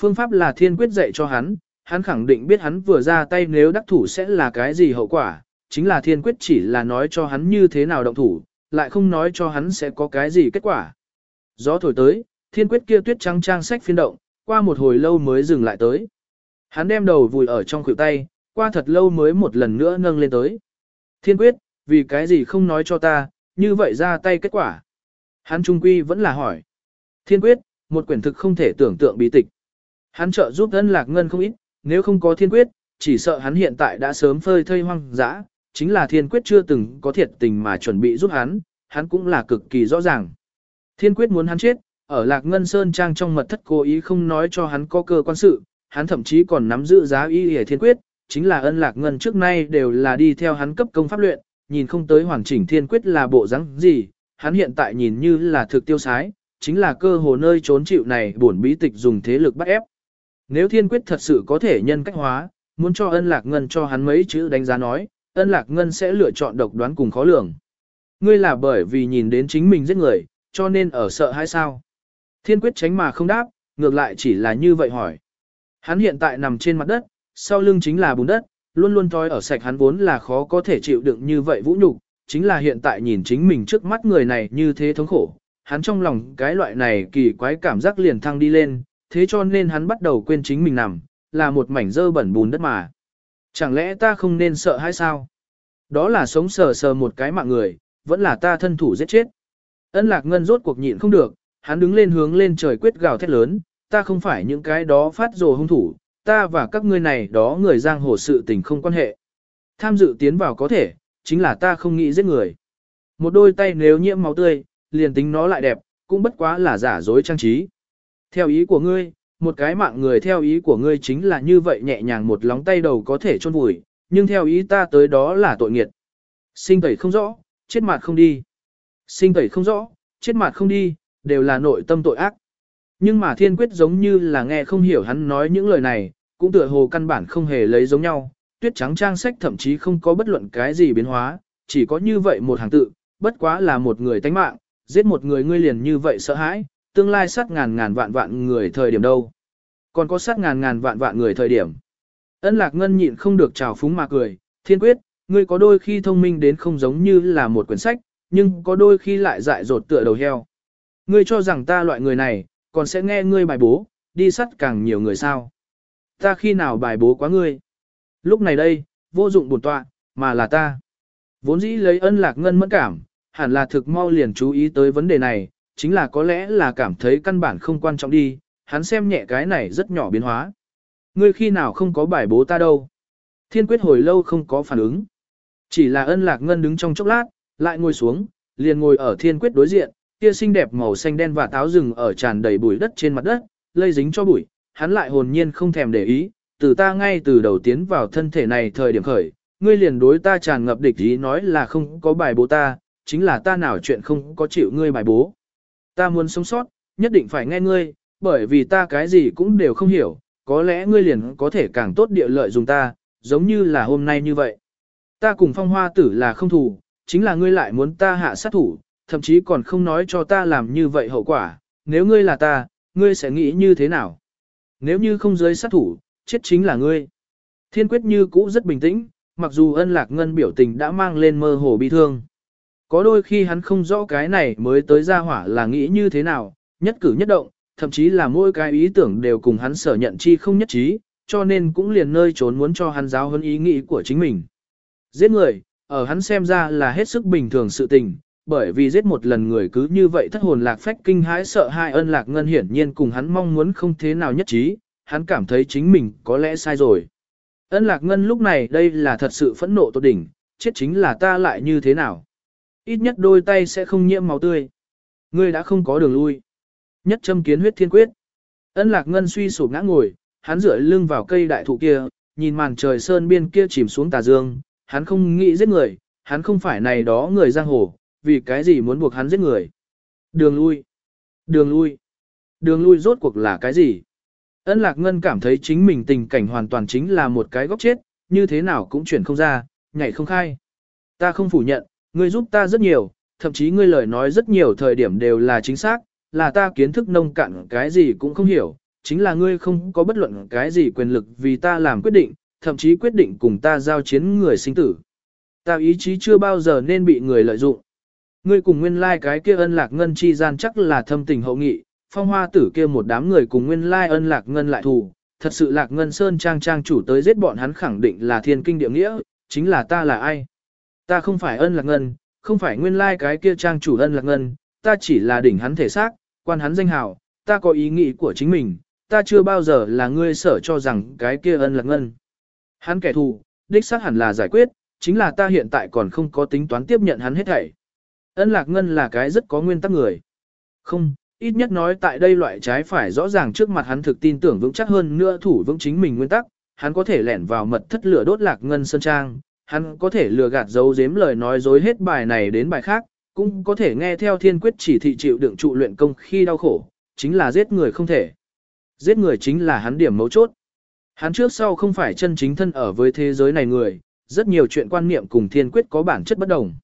Phương pháp là thiên quyết dạy cho hắn, hắn khẳng định biết hắn vừa ra tay nếu đắc thủ sẽ là cái gì hậu quả, chính là thiên quyết chỉ là nói cho hắn như thế nào động thủ, lại không nói cho hắn sẽ có cái gì kết quả. Gió thổi tới, thiên quyết kia tuyết trắng trang sách phiên động, qua một hồi lâu mới dừng lại tới. Hắn đem đầu vùi ở trong khuỷu tay, qua thật lâu mới một lần nữa nâng lên tới. Thiên quyết, vì cái gì không nói cho ta, như vậy ra tay kết quả. Hắn trung quy vẫn là hỏi. Thiên quyết, một quyển thực không thể tưởng tượng bí tịch. Hắn trợ giúp ân lạc ngân không ít, nếu không có thiên quyết, chỉ sợ hắn hiện tại đã sớm phơi thây hoang dã, chính là thiên quyết chưa từng có thiệt tình mà chuẩn bị giúp hắn, hắn cũng là cực kỳ rõ ràng. Thiên quyết muốn hắn chết, ở lạc ngân sơn trang trong mật thất cố ý không nói cho hắn có cơ quan sự, hắn thậm chí còn nắm giữ giá y hề thiên quyết, chính là ân lạc ngân trước nay đều là đi theo hắn cấp công pháp luyện, nhìn không tới hoàn chỉnh thiên quyết là bộ rắn gì, hắn hiện tại nhìn như là thực tiêu sái, chính là cơ hồ nơi trốn chịu này bổn bí tịch dùng thế lực bắt ép. Nếu thiên quyết thật sự có thể nhân cách hóa, muốn cho ân lạc ngân cho hắn mấy chữ đánh giá nói, ân lạc ngân sẽ lựa chọn độc đoán cùng khó lường. Ngươi là bởi vì nhìn đến chính mình giết người, cho nên ở sợ hay sao? Thiên quyết tránh mà không đáp, ngược lại chỉ là như vậy hỏi. Hắn hiện tại nằm trên mặt đất, sau lưng chính là bùn đất, luôn luôn thói ở sạch hắn vốn là khó có thể chịu đựng như vậy vũ nhục, chính là hiện tại nhìn chính mình trước mắt người này như thế thống khổ, hắn trong lòng cái loại này kỳ quái cảm giác liền thăng đi lên, thế cho nên hắn bắt đầu quên chính mình nằm, là một mảnh dơ bẩn bùn đất mà. Chẳng lẽ ta không nên sợ hay sao? Đó là sống sờ sờ một cái mạng người, vẫn là ta thân thủ giết chết. Ân lạc ngân rốt cuộc nhịn không được, hắn đứng lên hướng lên trời quyết gào thét lớn, ta không phải những cái đó phát rồ hung thủ, ta và các ngươi này đó người giang hồ sự tình không quan hệ. Tham dự tiến vào có thể, chính là ta không nghĩ giết người. Một đôi tay nếu nhiễm máu tươi, liền tính nó lại đẹp, cũng bất quá là giả dối trang trí. Theo ý của ngươi, một cái mạng người theo ý của ngươi chính là như vậy nhẹ nhàng một lóng tay đầu có thể chôn vùi, nhưng theo ý ta tới đó là tội nghiệt. Sinh tẩy không rõ, chết mặt không đi. Sinh tẩy không rõ, chết mặt không đi, đều là nội tâm tội ác. Nhưng mà thiên quyết giống như là nghe không hiểu hắn nói những lời này, cũng tựa hồ căn bản không hề lấy giống nhau, tuyết trắng trang sách thậm chí không có bất luận cái gì biến hóa, chỉ có như vậy một hàng tự, bất quá là một người tánh mạng, giết một người ngươi liền như vậy sợ hãi, tương lai sát ngàn ngàn vạn vạn người thời điểm đâu. Còn có sát ngàn ngàn vạn vạn người thời điểm. Ân lạc ngân nhịn không được trào phúng mà cười, thiên quyết, ngươi có đôi khi thông minh đến không giống như là một quyển sách, nhưng có đôi khi lại dại dột tựa đầu heo. Ngươi cho rằng ta loại người này, còn sẽ nghe ngươi bài bố, đi sắt càng nhiều người sao. Ta khi nào bài bố quá ngươi? Lúc này đây, vô dụng bổn tọa, mà là ta. Vốn dĩ lấy ân lạc ngân mẫn cảm, hẳn là thực mau liền chú ý tới vấn đề này, chính là có lẽ là cảm thấy căn bản không quan trọng đi, hắn xem nhẹ cái này rất nhỏ biến hóa. Ngươi khi nào không có bài bố ta đâu? Thiên quyết hồi lâu không có phản ứng. Chỉ là ân lạc ngân đứng trong chốc lát, lại ngồi xuống, liền ngồi ở thiên quyết đối diện, kia xinh đẹp màu xanh đen và táo rừng ở tràn đầy bụi đất trên mặt đất, lây dính cho bụi, hắn lại hồn nhiên không thèm để ý, từ ta ngay từ đầu tiến vào thân thể này thời điểm khởi, ngươi liền đối ta tràn ngập địch ý nói là không có bài bố ta, chính là ta nào chuyện không có chịu ngươi bài bố. Ta muốn sống sót, nhất định phải nghe ngươi, bởi vì ta cái gì cũng đều không hiểu, có lẽ ngươi liền có thể càng tốt địa lợi dùng ta, giống như là hôm nay như vậy. Ta cùng phong hoa tử là không thủ, chính là ngươi lại muốn ta hạ sát thủ, thậm chí còn không nói cho ta làm như vậy hậu quả, nếu ngươi là ta, ngươi sẽ nghĩ như thế nào? Nếu như không giới sát thủ, chết chính là ngươi. Thiên quyết như cũ rất bình tĩnh, mặc dù ân lạc ngân biểu tình đã mang lên mơ hồ bi thương. Có đôi khi hắn không rõ cái này mới tới ra hỏa là nghĩ như thế nào, nhất cử nhất động, thậm chí là mỗi cái ý tưởng đều cùng hắn sở nhận chi không nhất trí, cho nên cũng liền nơi trốn muốn cho hắn giáo hơn ý nghĩ của chính mình. Giết người, ở hắn xem ra là hết sức bình thường sự tình, bởi vì giết một lần người cứ như vậy thất hồn lạc phách kinh hãi sợ hai ân lạc ngân hiển nhiên cùng hắn mong muốn không thế nào nhất trí, hắn cảm thấy chính mình có lẽ sai rồi. Ân lạc ngân lúc này đây là thật sự phẫn nộ tột đỉnh, chết chính là ta lại như thế nào. Ít nhất đôi tay sẽ không nhiễm máu tươi. Ngươi đã không có đường lui. Nhất châm kiến huyết thiên quyết. Ân lạc ngân suy sụp ngã ngồi, hắn dựa lưng vào cây đại thụ kia, nhìn màn trời sơn biên kia chìm xuống tà dương, hắn không nghĩ giết người, hắn không phải này đó người giang hồ, vì cái gì muốn buộc hắn giết người. Đường lui. Đường lui. Đường lui rốt cuộc là cái gì? Ân lạc ngân cảm thấy chính mình tình cảnh hoàn toàn chính là một cái góc chết, như thế nào cũng chuyển không ra, nhảy không khai. Ta không phủ nhận, ngươi giúp ta rất nhiều, thậm chí ngươi lời nói rất nhiều thời điểm đều là chính xác, là ta kiến thức nông cạn cái gì cũng không hiểu, chính là ngươi không có bất luận cái gì quyền lực vì ta làm quyết định, thậm chí quyết định cùng ta giao chiến người sinh tử. Ta ý chí chưa bao giờ nên bị người lợi dụng. Ngươi cùng nguyên lai like cái kia ân lạc ngân chi gian chắc là thâm tình hậu nghị, phong hoa tử kia một đám người cùng nguyên lai like ân lạc ngân lại thù, thật sự lạc ngân sơn trang trang chủ tới giết bọn hắn khẳng định là thiên kinh địa nghĩa, chính là ta là ai? Ta không phải ân lạc ngân, không phải nguyên lai like cái kia trang chủ ân lạc ngân, ta chỉ là đỉnh hắn thể xác, quan hắn danh hào, ta có ý nghĩ của chính mình, ta chưa bao giờ là ngươi sở cho rằng cái kia ân lạc ngân. Hắn kẻ thù, đích xác hẳn là giải quyết, chính là ta hiện tại còn không có tính toán tiếp nhận hắn hết thảy. Ân lạc ngân là cái rất có nguyên tắc người. Không, ít nhất nói tại đây loại trái phải rõ ràng trước mặt hắn thực tin tưởng vững chắc hơn nữa thủ vững chính mình nguyên tắc, hắn có thể lẻn vào mật thất lửa đốt lạc ngân sơn trang, hắn có thể lừa gạt giấu giếm lời nói dối hết bài này đến bài khác, cũng có thể nghe theo thiên quyết chỉ thị chịu đựng trụ luyện công khi đau khổ, chính là giết người không thể. Giết người chính là hắn điểm mấu chốt. Hắn trước sau không phải chân chính thân ở với thế giới này người, rất nhiều chuyện quan niệm cùng thiên quyết có bản chất bất đồng.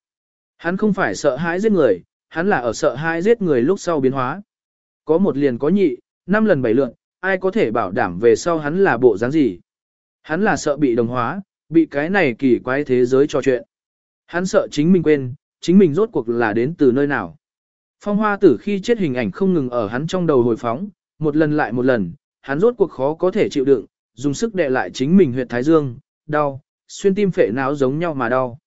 Hắn không phải sợ hãi giết người, hắn là ở sợ hãi giết người lúc sau biến hóa. Có một liền có nhị, năm lần bảy lượn, ai có thể bảo đảm về sau hắn là bộ dáng gì. Hắn là sợ bị đồng hóa, bị cái này kỳ quái thế giới trò chuyện. Hắn sợ chính mình quên, chính mình rốt cuộc là đến từ nơi nào. Phong hoa tử khi chết hình ảnh không ngừng ở hắn trong đầu hồi phóng, một lần lại một lần, hắn rốt cuộc khó có thể chịu đựng, dùng sức đè lại chính mình huyệt thái dương, đau, xuyên tim phệ não giống nhau mà đau.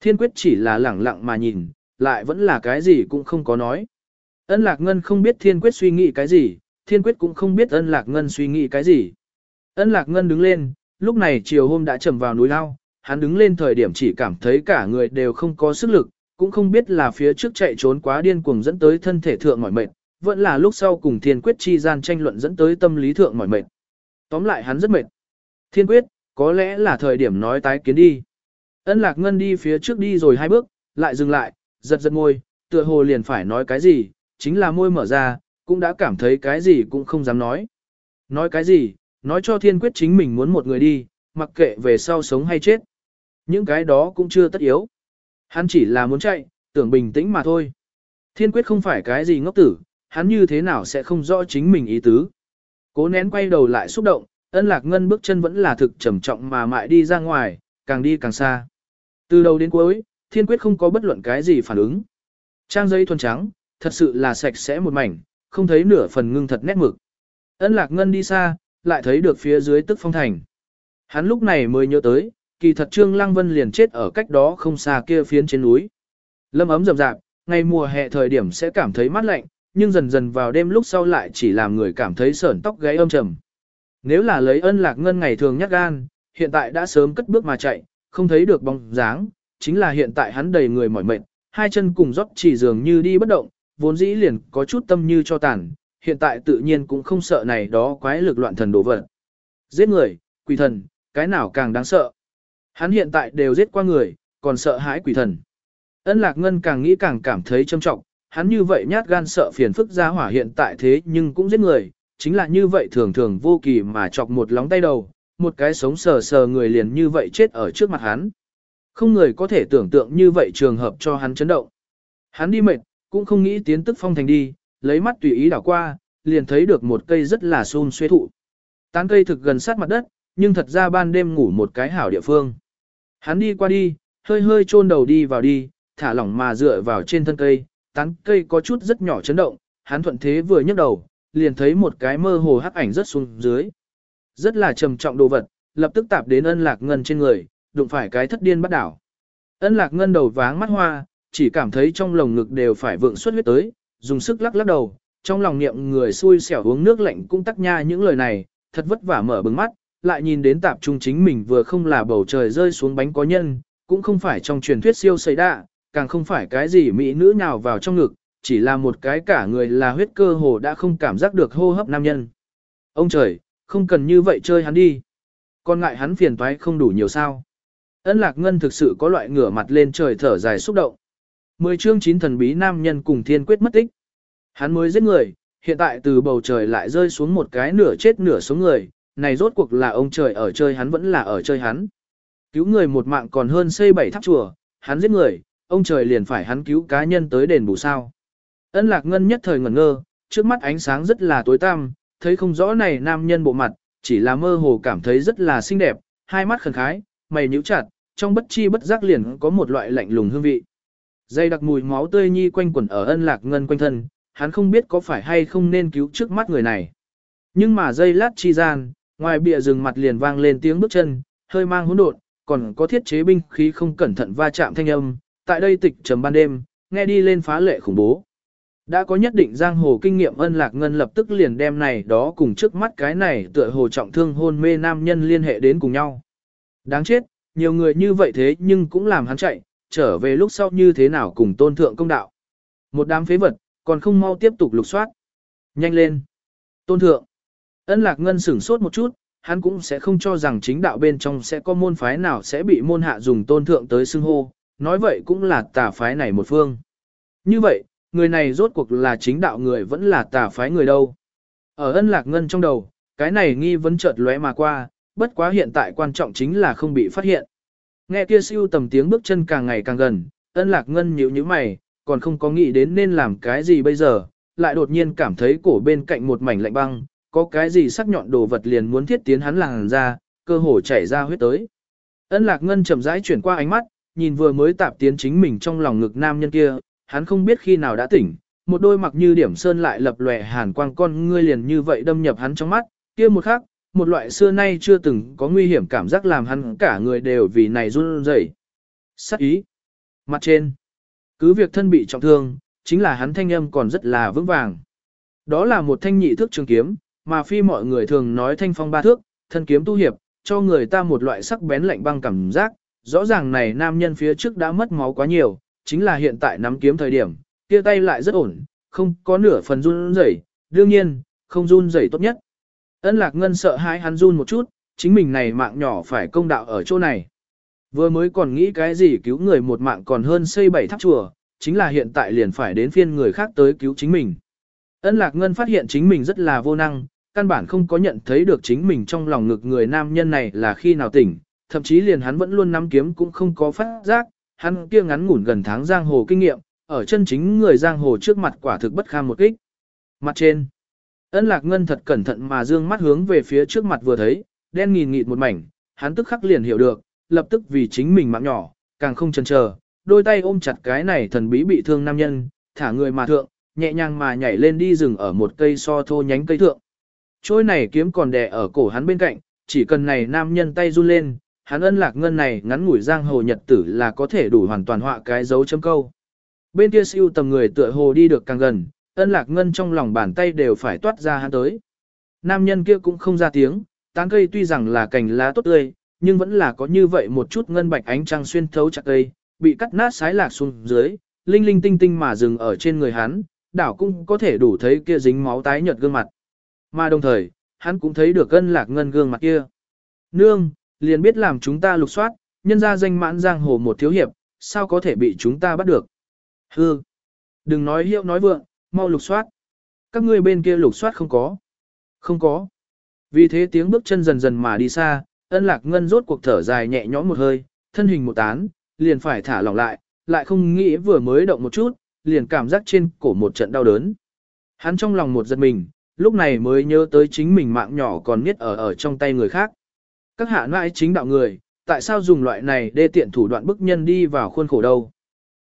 Thiên quyết chỉ là lẳng lặng mà nhìn, lại vẫn là cái gì cũng không có nói. Ân lạc ngân không biết thiên quyết suy nghĩ cái gì, thiên quyết cũng không biết ân lạc ngân suy nghĩ cái gì. Ân lạc ngân đứng lên, lúc này chiều hôm đã trầm vào núi lao, hắn đứng lên thời điểm chỉ cảm thấy cả người đều không có sức lực, cũng không biết là phía trước chạy trốn quá điên cuồng dẫn tới thân thể thượng mỏi mệt, vẫn là lúc sau cùng thiên quyết chi gian tranh luận dẫn tới tâm lý thượng mỏi mệt. Tóm lại hắn rất mệt. Thiên quyết, có lẽ là thời điểm nói tái kiến đi. Ân lạc ngân đi phía trước đi rồi hai bước, lại dừng lại, giật giật môi, tựa hồ liền phải nói cái gì, chính là môi mở ra, cũng đã cảm thấy cái gì cũng không dám nói. Nói cái gì, nói cho thiên quyết chính mình muốn một người đi, mặc kệ về sau sống hay chết. Những cái đó cũng chưa tất yếu. Hắn chỉ là muốn chạy, tưởng bình tĩnh mà thôi. Thiên quyết không phải cái gì ngốc tử, hắn như thế nào sẽ không rõ chính mình ý tứ. Cố nén quay đầu lại xúc động, ân lạc ngân bước chân vẫn là thực trầm trọng mà mại đi ra ngoài, càng đi càng xa. Từ đầu đến cuối, thiên quyết không có bất luận cái gì phản ứng. Trang giấy thuần trắng, thật sự là sạch sẽ một mảnh, không thấy nửa phần ngưng thật nét mực. Ân lạc ngân đi xa, lại thấy được phía dưới tức phong thành. Hắn lúc này mới nhớ tới, kỳ thật Trương Lăng Vân liền chết ở cách đó không xa kia phiến trên núi. Lâm ấm rầm rạp, ngày mùa hè thời điểm sẽ cảm thấy mát lạnh, nhưng dần dần vào đêm lúc sau lại chỉ làm người cảm thấy sởn tóc gáy âm trầm. Nếu là lấy ân lạc ngân ngày thường nhắc gan, hiện tại đã sớm cất bước mà chạy, không thấy được bóng dáng, chính là hiện tại hắn đầy người mỏi mệt, hai chân cùng dốc chỉ dường như đi bất động, vốn dĩ liền có chút tâm như cho tàn, hiện tại tự nhiên cũng không sợ này đó quái lực loạn thần đổ vật. Giết người, quỷ thần, cái nào càng đáng sợ. Hắn hiện tại đều giết qua người, còn sợ hãi quỷ thần. Ân lạc ngân càng nghĩ càng cảm thấy trâm trọng, hắn như vậy nhát gan sợ phiền phức ra hỏa hiện tại thế nhưng cũng giết người, chính là như vậy thường thường vô kỳ mà chọc một lóng tay đầu, một cái sống sờ sờ người liền như vậy chết ở trước mặt hắn. Không người có thể tưởng tượng như vậy trường hợp cho hắn chấn động. Hắn đi mệt, cũng không nghĩ tiến tức phong thành đi, lấy mắt tùy ý đảo qua, liền thấy được một cây rất là xun xuê thụ. Tán cây thực gần sát mặt đất, nhưng thật ra ban đêm ngủ một cái hảo địa phương. Hắn đi qua đi, hơi hơi chôn đầu đi vào đi, thả lỏng mà dựa vào trên thân cây, tán cây có chút rất nhỏ chấn động, hắn thuận thế vừa nhấc đầu, liền thấy một cái mơ hồ hắc ảnh rất xuống dưới. Rất là trầm trọng đồ vật, lập tức tạp đến ân lạc ngân trên người, đụng phải cái thất điên bắt đảo. Ân lạc ngân đầu váng mắt hoa, chỉ cảm thấy trong lồng ngực đều phải vượng xuất huyết tới, dùng sức lắc lắc đầu, trong lòng niệm người xui xẻo uống nước lạnh cũng tắc nha những lời này, thật vất vả mở bừng mắt, lại nhìn đến tạp trung chính mình vừa không là bầu trời rơi xuống bánh có nhân, cũng không phải trong truyền thuyết siêu xây đạ, càng không phải cái gì mỹ nữ nào vào trong ngực, chỉ là một cái cả người là huyết cơ hồ đã không cảm giác được hô hấp nam nhân. Ông trời, không cần như vậy chơi hắn đi. con ngại hắn phiền toái không đủ nhiều sao. Ân lạc ngân thực sự có loại ngửa mặt lên trời thở dài xúc động. Mười chương chín thần bí nam nhân cùng thiên quyết mất tích. Hắn mới giết người, hiện tại từ bầu trời lại rơi xuống một cái nửa chết nửa sống người, này rốt cuộc là ông trời ở chơi hắn vẫn là ở chơi hắn. Cứu người một mạng còn hơn xây bảy tháp chùa, hắn giết người, ông trời liền phải hắn cứu cá nhân tới đền bù sao. Ân lạc ngân nhất thời ngẩn ngơ, trước mắt ánh sáng rất là tối tăm, thấy không rõ này nam nhân bộ mặt, chỉ là mơ hồ cảm thấy rất là xinh đẹp, hai mắt khẩn khái, mày nhíu chặt, trong bất chi bất giác liền có một loại lạnh lùng hương vị. Dây đặc mùi máu tươi nhi quanh quẩn ở ân lạc ngân quanh thân, hắn không biết có phải hay không nên cứu trước mắt người này. Nhưng mà dây lát chi gian, ngoài bìa rừng mặt liền vang lên tiếng bước chân, hơi mang hỗn độn, còn có thiết chế binh khí không cẩn thận va chạm thanh âm, tại đây tịch trầm ban đêm, nghe đi lên phá lệ khủng bố. Đã có nhất định giang hồ kinh nghiệm ân lạc ngân lập tức liền đem này đó cùng trước mắt cái này tựa hồ trọng thương hôn mê nam nhân liên hệ đến cùng nhau. Đáng chết, nhiều người như vậy thế nhưng cũng làm hắn chạy, trở về lúc sau như thế nào cùng tôn thượng công đạo. Một đám phế vật, còn không mau tiếp tục lục soát. Nhanh lên. Tôn thượng. Ân lạc ngân sửng sốt một chút, hắn cũng sẽ không cho rằng chính đạo bên trong sẽ có môn phái nào sẽ bị môn hạ dùng tôn thượng tới xưng hô, nói vậy cũng là tà phái này một phương. Như vậy, người này rốt cuộc là chính đạo người vẫn là tà phái người đâu. Ở ân lạc ngân trong đầu, cái này nghi vấn chợt lóe mà qua, bất quá hiện tại quan trọng chính là không bị phát hiện. Nghe kia siêu tầm tiếng bước chân càng ngày càng gần, ân lạc ngân nhíu nhíu mày, còn không có nghĩ đến nên làm cái gì bây giờ, lại đột nhiên cảm thấy cổ bên cạnh một mảnh lạnh băng, có cái gì sắc nhọn đồ vật liền muốn thiết tiến hắn làng ra, cơ hồ chảy ra huyết tới. Ân lạc ngân chậm rãi chuyển qua ánh mắt, nhìn vừa mới tạp tiến chính mình trong lòng ngực nam nhân kia, hắn không biết khi nào đã tỉnh, một đôi mặc như điểm sơn lại lập lòe hàn quang con ngươi liền như vậy đâm nhập hắn trong mắt, kia một khắc, một loại xưa nay chưa từng có nguy hiểm cảm giác làm hắn cả người đều vì này run rẩy. Sắc ý. Mặt trên. Cứ việc thân bị trọng thương, chính là hắn thanh âm còn rất là vững vàng. Đó là một thanh nhị thước trường kiếm, mà phi mọi người thường nói thanh phong ba thước, thân kiếm tu hiệp, cho người ta một loại sắc bén lạnh băng cảm giác, rõ ràng này nam nhân phía trước đã mất máu quá nhiều, chính là hiện tại nắm kiếm thời điểm, kia tay lại rất ổn, không có nửa phần run rẩy, đương nhiên, không run rẩy tốt nhất. Ân lạc ngân sợ hãi hắn run một chút, chính mình này mạng nhỏ phải công đạo ở chỗ này. Vừa mới còn nghĩ cái gì cứu người một mạng còn hơn xây bảy tháp chùa, chính là hiện tại liền phải đến phiên người khác tới cứu chính mình. Ân lạc ngân phát hiện chính mình rất là vô năng, căn bản không có nhận thấy được chính mình trong lòng ngực người nam nhân này là khi nào tỉnh, thậm chí liền hắn vẫn luôn nắm kiếm cũng không có phát giác, hắn kia ngắn ngủn gần tháng giang hồ kinh nghiệm, ở chân chính người giang hồ trước mặt quả thực bất kham một kích. Mặt trên, ân lạc ngân thật cẩn thận mà dương mắt hướng về phía trước mặt vừa thấy, đen nghìn nghịt một mảnh, hắn tức khắc liền hiểu được, lập tức vì chính mình mạng nhỏ, càng không chần chờ, đôi tay ôm chặt cái này thần bí bị thương nam nhân, thả người mà thượng, nhẹ nhàng mà nhảy lên đi rừng ở một cây so thô nhánh cây thượng. Trôi này kiếm còn đè ở cổ hắn bên cạnh, chỉ cần này nam nhân tay run lên, hắn ân lạc ngân này ngắn ngủi giang hồ nhật tử là có thể đủ hoàn toàn họa cái dấu chấm câu. Bên kia siêu tầm người tựa hồ đi được càng gần, ân lạc ngân trong lòng bàn tay đều phải toát ra hắn tới. Nam nhân kia cũng không ra tiếng, tán cây tuy rằng là cành lá tốt tươi, nhưng vẫn là có như vậy một chút ngân bạch ánh trăng xuyên thấu chặt cây, bị cắt nát sái lạc xuống dưới, linh linh tinh tinh mà dừng ở trên người hắn, đảo cũng có thể đủ thấy kia dính máu tái nhợt gương mặt. Mà đồng thời, hắn cũng thấy được ân lạc ngân gương mặt kia. Nương, liền biết làm chúng ta lục soát, nhân ra danh mãn giang hồ một thiếu hiệp, sao có thể bị chúng ta bắt được. Hư! Đừng nói hiệu nói vượng, mau lục soát. Các ngươi bên kia lục soát không có. Không có. Vì thế tiếng bước chân dần dần mà đi xa, ân lạc ngân rốt cuộc thở dài nhẹ nhõm một hơi, thân hình một tán, liền phải thả lỏng lại, lại không nghĩ vừa mới động một chút, liền cảm giác trên cổ một trận đau đớn. Hắn trong lòng một giật mình, lúc này mới nhớ tới chính mình mạng nhỏ còn niết ở ở trong tay người khác. Các hạ nãi chính đạo người, tại sao dùng loại này để tiện thủ đoạn bức nhân đi vào khuôn khổ đâu?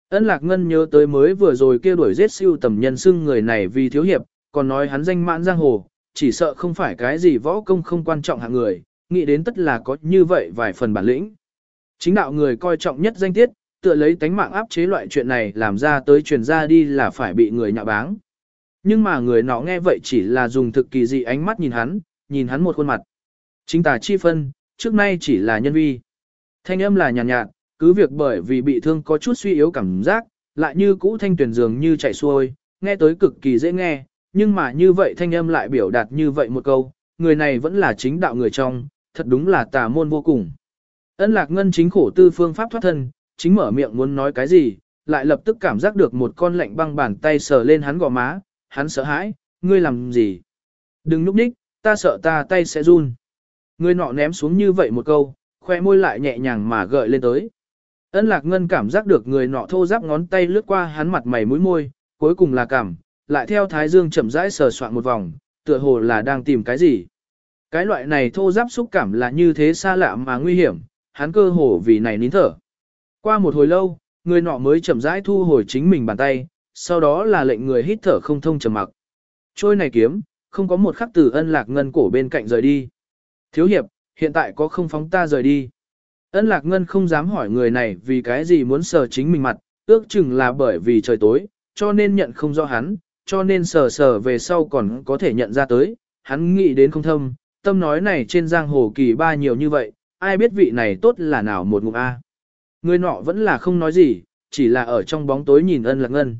Ân Lạc Ngân nhớ tới mới vừa rồi kia đuổi giết siêu tầm nhân xưng người này vì thiếu hiệp, còn nói hắn danh mãn giang hồ, chỉ sợ không phải cái gì võ công không quan trọng hạng người, nghĩ đến tất là có như vậy vài phần bản lĩnh. Chính đạo người coi trọng nhất danh tiết, tựa lấy tánh mạng áp chế loại chuyện này làm ra tới truyền ra đi là phải bị người nhạ báng. Nhưng mà người nọ nghe vậy chỉ là dùng thực kỳ dị ánh mắt nhìn hắn, nhìn hắn một khuôn mặt. Chính tà chi phân, trước nay chỉ là nhân vi. Thanh âm là nhàn nhạt, nhạt, cứ việc bởi vì bị thương có chút suy yếu cảm giác, lại như cũ thanh tuyển dường như chạy xuôi, nghe tới cực kỳ dễ nghe, nhưng mà như vậy thanh âm lại biểu đạt như vậy một câu, người này vẫn là chính đạo người trong, thật đúng là tà môn vô cùng. Ân lạc ngân chính khổ tư phương pháp thoát thân, chính mở miệng muốn nói cái gì, lại lập tức cảm giác được một con lạnh băng bàn tay sờ lên hắn gò má, hắn sợ hãi, ngươi làm gì? Đừng núp đích, ta sợ ta tay sẽ run. Người nọ ném xuống như vậy một câu, khoe môi lại nhẹ nhàng mà gợi lên tới. Ân lạc ngân cảm giác được người nọ thô giáp ngón tay lướt qua hắn mặt mày mũi môi, cuối cùng là cảm, lại theo thái dương chậm rãi sờ soạn một vòng, tựa hồ là đang tìm cái gì. Cái loại này thô giáp xúc cảm là như thế xa lạ mà nguy hiểm, hắn cơ hồ vì này nín thở. Qua một hồi lâu, người nọ mới chậm rãi thu hồi chính mình bàn tay, sau đó là lệnh người hít thở không thông trầm mặc. Trôi này kiếm, không có một khắc từ ân lạc ngân cổ bên cạnh rời đi. Thiếu hiệp, hiện tại có không phóng ta rời đi. Ân lạc ngân không dám hỏi người này vì cái gì muốn sờ chính mình mặt, ước chừng là bởi vì trời tối, cho nên nhận không rõ hắn, cho nên sờ sờ về sau còn có thể nhận ra tới, hắn nghĩ đến không thâm, tâm nói này trên giang hồ kỳ ba nhiều như vậy, ai biết vị này tốt là nào một ngụm A. Người nọ vẫn là không nói gì, chỉ là ở trong bóng tối nhìn ân lạc ngân.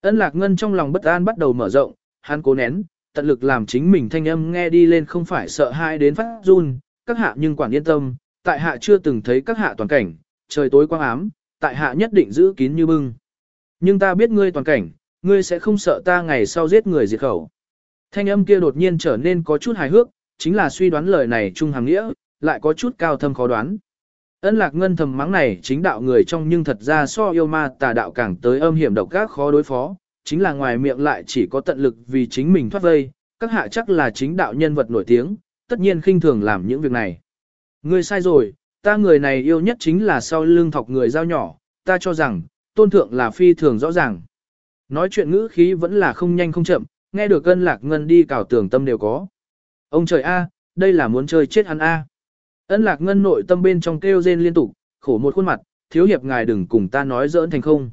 Ân lạc ngân trong lòng bất an bắt đầu mở rộng, hắn cố nén, tận lực làm chính mình thanh âm nghe đi lên không phải sợ hãi đến phát run, các hạ nhưng quản yên tâm, tại hạ chưa từng thấy các hạ toàn cảnh, trời tối quang ám, tại hạ nhất định giữ kín như bưng. Nhưng ta biết ngươi toàn cảnh, ngươi sẽ không sợ ta ngày sau giết người diệt khẩu. Thanh âm kia đột nhiên trở nên có chút hài hước, chính là suy đoán lời này trung hàng nghĩa, lại có chút cao thâm khó đoán. Ân lạc ngân thầm mắng này chính đạo người trong nhưng thật ra so yêu ma tà đạo càng tới âm hiểm độc gác khó đối phó, chính là ngoài miệng lại chỉ có tận lực vì chính mình thoát vây, các hạ chắc là chính đạo nhân vật nổi tiếng, tất nhiên khinh thường làm những việc này. Ngươi sai rồi, ta người này yêu nhất chính là sau lưng thọc người giao nhỏ, ta cho rằng, tôn thượng là phi thường rõ ràng. Nói chuyện ngữ khí vẫn là không nhanh không chậm, nghe được cân lạc ngân đi cào tưởng tâm đều có. Ông trời A, đây là muốn chơi chết hắn A. Ân lạc ngân nội tâm bên trong kêu rên liên tục, khổ một khuôn mặt, thiếu hiệp ngài đừng cùng ta nói giỡn thành không.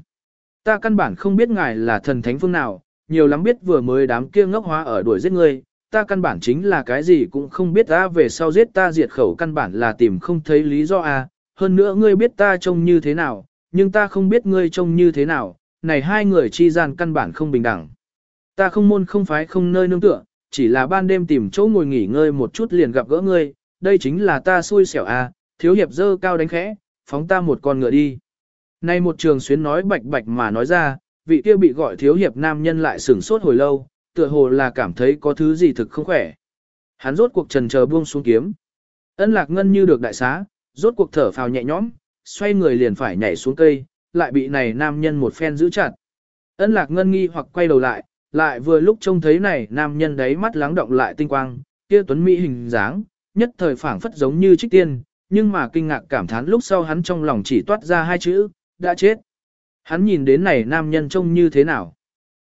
Ta căn bản không biết ngài là thần thánh phương nào, nhiều lắm biết vừa mới đám kia ngốc hóa ở đuổi giết ngươi, ta căn bản chính là cái gì cũng không biết ta về sau giết ta diệt khẩu căn bản là tìm không thấy lý do a. hơn nữa ngươi biết ta trông như thế nào, nhưng ta không biết ngươi trông như thế nào, này hai người chi gian căn bản không bình đẳng. Ta không môn không phái không nơi nương tựa, chỉ là ban đêm tìm chỗ ngồi nghỉ ngơi một chút liền gặp gỡ ngươi, đây chính là ta xui xẻo à thiếu hiệp dơ cao đánh khẽ, phóng ta một con ngựa đi. Nay một trường xuyến nói bạch bạch mà nói ra, vị kia bị gọi thiếu hiệp nam nhân lại sửng sốt hồi lâu, tựa hồ là cảm thấy có thứ gì thực không khỏe. Hắn rốt cuộc trần chờ buông xuống kiếm. Ân lạc ngân như được đại xá, rốt cuộc thở phào nhẹ nhõm, xoay người liền phải nhảy xuống cây, lại bị này nam nhân một phen giữ chặt. Ân lạc ngân nghi hoặc quay đầu lại, lại vừa lúc trông thấy này nam nhân đấy mắt lắng động lại tinh quang, kia tuấn mỹ hình dáng, nhất thời phảng phất giống như trích tiên, nhưng mà kinh ngạc cảm thán lúc sau hắn trong lòng chỉ toát ra hai chữ, đã chết. Hắn nhìn đến này nam nhân trông như thế nào.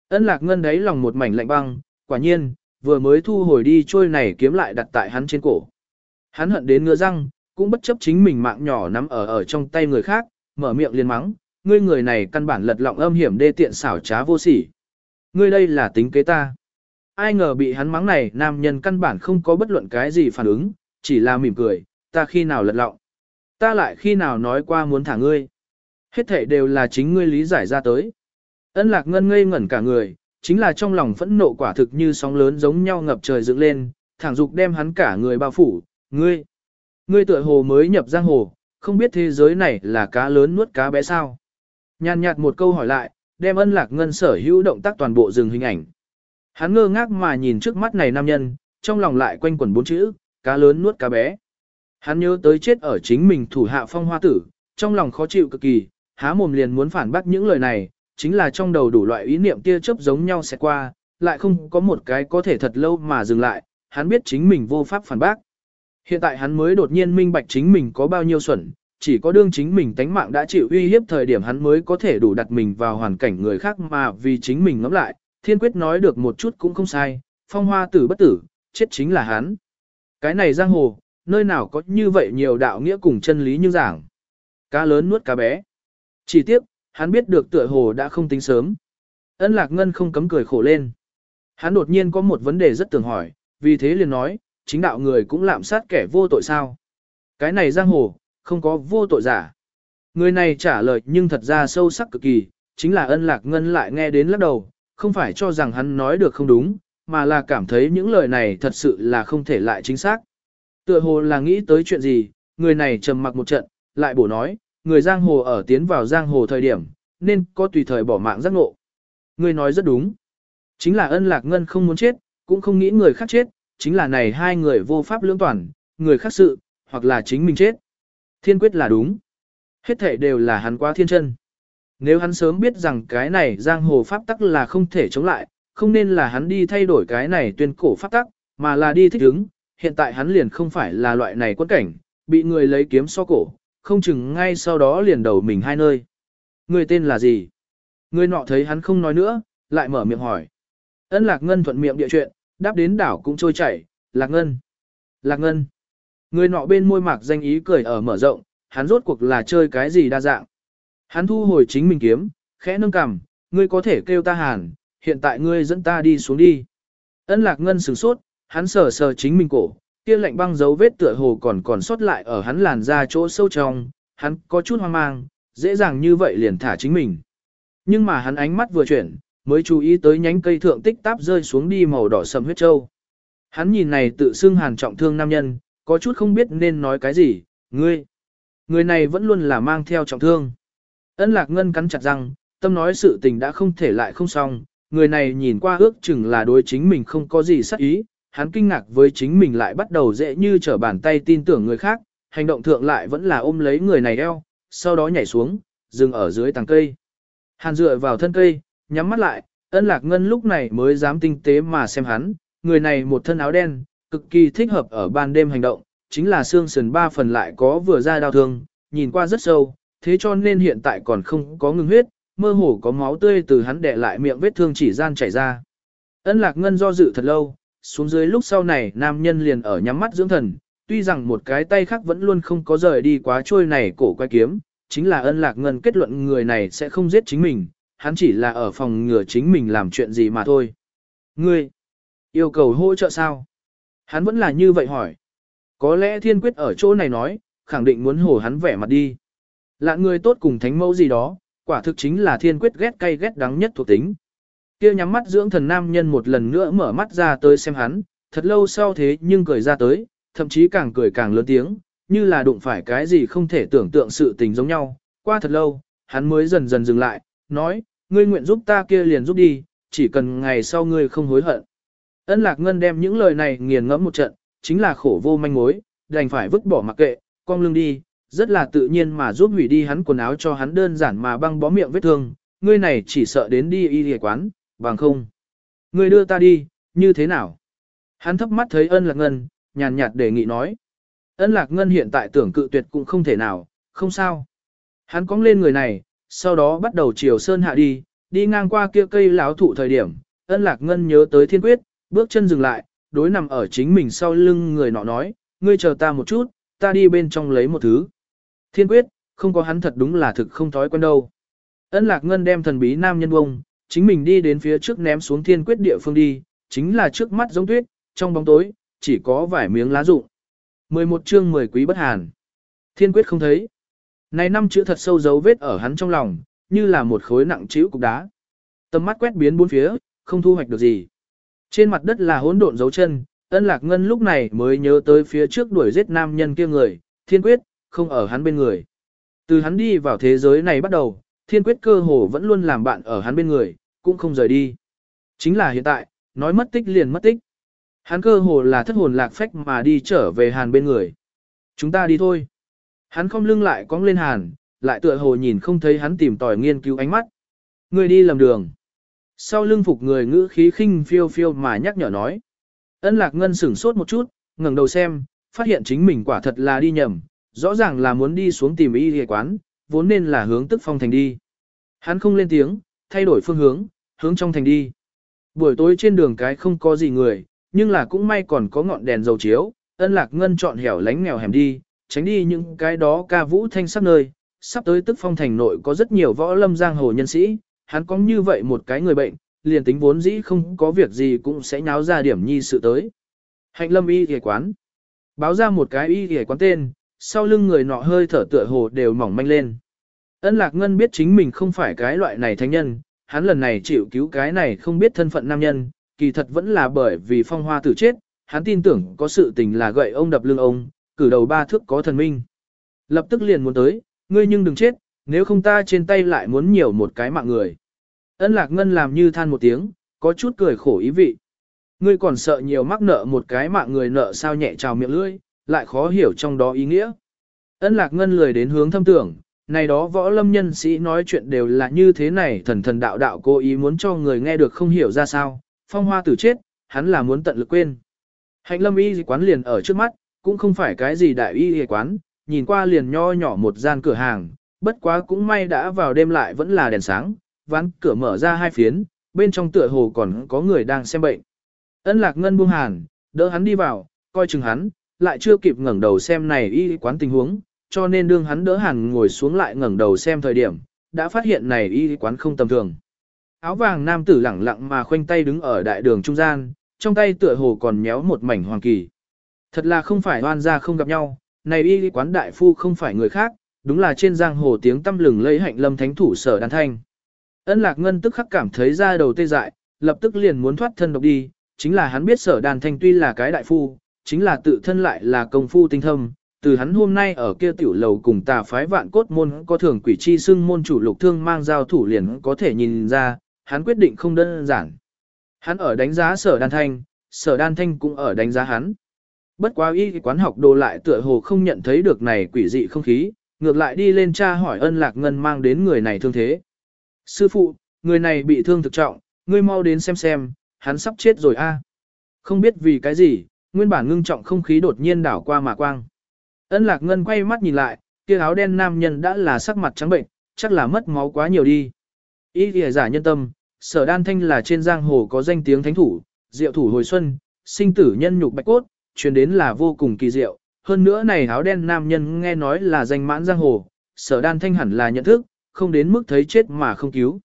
Ân lạc ngân đấy lòng một mảnh lạnh băng, quả nhiên, vừa mới thu hồi đi trôi này kiếm lại đặt tại hắn trên cổ. Hắn hận đến ngựa răng, cũng bất chấp chính mình mạng nhỏ nắm ở ở trong tay người khác, mở miệng liền mắng, ngươi người này căn bản lật lọng âm hiểm đê tiện xảo trá vô sỉ. Ngươi đây là tính kế ta. Ai ngờ bị hắn mắng này nam nhân căn bản không có bất luận cái gì phản ứng, chỉ là mỉm cười, ta khi nào lật lọng. Ta lại khi nào nói qua muốn thả ngươi. Hết thể đều là chính ngươi lý giải ra tới. Ân lạc ngân ngây ngẩn cả người, chính là trong lòng phẫn nộ quả thực như sóng lớn giống nhau ngập trời dựng lên, thẳng dục đem hắn cả người bao phủ, ngươi. Ngươi tựa hồ mới nhập giang hồ, không biết thế giới này là cá lớn nuốt cá bé sao. Nhàn nhạt một câu hỏi lại, đem ân lạc ngân sở hữu động tác toàn bộ dừng hình ảnh. Hắn ngơ ngác mà nhìn trước mắt này nam nhân, trong lòng lại quanh quẩn bốn chữ, cá lớn nuốt cá bé. Hắn nhớ tới chết ở chính mình thủ hạ phong hoa tử, trong lòng khó chịu cực kỳ, há mồm liền muốn phản bác những lời này, chính là trong đầu đủ loại ý niệm tia chớp giống nhau sẽ qua, lại không có một cái có thể thật lâu mà dừng lại, hắn biết chính mình vô pháp phản bác. Hiện tại hắn mới đột nhiên minh bạch chính mình có bao nhiêu xuẩn, chỉ có đương chính mình tánh mạng đã chịu uy hiếp thời điểm hắn mới có thể đủ đặt mình vào hoàn cảnh người khác mà vì chính mình ngẫm lại, thiên quyết nói được một chút cũng không sai, phong hoa tử bất tử, chết chính là hắn. Cái này giang hồ, nơi nào có như vậy nhiều đạo nghĩa cùng chân lý như giảng. Cá lớn nuốt cá bé. Chỉ tiếc, hắn biết được tựa hồ đã không tính sớm. Ân lạc ngân không cấm cười khổ lên. Hắn đột nhiên có một vấn đề rất tưởng hỏi, vì thế liền nói, chính đạo người cũng lạm sát kẻ vô tội sao. Cái này giang hồ, không có vô tội giả. Người này trả lời nhưng thật ra sâu sắc cực kỳ, chính là ân lạc ngân lại nghe đến lắc đầu, không phải cho rằng hắn nói được không đúng, mà là cảm thấy những lời này thật sự là không thể lại chính xác. Tựa hồ là nghĩ tới chuyện gì, người này trầm mặc một trận, lại bổ nói, người giang hồ ở tiến vào giang hồ thời điểm, nên có tùy thời bỏ mạng giác ngộ. Người nói rất đúng. Chính là ân lạc ngân không muốn chết, cũng không nghĩ người khác chết, chính là này hai người vô pháp lưỡng toàn, người khác sự, hoặc là chính mình chết. Thiên quyết là đúng. Hết thể đều là hắn quá thiên chân. Nếu hắn sớm biết rằng cái này giang hồ pháp tắc là không thể chống lại, không nên là hắn đi thay đổi cái này tuyên cổ pháp tắc, mà là đi thích ứng, hiện tại hắn liền không phải là loại này quân cảnh, bị người lấy kiếm so cổ, không chừng ngay sau đó liền đầu mình hai nơi. Người tên là gì? Người nọ thấy hắn không nói nữa, lại mở miệng hỏi. Ân Lạc Ngân thuận miệng địa chuyện, đáp đến đảo cũng trôi chảy, Lạc Ngân. Lạc Ngân. Người nọ bên môi mạc danh ý cười ở mở rộng, hắn rốt cuộc là chơi cái gì đa dạng. Hắn thu hồi chính mình kiếm, khẽ nâng cằm, ngươi có thể kêu ta hàn, hiện tại ngươi dẫn ta đi xuống đi. Ân lạc ngân sửng sốt, hắn sờ sờ chính mình cổ, kia lạnh băng dấu vết tựa hồ còn còn sót lại ở hắn làn da chỗ sâu trong, hắn có chút hoang mang, dễ dàng như vậy liền thả chính mình. Nhưng mà hắn ánh mắt vừa chuyển, mới chú ý tới nhánh cây thượng tích táp rơi xuống đi màu đỏ sầm huyết châu. Hắn nhìn này tự xưng hàn trọng thương nam nhân, có chút không biết nên nói cái gì, ngươi. Người này vẫn luôn là mang theo trọng thương. Ân lạc ngân cắn chặt răng, tâm nói sự tình đã không thể lại không xong, người này nhìn qua ước chừng là đối chính mình không có gì sắc ý, hắn kinh ngạc với chính mình lại bắt đầu dễ như trở bàn tay tin tưởng người khác, hành động thượng lại vẫn là ôm lấy người này eo, sau đó nhảy xuống, dừng ở dưới tàng cây. Hàn dựa vào thân cây, nhắm mắt lại, ân lạc ngân lúc này mới dám tinh tế mà xem hắn, người này một thân áo đen, cực kỳ thích hợp ở ban đêm hành động, chính là xương sườn ba phần lại có vừa ra đau thương, nhìn qua rất sâu, thế cho nên hiện tại còn không có ngừng huyết, mơ hồ có máu tươi từ hắn đẻ lại miệng vết thương chỉ gian chảy ra. Ân lạc ngân do dự thật lâu, xuống dưới lúc sau này nam nhân liền ở nhắm mắt dưỡng thần, tuy rằng một cái tay khác vẫn luôn không có rời đi quá trôi này cổ quay kiếm, chính là ân lạc ngân kết luận người này sẽ không giết chính mình, hắn chỉ là ở phòng ngừa chính mình làm chuyện gì mà thôi. Ngươi, yêu cầu hỗ trợ sao? Hắn vẫn là như vậy hỏi. Có lẽ thiên quyết ở chỗ này nói, khẳng định muốn hổ hắn vẻ mặt đi. Lạ người tốt cùng thánh mẫu gì đó, quả thực chính là thiên quyết ghét cay ghét đắng nhất thuộc tính. Kia nhắm mắt dưỡng thần nam nhân một lần nữa mở mắt ra tới xem hắn, thật lâu sau thế nhưng cười ra tới, thậm chí càng cười càng lớn tiếng, như là đụng phải cái gì không thể tưởng tượng sự tình giống nhau. Qua thật lâu, hắn mới dần dần dừng lại, nói, ngươi nguyện giúp ta kia liền giúp đi, chỉ cần ngày sau ngươi không hối hận. Ân Lạc Ngân đem những lời này nghiền ngẫm một trận, chính là khổ vô manh mối, đành phải vứt bỏ mặc kệ, cong lưng đi, rất là tự nhiên mà giúp hủy đi hắn quần áo cho hắn đơn giản mà băng bó miệng vết thương, ngươi này chỉ sợ đến đi y y quán, bằng không. Ngươi đưa ta đi, như thế nào? Hắn thấp mắt thấy ân lạc ngân, nhàn nhạt đề nghị nói. Ân lạc ngân hiện tại tưởng cự tuyệt cũng không thể nào, không sao. Hắn cong lên người này, sau đó bắt đầu chiều sơn hạ đi, đi ngang qua kia cây láo thụ thời điểm, ân lạc ngân nhớ tới thiên quyết, bước chân dừng lại, đối nằm ở chính mình sau lưng người nọ nói, ngươi chờ ta một chút, ta đi bên trong lấy một thứ. Thiên quyết, không có hắn thật đúng là thực không thói quen đâu. Ân lạc ngân đem thần bí nam nhân bông, chính mình đi đến phía trước ném xuống thiên quyết địa phương đi, chính là trước mắt giống tuyết, trong bóng tối, chỉ có vài miếng lá rụng. 11 chương 10 quý bất hàn. Thiên quyết không thấy. Này năm chữ thật sâu dấu vết ở hắn trong lòng, như là một khối nặng chịu cục đá. Tầm mắt quét biến bốn phía, không thu hoạch được gì. Trên mặt đất là hỗn độn dấu chân, ân lạc ngân lúc này mới nhớ tới phía trước đuổi giết nam nhân kia người, thiên quyết, không ở hắn bên người. Từ hắn đi vào thế giới này bắt đầu, thiên quyết cơ hồ vẫn luôn làm bạn ở hắn bên người, cũng không rời đi. Chính là hiện tại, nói mất tích liền mất tích. Hắn cơ hồ là thất hồn lạc phách mà đi trở về hàn bên người. Chúng ta đi thôi. Hắn không lưng lại cong lên hàn, lại tựa hồ nhìn không thấy hắn tìm tòi nghiên cứu ánh mắt. Người đi lầm đường. Sau lưng phục người ngữ khí khinh phiêu phiêu mà nhắc nhở nói. Ân lạc ngân sửng sốt một chút, ngẩng đầu xem, phát hiện chính mình quả thật là đi nhầm, rõ ràng là muốn đi xuống tìm y y quán, vốn nên là hướng tức phong thành đi. Hắn không lên tiếng, thay đổi phương hướng, hướng trong thành đi. Buổi tối trên đường cái không có gì người, nhưng là cũng may còn có ngọn đèn dầu chiếu, ân lạc ngân chọn hẻo lánh nghèo hẻm đi, tránh đi những cái đó ca vũ thanh sắc nơi. Sắp tới tức phong thành nội có rất nhiều võ lâm giang hồ nhân sĩ, hắn có như vậy một cái người bệnh, liền tính vốn dĩ không có việc gì cũng sẽ nháo ra điểm nhi sự tới. Hạnh lâm y ghề quán. Báo ra một cái y ghề quán tên, sau lưng người nọ hơi thở tựa hồ đều mỏng manh lên. Ân lạc ngân biết chính mình không phải cái loại này thánh nhân, hắn lần này chịu cứu cái này không biết thân phận nam nhân, kỳ thật vẫn là bởi vì phong hoa tử chết, hắn tin tưởng có sự tình là gậy ông đập lưng ông, cử đầu ba thước có thần minh. Lập tức liền muốn tới, ngươi nhưng đừng chết, nếu không ta trên tay lại muốn nhiều một cái mạng người. Ân lạc ngân làm như than một tiếng, có chút cười khổ ý vị. Ngươi còn sợ nhiều mắc nợ một cái mạng người nợ sao nhẹ trào miệng lưỡi, lại khó hiểu trong đó ý nghĩa. Ân lạc ngân lười đến hướng thâm tưởng, này đó võ lâm nhân sĩ nói chuyện đều là như thế này thần thần đạo đạo cố ý muốn cho người nghe được không hiểu ra sao, phong hoa tử chết, hắn là muốn tận lực quên. Hạnh lâm y quán liền ở trước mắt, cũng không phải cái gì đại y quán, nhìn qua liền nho nhỏ một gian cửa hàng, bất quá cũng may đã vào đêm lại vẫn là đèn sáng, ván cửa mở ra hai phiến, bên trong tựa hồ còn có người đang xem bệnh. Ân lạc ngân buông hàn, đỡ hắn đi vào, coi chừng hắn, lại chưa kịp ngẩng đầu xem này y quán tình huống, cho nên đương hắn đỡ hàn ngồi xuống lại ngẩng đầu xem thời điểm, đã phát hiện này y quán không tầm thường. Áo vàng nam tử lẳng lặng mà khoanh tay đứng ở đại đường trung gian, trong tay tựa hồ còn méo một mảnh hoàng kỳ. Thật là không phải oan gia không gặp nhau, này y quán đại phu không phải người khác, đúng là trên giang hồ tiếng tâm lừng lấy hạnh lâm thánh thủ sở đàn thanh. Ân lạc ngân tức khắc cảm thấy ra đầu tê dại, lập tức liền muốn thoát thân độc đi, chính là hắn biết sở đàn thanh tuy là cái đại phu, chính là tự thân lại là công phu tinh thâm, từ hắn hôm nay ở kia tiểu lầu cùng tà phái vạn cốt môn có thường quỷ chi xưng môn chủ lục thương mang giao thủ liền có thể nhìn ra, hắn quyết định không đơn giản. Hắn ở đánh giá sở đan thanh, sở đan thanh cũng ở đánh giá hắn. Bất quá y quán học đồ lại tựa hồ không nhận thấy được này quỷ dị không khí, ngược lại đi lên cha hỏi ân lạc ngân mang đến người này thương thế. Sư phụ, người này bị thương thực trọng, ngươi mau đến xem xem, hắn sắp chết rồi a. Không biết vì cái gì, nguyên bản ngưng trọng không khí đột nhiên đảo qua mà quang. Ân lạc ngân quay mắt nhìn lại, kia áo đen nam nhân đã là sắc mặt trắng bệnh, chắc là mất máu quá nhiều đi. Ý kìa giả nhân tâm, sở đan thanh là trên giang hồ có danh tiếng thánh thủ, diệu thủ hồi xuân, sinh tử nhân nhục bạch cốt, truyền đến là vô cùng kỳ diệu. Hơn nữa này áo đen nam nhân nghe nói là danh mãn giang hồ, sở đan thanh hẳn là nhận thức, không đến mức thấy chết mà không cứu.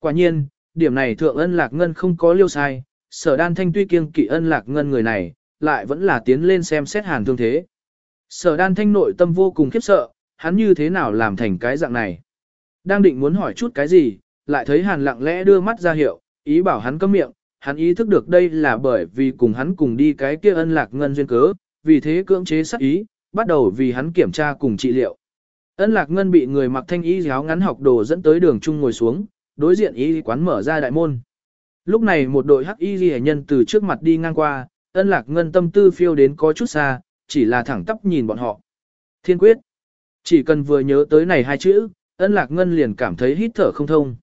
Quả nhiên, điểm này thượng ân lạc ngân không có liêu sai, sở đan thanh tuy kiêng kỵ ân lạc ngân người này, lại vẫn là tiến lên xem xét hàn thương thế. Sở đan thanh nội tâm vô cùng khiếp sợ, hắn như thế nào làm thành cái dạng này. Đang định muốn hỏi chút cái gì, lại thấy hàn lặng lẽ đưa mắt ra hiệu, ý bảo hắn cấm miệng, hắn ý thức được đây là bởi vì cùng hắn cùng đi cái kia ân lạc ngân duyên cớ, vì thế cưỡng chế sát ý, bắt đầu vì hắn kiểm tra cùng trị liệu. Ân lạc ngân bị người mặc thanh y giáo ngắn học đồ dẫn tới đường chung ngồi xuống, đối diện y quán mở ra đại môn. Lúc này một đội hắc y ghi nhân từ trước mặt đi ngang qua, ân lạc ngân tâm tư phiêu đến có chút xa, chỉ là thẳng tắp nhìn bọn họ. Thiên quyết. Chỉ cần vừa nhớ tới này hai chữ, ân lạc ngân liền cảm thấy hít thở không thông.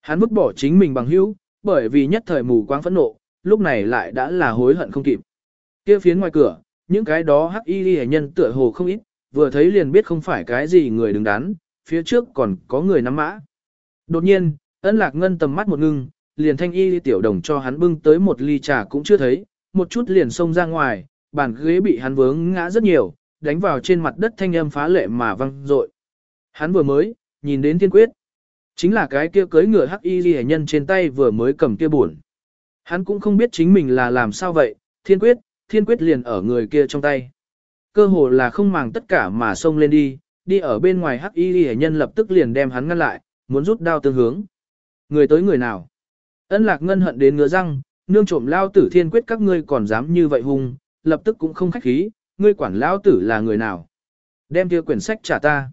Hắn vứt bỏ chính mình bằng hữu, bởi vì nhất thời mù quáng phẫn nộ, lúc này lại đã là hối hận không kịp. Kia phía ngoài cửa, những cái đó hắc y hệ nhân tựa hồ không ít, vừa thấy liền biết không phải cái gì người đứng đắn, phía trước còn có người nắm mã. Đột nhiên, ân lạc ngân tầm mắt một ngưng, liền thanh y tiểu đồng cho hắn bưng tới một ly trà cũng chưa thấy, một chút liền xông ra ngoài, bàn ghế bị hắn vướng ngã rất nhiều, đánh vào trên mặt đất thanh âm phá lệ mà văng rội. Hắn vừa mới, nhìn đến thiên quyết. Chính là cái kia cưới ngựa hắc y ghi nhân trên tay vừa mới cầm kia buồn. Hắn cũng không biết chính mình là làm sao vậy, thiên quyết, thiên quyết liền ở người kia trong tay. Cơ hồ là không màng tất cả mà xông lên đi, đi ở bên ngoài hắc y hệ nhân lập tức liền đem hắn ngăn lại, muốn rút đao tương hướng. Người tới người nào? Ân lạc ngân hận đến ngứa răng, nương trộm lao tử thiên quyết các ngươi còn dám như vậy hung, lập tức cũng không khách khí, ngươi quản lao tử là người nào? Đem kia quyển sách trả ta.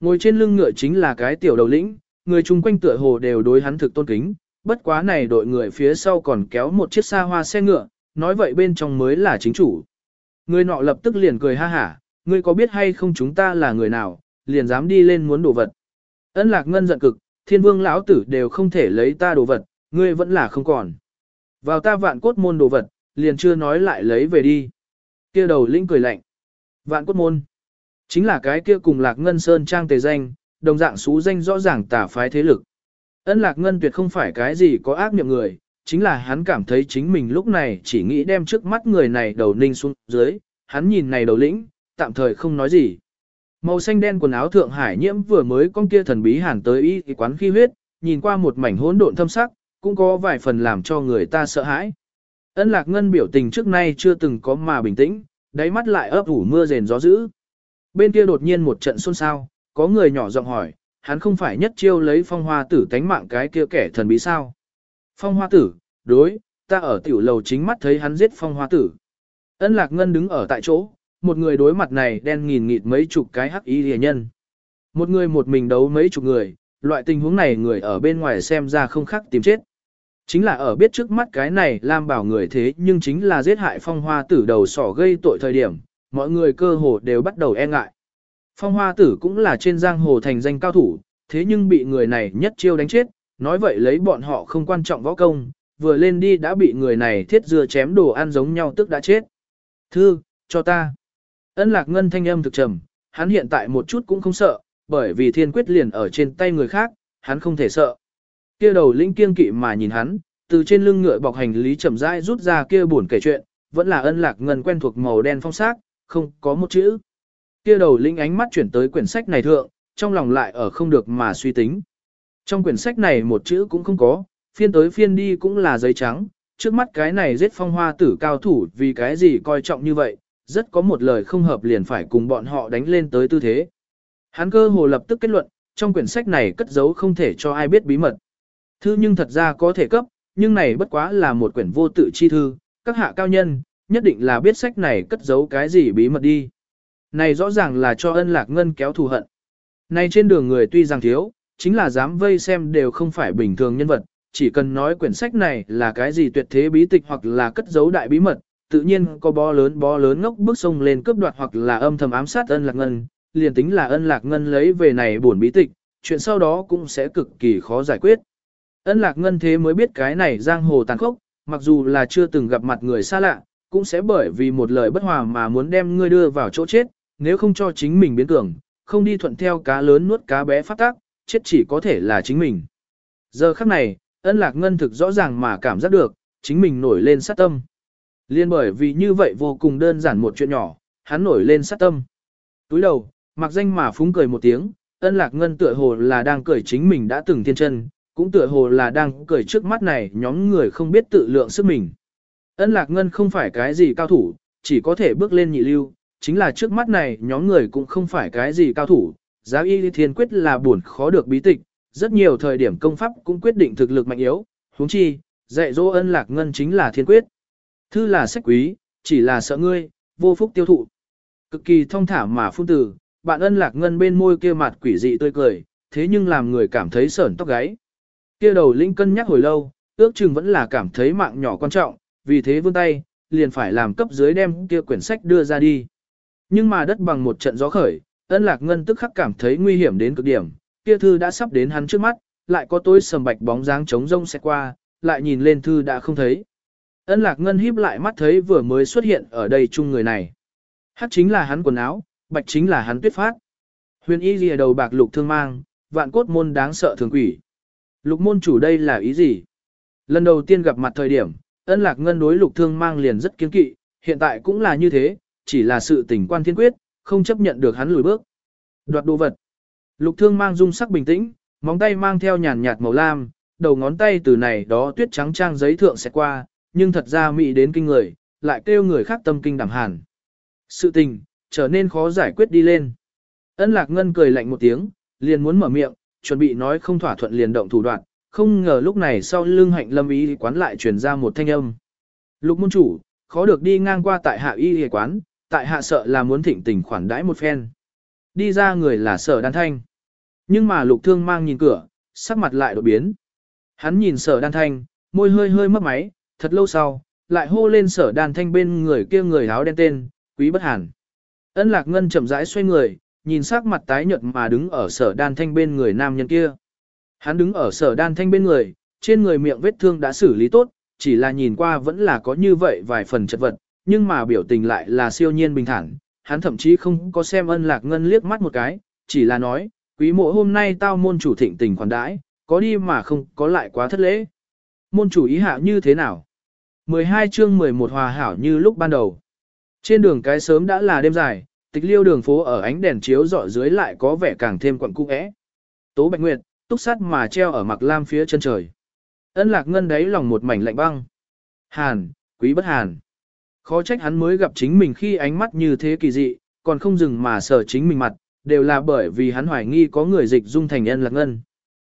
Ngồi trên lưng ngựa chính là cái tiểu đầu lĩnh, người chung quanh tựa hồ đều đối hắn thực tôn kính, bất quá này đội người phía sau còn kéo một chiếc xa hoa xe ngựa, nói vậy bên trong mới là chính chủ. Người nọ lập tức liền cười ha hả, ngươi có biết hay không chúng ta là người nào, liền dám đi lên muốn đồ vật. Ân lạc ngân giận cực, thiên vương lão tử đều không thể lấy ta đồ vật, ngươi vẫn là không còn. Vào ta vạn cốt môn đồ vật, liền chưa nói lại lấy về đi. Kia đầu lĩnh cười lạnh. Vạn cốt môn. Chính là cái kia cùng lạc ngân sơn trang tề danh, đồng dạng xú danh rõ ràng tả phái thế lực. Ân lạc ngân tuyệt không phải cái gì có ác niệm người, chính là hắn cảm thấy chính mình lúc này chỉ nghĩ đem trước mắt người này đầu ninh xuống dưới, hắn nhìn này đầu lĩnh, tạm thời không nói gì. Màu xanh đen quần áo thượng hải nhiễm vừa mới con kia thần bí hàn tới y quán khi huyết, nhìn qua một mảnh hỗn độn thâm sắc, cũng có vài phần làm cho người ta sợ hãi. Ân lạc ngân biểu tình trước nay chưa từng có mà bình tĩnh, đáy mắt lại ấp ủ mưa rền gió dữ. Bên kia đột nhiên một trận xôn xao, có người nhỏ giọng hỏi, hắn không phải nhất chiêu lấy phong hoa tử tánh mạng cái kia kẻ thần bí sao. Phong hoa tử, đối, ta ở tiểu lầu chính mắt thấy hắn giết phong hoa tử. Ân lạc ngân đứng ở tại chỗ, một người đối mặt này đen nghìn nghịt mấy chục cái hắc y rìa nhân. Một người một mình đấu mấy chục người, loại tình huống này người ở bên ngoài xem ra không khác tìm chết. Chính là ở biết trước mắt cái này Lam bảo người thế nhưng chính là giết hại phong hoa tử đầu sỏ gây tội thời điểm, mọi người cơ hồ đều bắt đầu e ngại. Phong hoa tử cũng là trên giang hồ thành danh cao thủ, thế nhưng bị người này nhất chiêu đánh chết, nói vậy lấy bọn họ không quan trọng võ công, vừa lên đi đã bị người này thiết dưa chém đồ ăn giống nhau tức đã chết. Thư, cho ta. Ân lạc ngân thanh âm thực trầm, hắn hiện tại một chút cũng không sợ, bởi vì thiên quyết liền ở trên tay người khác, hắn không thể sợ. Kia đầu linh kiên kỵ mà nhìn hắn, từ trên lưng ngựa bọc hành lý chậm rãi rút ra kia buồn kể chuyện, vẫn là ân lạc ngân quen thuộc màu đen phong sắc, không có một chữ. Kia đầu linh ánh mắt chuyển tới quyển sách này thượng, trong lòng lại ở không được mà suy tính. Trong quyển sách này một chữ cũng không có, phiên tới phiên đi cũng là giấy trắng, trước mắt cái này giết phong hoa tử cao thủ vì cái gì coi trọng như vậy, rất có một lời không hợp liền phải cùng bọn họ đánh lên tới tư thế. Hắn cơ hồ lập tức kết luận, trong quyển sách này cất giấu không thể cho ai biết bí mật. Thư nhưng thật ra có thể cấp, nhưng này bất quá là một quyển vô tự chi thư, các hạ cao nhân, nhất định là biết sách này cất giấu cái gì bí mật đi. Này rõ ràng là cho ân lạc ngân kéo thù hận. Này trên đường người tuy rằng thiếu, chính là dám vây xem đều không phải bình thường nhân vật, chỉ cần nói quyển sách này là cái gì tuyệt thế bí tịch hoặc là cất giấu đại bí mật, tự nhiên có bó lớn bó lớn ngốc bước sông lên cướp đoạt hoặc là âm thầm ám sát ân lạc ngân, liền tính là ân lạc ngân lấy về này buồn bí tịch, chuyện sau đó cũng sẽ cực kỳ khó giải quyết. Ân lạc ngân thế mới biết cái này giang hồ tàn khốc, mặc dù là chưa từng gặp mặt người xa lạ, cũng sẽ bởi vì một lời bất hòa mà muốn đem ngươi đưa vào chỗ chết, nếu không cho chính mình biến cường, không đi thuận theo cá lớn nuốt cá bé phát tác, chết chỉ có thể là chính mình. Giờ khắc này, ân lạc ngân thực rõ ràng mà cảm giác được, chính mình nổi lên sát tâm. Liên bởi vì như vậy vô cùng đơn giản một chuyện nhỏ, hắn nổi lên sát tâm. Túi đầu, mặc danh mà phúng cười một tiếng, ân lạc ngân tựa hồ là đang cười chính mình đã từng thiên chân, cũng tựa hồ là đang cười trước mắt này nhóm người không biết tự lượng sức mình. Ân lạc ngân không phải cái gì cao thủ, chỉ có thể bước lên nhị lưu, chính là trước mắt này nhóm người cũng không phải cái gì cao thủ, giáo y thiên quyết là buồn khó được bí tịch, rất nhiều thời điểm công pháp cũng quyết định thực lực mạnh yếu, huống chi, dạy dỗ ân lạc ngân chính là thiên quyết. Thư là sách quý, chỉ là sợ ngươi, vô phúc tiêu thụ. Cực kỳ thông thả mà phun từ, bạn ân lạc ngân bên môi kia mặt quỷ dị tươi cười, thế nhưng làm người cảm thấy sởn tóc gáy. Kia đầu linh cân nhắc hồi lâu, ước chừng vẫn là cảm thấy mạng nhỏ quan trọng, vì thế vươn tay, liền phải làm cấp dưới đem kia quyển sách đưa ra đi. Nhưng mà đất bằng một trận gió khởi, ân lạc ngân tức khắc cảm thấy nguy hiểm đến cực điểm, kia thư đã sắp đến hắn trước mắt, lại có tối sầm bạch bóng dáng trống rông xe qua, lại nhìn lên thư đã không thấy. Ân lạc ngân híp lại mắt thấy vừa mới xuất hiện ở đây chung người này. hát chính là hắn quần áo, bạch chính là hắn tuyết phát. Huyền y lìa đầu bạc lục thương mang, vạn cốt môn đáng sợ thường quỷ. Lục môn chủ đây là ý gì? Lần đầu tiên gặp mặt thời điểm, ân lạc ngân đối lục thương mang liền rất kiên kỵ, hiện tại cũng là như thế, chỉ là sự tình quan thiên quyết, không chấp nhận được hắn lùi bước. Đoạt đồ vật. Lục thương mang dung sắc bình tĩnh, móng tay mang theo nhàn nhạt màu lam, đầu ngón tay từ này đó tuyết trắng trang giấy thượng sẽ qua, nhưng thật ra mị đến kinh người, lại kêu người khác tâm kinh đảm hàn. Sự tình, trở nên khó giải quyết đi lên. Ân lạc ngân cười lạnh một tiếng, liền muốn mở miệng, chuẩn bị nói không thỏa thuận liền động thủ đoạn, không ngờ lúc này sau lưng hạnh lâm ý quán lại truyền ra một thanh âm. Lục môn chủ, khó được đi ngang qua tại hạ y quán, tại hạ sợ là muốn thịnh tình khoản đãi một phen. Đi ra người là sở đan thanh. Nhưng mà lục thương mang nhìn cửa, sắc mặt lại đột biến. Hắn nhìn sở đan thanh, môi hơi hơi mất máy, thật lâu sau, lại hô lên sở đan thanh bên người kia người áo đen tên, quý bất hàn. Ân lạc ngân chậm rãi xoay người, nhìn sắc mặt tái nhợt mà đứng ở sở đan thanh bên người nam nhân kia. Hắn đứng ở sở đan thanh bên người, trên người miệng vết thương đã xử lý tốt, chỉ là nhìn qua vẫn là có như vậy vài phần chật vật, nhưng mà biểu tình lại là siêu nhiên bình thản, hắn thậm chí không có xem ân lạc ngân liếc mắt một cái, chỉ là nói, quý mộ hôm nay tao môn chủ thịnh tình khoản đãi, có đi mà không có lại quá thất lễ. Môn chủ ý hạ như thế nào? 12 chương 11 hòa hảo như lúc ban đầu. Trên đường cái sớm đã là đêm dài, tịch liêu đường phố ở ánh đèn chiếu dọi dưới lại có vẻ càng thêm quặn cung ẽ. Tố Bạch Nguyệt, túc sắt mà treo ở mặc lam phía chân trời. Ân lạc ngân đấy lòng một mảnh lạnh băng. Hàn, quý bất hàn. Khó trách hắn mới gặp chính mình khi ánh mắt như thế kỳ dị, còn không dừng mà sở chính mình mặt, đều là bởi vì hắn hoài nghi có người dịch dung thành ân lạc ngân.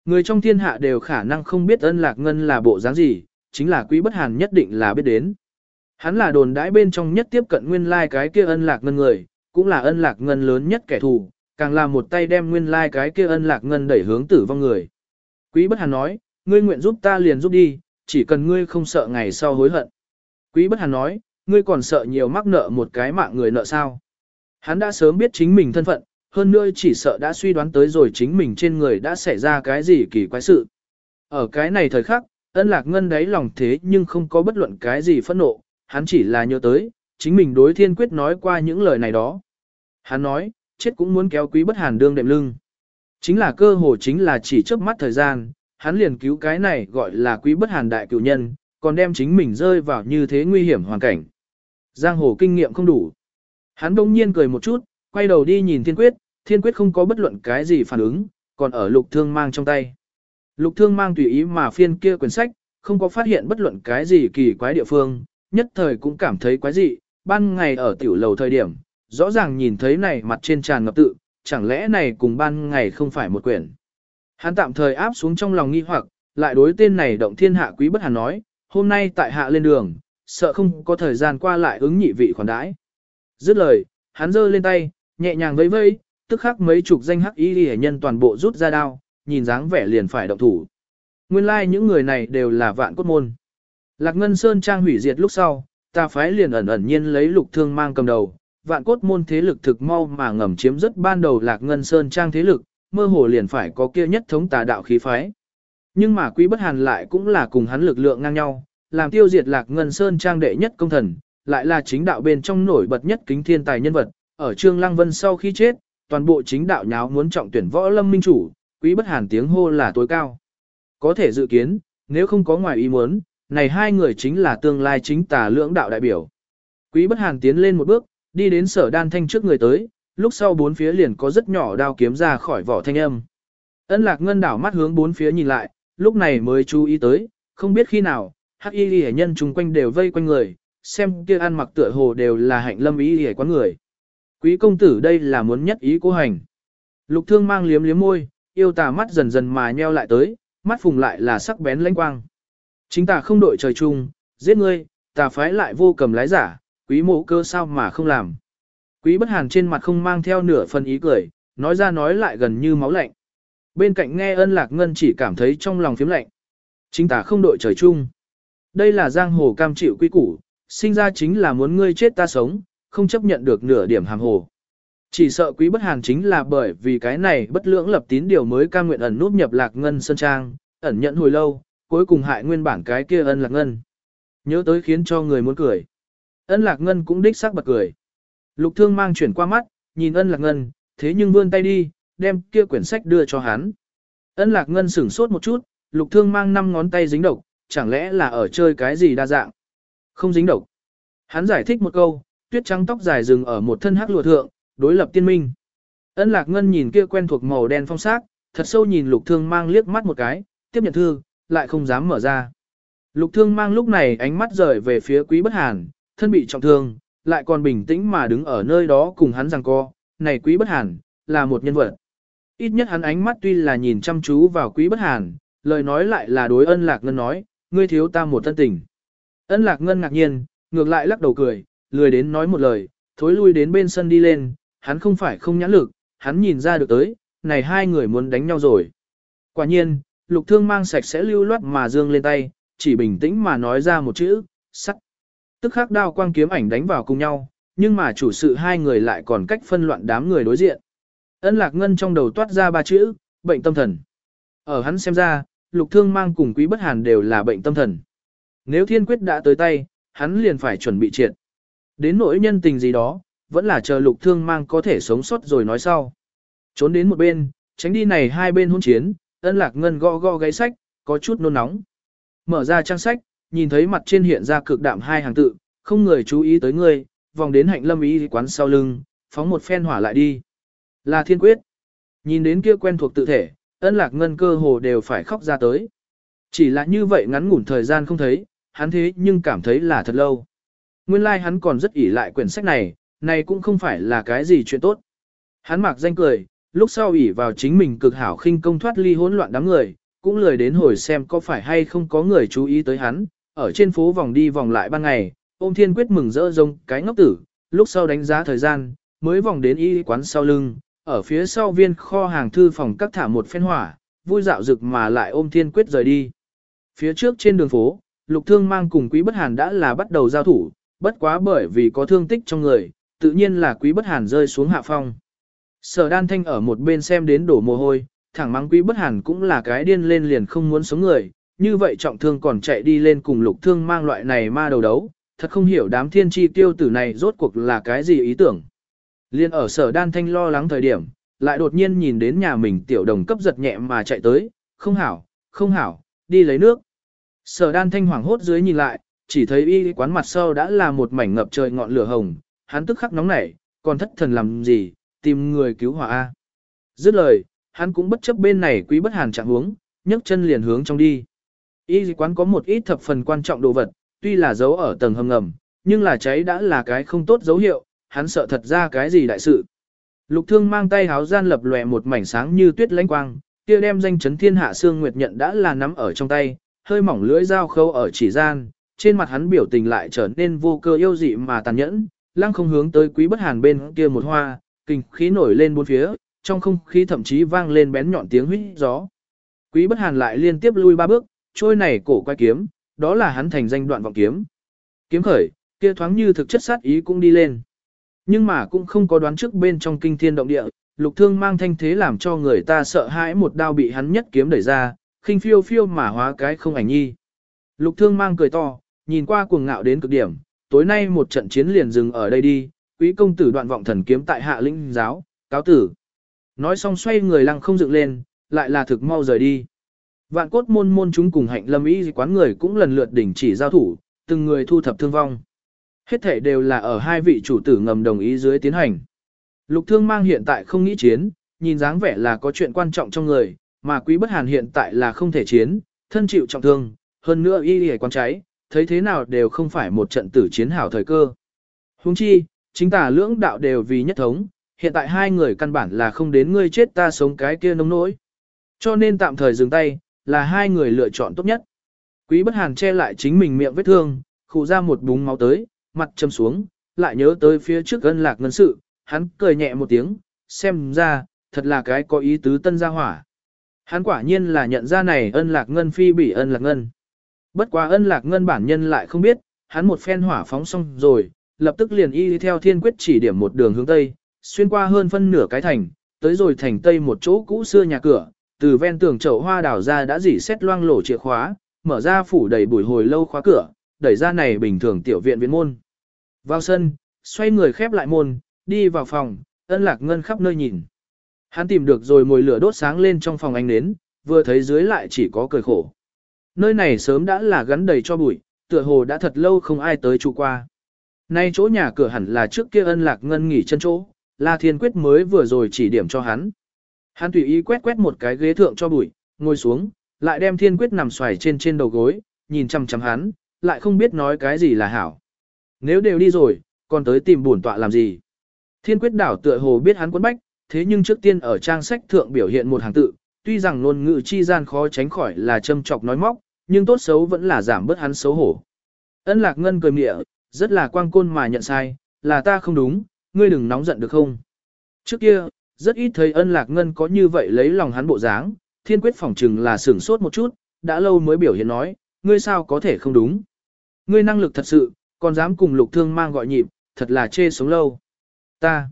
Người trong thiên hạ đều khả năng không biết ân lạc ngân là bộ dáng gì, chính là quý bất hàn nhất định là biết đến. Hắn là đồn đãi bên trong nhất tiếp cận nguyên lai like cái kia ân lạc ngân người, cũng là ân lạc ngân lớn nhất kẻ thù, càng là một tay đem nguyên lai like cái kia ân lạc ngân đẩy hướng tử vong người. Quý bất hàn nói, ngươi nguyện giúp ta liền giúp đi, chỉ cần ngươi không sợ ngày sau hối hận. Quý bất hàn nói, ngươi còn sợ nhiều mắc nợ một cái mạng người nợ sao. Hắn đã sớm biết chính mình thân phận, hơn nữa chỉ sợ đã suy đoán tới rồi chính mình trên người đã xảy ra cái gì kỳ quái sự. Ở cái này thời khắc, ân lạc ngân đáy lòng thế nhưng không có bất luận cái gì phẫn nộ, hắn chỉ là nhớ tới, chính mình đối thiên quyết nói qua những lời này đó. Hắn nói, chết cũng muốn kéo quý bất hàn đương đệm lưng. Chính là cơ hồ chính là chỉ trước mắt thời gian, hắn liền cứu cái này gọi là quý bất hàn đại cựu nhân, còn đem chính mình rơi vào như thế nguy hiểm hoàn cảnh. Giang hồ kinh nghiệm không đủ. Hắn đông nhiên cười một chút, quay đầu đi nhìn thiên quyết, thiên quyết không có bất luận cái gì phản ứng, còn ở lục thương mang trong tay. Lục thương mang tùy ý mà phiên kia quyển sách, không có phát hiện bất luận cái gì kỳ quái địa phương, nhất thời cũng cảm thấy quái dị, ban ngày ở tiểu lầu thời điểm, rõ ràng nhìn thấy này mặt trên tràn ngập tự, chẳng lẽ này cùng ban ngày không phải một quyển. Hắn tạm thời áp xuống trong lòng nghi hoặc, lại đối tên này động thiên hạ quý bất hàn nói, hôm nay tại hạ lên đường, sợ không có thời gian qua lại ứng nhị vị khoản đãi. Dứt lời, hắn giơ lên tay, nhẹ nhàng vẫy vẫy, tức khắc mấy chục danh hắc y hệ nhân toàn bộ rút ra đao, nhìn dáng vẻ liền phải động thủ. Nguyên lai like những người này đều là vạn cốt môn. Lạc Ngân Sơn trang hủy diệt lúc sau, ta phái liền ẩn ẩn nhiên lấy lục thương mang cầm đầu, vạn cốt môn thế lực thực mau mà ngầm chiếm rất ban đầu Lạc Ngân Sơn trang thế lực, mơ hồ liền phải có kia nhất thống tà đạo khí phái. Nhưng mà Quý Bất Hàn lại cũng là cùng hắn lực lượng ngang nhau, làm tiêu diệt Lạc Ngân Sơn trang đệ nhất công thần, lại là chính đạo bên trong nổi bật nhất kính thiên tài nhân vật, ở Trương Lăng Vân sau khi chết, toàn bộ chính đạo nháo muốn trọng tuyển võ lâm minh chủ, Quý Bất Hàn tiếng hô là tối cao. Có thể dự kiến, nếu không có ngoài ý muốn, này hai người chính là tương lai chính tà lưỡng đạo đại biểu. Quý Bất Hàn tiến lên một bước, đi đến sở đan thanh trước người tới, lúc sau bốn phía liền có rất nhỏ đao kiếm ra khỏi vỏ thanh âm. Ân lạc ngân đảo mắt hướng bốn phía nhìn lại, lúc này mới chú ý tới, không biết khi nào, hắc y hệ nhân chung quanh đều vây quanh người, xem kia ăn mặc tựa hồ đều là hạnh lâm y hệ quán người. Quý công tử đây là muốn nhất ý cố hành. Lục thương mang liếm liếm môi, yêu tà mắt dần dần mà nheo lại tới, mắt phùng lại là sắc bén lãnh quang. Chính tà không đội trời chung, giết ngươi, tà phái lại vô cầm lái giả, quý mộ cơ sao mà không làm. Quý bất hàn trên mặt không mang theo nửa phần ý cười, nói ra nói lại gần như máu lạnh. Bên cạnh nghe ân lạc ngân chỉ cảm thấy trong lòng phiếm lạnh. Chính tà không đội trời chung. Đây là giang hồ cam chịu quy củ, sinh ra chính là muốn ngươi chết ta sống, không chấp nhận được nửa điểm hàm hồ. Chỉ sợ quý bất hàn chính là bởi vì cái này bất lưỡng lập tín điều mới cam nguyện ẩn nút nhập lạc ngân sơn trang, ẩn nhận hồi lâu, cuối cùng hại nguyên bản cái kia ân lạc ngân. Nhớ tới khiến cho người muốn cười. Ân lạc ngân cũng đích xác bật cười. Lục thương mang chuyển qua mắt, nhìn ân lạc ngân, thế nhưng vươn tay đi, đem kia quyển sách đưa cho hắn. Ân lạc ngân sửng sốt một chút, lục thương mang năm ngón tay dính độc, chẳng lẽ là ở chơi cái gì đa dạng. Không dính độc. Hắn giải thích một câu, tuyết trắng tóc dài dừng ở một thân hắc lụa thượng, đối lập tiên minh. Ân lạc ngân nhìn kia quen thuộc màu đen phong sắc, thật sâu nhìn lục thương mang liếc mắt một cái, tiếp nhận thư, lại không dám mở ra. Lục thương mang lúc này ánh mắt rời về phía quý bất hàn, thân bị trọng thương, lại còn bình tĩnh mà đứng ở nơi đó cùng hắn rằng co, này quý bất hàn, là một nhân vật. Ít nhất hắn ánh mắt tuy là nhìn chăm chú vào quý bất hàn, lời nói lại là đối ân lạc ngân nói, ngươi thiếu ta một thân tình. Ân lạc ngân ngạc nhiên, ngược lại lắc đầu cười, lười đến nói một lời, thối lui đến bên sân đi lên, hắn không phải không nhãn lực, hắn nhìn ra được tới, này hai người muốn đánh nhau rồi. Quả nhiên, lục thương mang sạch sẽ lưu loát mà dương lên tay, chỉ bình tĩnh mà nói ra một chữ, sắt. Tức khắc đao quang kiếm ảnh đánh vào cùng nhau, nhưng mà chủ sự hai người lại còn cách phân loạn đám người đối diện. Ân lạc ngân trong đầu toát ra ba chữ, bệnh tâm thần. Ở hắn xem ra, lục thương mang cùng quý bất hàn đều là bệnh tâm thần. Nếu thiên quyết đã tới tay, hắn liền phải chuẩn bị triệt. Đến nỗi nhân tình gì đó, vẫn là chờ lục thương mang có thể sống sót rồi nói sau. Trốn đến một bên, tránh đi này hai bên hôn chiến, ân lạc ngân gõ gõ gáy sách, có chút nôn nóng. Mở ra trang sách, nhìn thấy mặt trên hiện ra cực đạm hai hàng tự, không người chú ý tới người, vòng đến hạnh lâm ý quán sau lưng, phóng một phen hỏa lại đi. Là thiên quyết. Nhìn đến kia quen thuộc tự thể, ân lạc ngân cơ hồ đều phải khóc ra tới. Chỉ là như vậy ngắn ngủn thời gian không thấy, hắn thế nhưng cảm thấy là thật lâu. Nguyên lai like hắn còn rất ỷ lại quyển sách này, này cũng không phải là cái gì chuyện tốt. Hắn mặc danh cười, lúc sau ỷ vào chính mình cực hảo khinh công thoát ly hỗn loạn đám người, cũng lười đến hồi xem có phải hay không có người chú ý tới hắn, ở trên phố vòng đi vòng lại ban ngày, ôm thiên quyết mừng rỡ rông cái ngốc tử, lúc sau đánh giá thời gian, mới vòng đến y quán sau lưng, ở phía sau viên kho hàng thư phòng cắt thả một phen hỏa, vui dạo rực mà lại ôm thiên quyết rời đi. Phía trước trên đường phố, lục thương mang cùng quý bất hàn đã là bắt đầu giao thủ, bất quá bởi vì có thương tích trong người, tự nhiên là quý bất hàn rơi xuống hạ phong. Sở đan thanh ở một bên xem đến đổ mồ hôi, thẳng mắng quý bất hàn cũng là cái điên lên liền không muốn sống người, như vậy trọng thương còn chạy đi lên cùng lục thương mang loại này ma đầu đấu, thật không hiểu đám thiên tri tiêu tử này rốt cuộc là cái gì ý tưởng. Liên ở sở đan thanh lo lắng thời điểm, lại đột nhiên nhìn đến nhà mình tiểu đồng cấp giật nhẹ mà chạy tới, không hảo, không hảo, đi lấy nước. Sở đan thanh hoảng hốt dưới nhìn lại, chỉ thấy y quán mặt sau đã là một mảnh ngập trời ngọn lửa hồng, hắn tức khắc nóng nảy, còn thất thần làm gì, tìm người cứu hỏa A. Dứt lời, hắn cũng bất chấp bên này quý bất hàn trạng huống, nhấc chân liền hướng trong đi. Y quán có một ít thập phần quan trọng đồ vật, tuy là giấu ở tầng hầm ngầm, nhưng là cháy đã là cái không tốt dấu hiệu, hắn sợ thật ra cái gì đại sự. Lục thương mang tay háo gian lập lòe một mảnh sáng như tuyết lánh quang, kia đem danh chấn thiên hạ xương nguyệt nhận đã là nắm ở trong tay, hơi mỏng lưỡi dao khâu ở chỉ gian, trên mặt hắn biểu tình lại trở nên vô cơ yêu dị mà tàn nhẫn, lăng không hướng tới quý bất hàn bên kia một hoa, kinh khí nổi lên bốn phía, trong không khí thậm chí vang lên bén nhọn tiếng huýt gió. Quý bất hàn lại liên tiếp lui ba bước, trôi này cổ quay kiếm, đó là hắn thành danh đoạn vọng kiếm. Kiếm khởi, kia thoáng như thực chất sát ý cũng đi lên. Nhưng mà cũng không có đoán trước bên trong kinh thiên động địa, lục thương mang thanh thế làm cho người ta sợ hãi một đao bị hắn nhất kiếm đẩy ra, khinh phiêu phiêu mà hóa cái không ảnh nhi. Lục thương mang cười to, nhìn qua cuồng ngạo đến cực điểm, tối nay một trận chiến liền dừng ở đây đi, quý công tử đoạn vọng thần kiếm tại hạ linh giáo, cáo tử. Nói xong xoay người lăng không dựng lên, lại là thực mau rời đi. Vạn cốt môn môn chúng cùng hạnh lâm ý quán người cũng lần lượt đỉnh chỉ giao thủ, từng người thu thập thương vong. Hết thể đều là ở hai vị chủ tử ngầm đồng ý dưới tiến hành. Lục thương mang hiện tại không nghĩ chiến, nhìn dáng vẻ là có chuyện quan trọng trong người, mà quý bất hàn hiện tại là không thể chiến, thân chịu trọng thương, hơn nữa y y quan cháy, thấy thế nào đều không phải một trận tử chiến hảo thời cơ. Huống chi, chính tả lưỡng đạo đều vì nhất thống, hiện tại hai người căn bản là không đến ngươi chết ta sống cái kia nông nỗi. Cho nên tạm thời dừng tay, là hai người lựa chọn tốt nhất. Quý bất hàn che lại chính mình miệng vết thương, khụ ra một búng máu tới, mặt châm xuống, lại nhớ tới phía trước ân lạc ngân sự, hắn cười nhẹ một tiếng, xem ra, thật là cái có ý tứ tân gia hỏa. Hắn quả nhiên là nhận ra này ân lạc ngân phi bị ân lạc ngân. Bất quá ân lạc ngân bản nhân lại không biết, hắn một phen hỏa phóng xong rồi, lập tức liền y theo thiên quyết chỉ điểm một đường hướng tây, xuyên qua hơn phân nửa cái thành, tới rồi thành tây một chỗ cũ xưa nhà cửa, từ ven tường chậu hoa đào ra đã dỉ xét loang lổ chìa khóa, mở ra phủ đầy bụi hồi lâu khóa cửa, đẩy ra này bình thường tiểu viện viện môn. Vào sân, xoay người khép lại môn, đi vào phòng, ân lạc ngân khắp nơi nhìn. Hắn tìm được rồi mồi lửa đốt sáng lên trong phòng ánh nến, vừa thấy dưới lại chỉ có cười khổ. Nơi này sớm đã là gắn đầy cho bụi, tựa hồ đã thật lâu không ai tới trụ qua. Nay chỗ nhà cửa hẳn là trước kia ân lạc ngân nghỉ chân chỗ, là thiên quyết mới vừa rồi chỉ điểm cho hắn. Hắn tùy ý quét quét một cái ghế thượng cho bụi, ngồi xuống, lại đem thiên quyết nằm xoài trên trên đầu gối, nhìn chăm chăm hắn, lại không biết nói cái gì là hảo. Nếu đều đi rồi, còn tới tìm bổn tọa làm gì? Thiên quyết đảo tựa hồ biết hắn quấn bách, thế nhưng trước tiên ở trang sách thượng biểu hiện một hàng tự, tuy rằng ngôn ngữ chi gian khó tránh khỏi là châm chọc nói móc, nhưng tốt xấu vẫn là giảm bớt hắn xấu hổ. Ân lạc ngân cười mỉa rất là quang côn mà nhận sai, là ta không đúng, ngươi đừng nóng giận được không? Trước kia, rất ít thấy ân lạc ngân có như vậy lấy lòng hắn bộ dáng, thiên quyết phỏng chừng là sửng sốt một chút, đã lâu mới biểu hiện nói, ngươi sao có thể không đúng. Ngươi năng lực thật sự, còn dám cùng lục thương mang gọi nhịp, thật là chê sống lâu. Ta,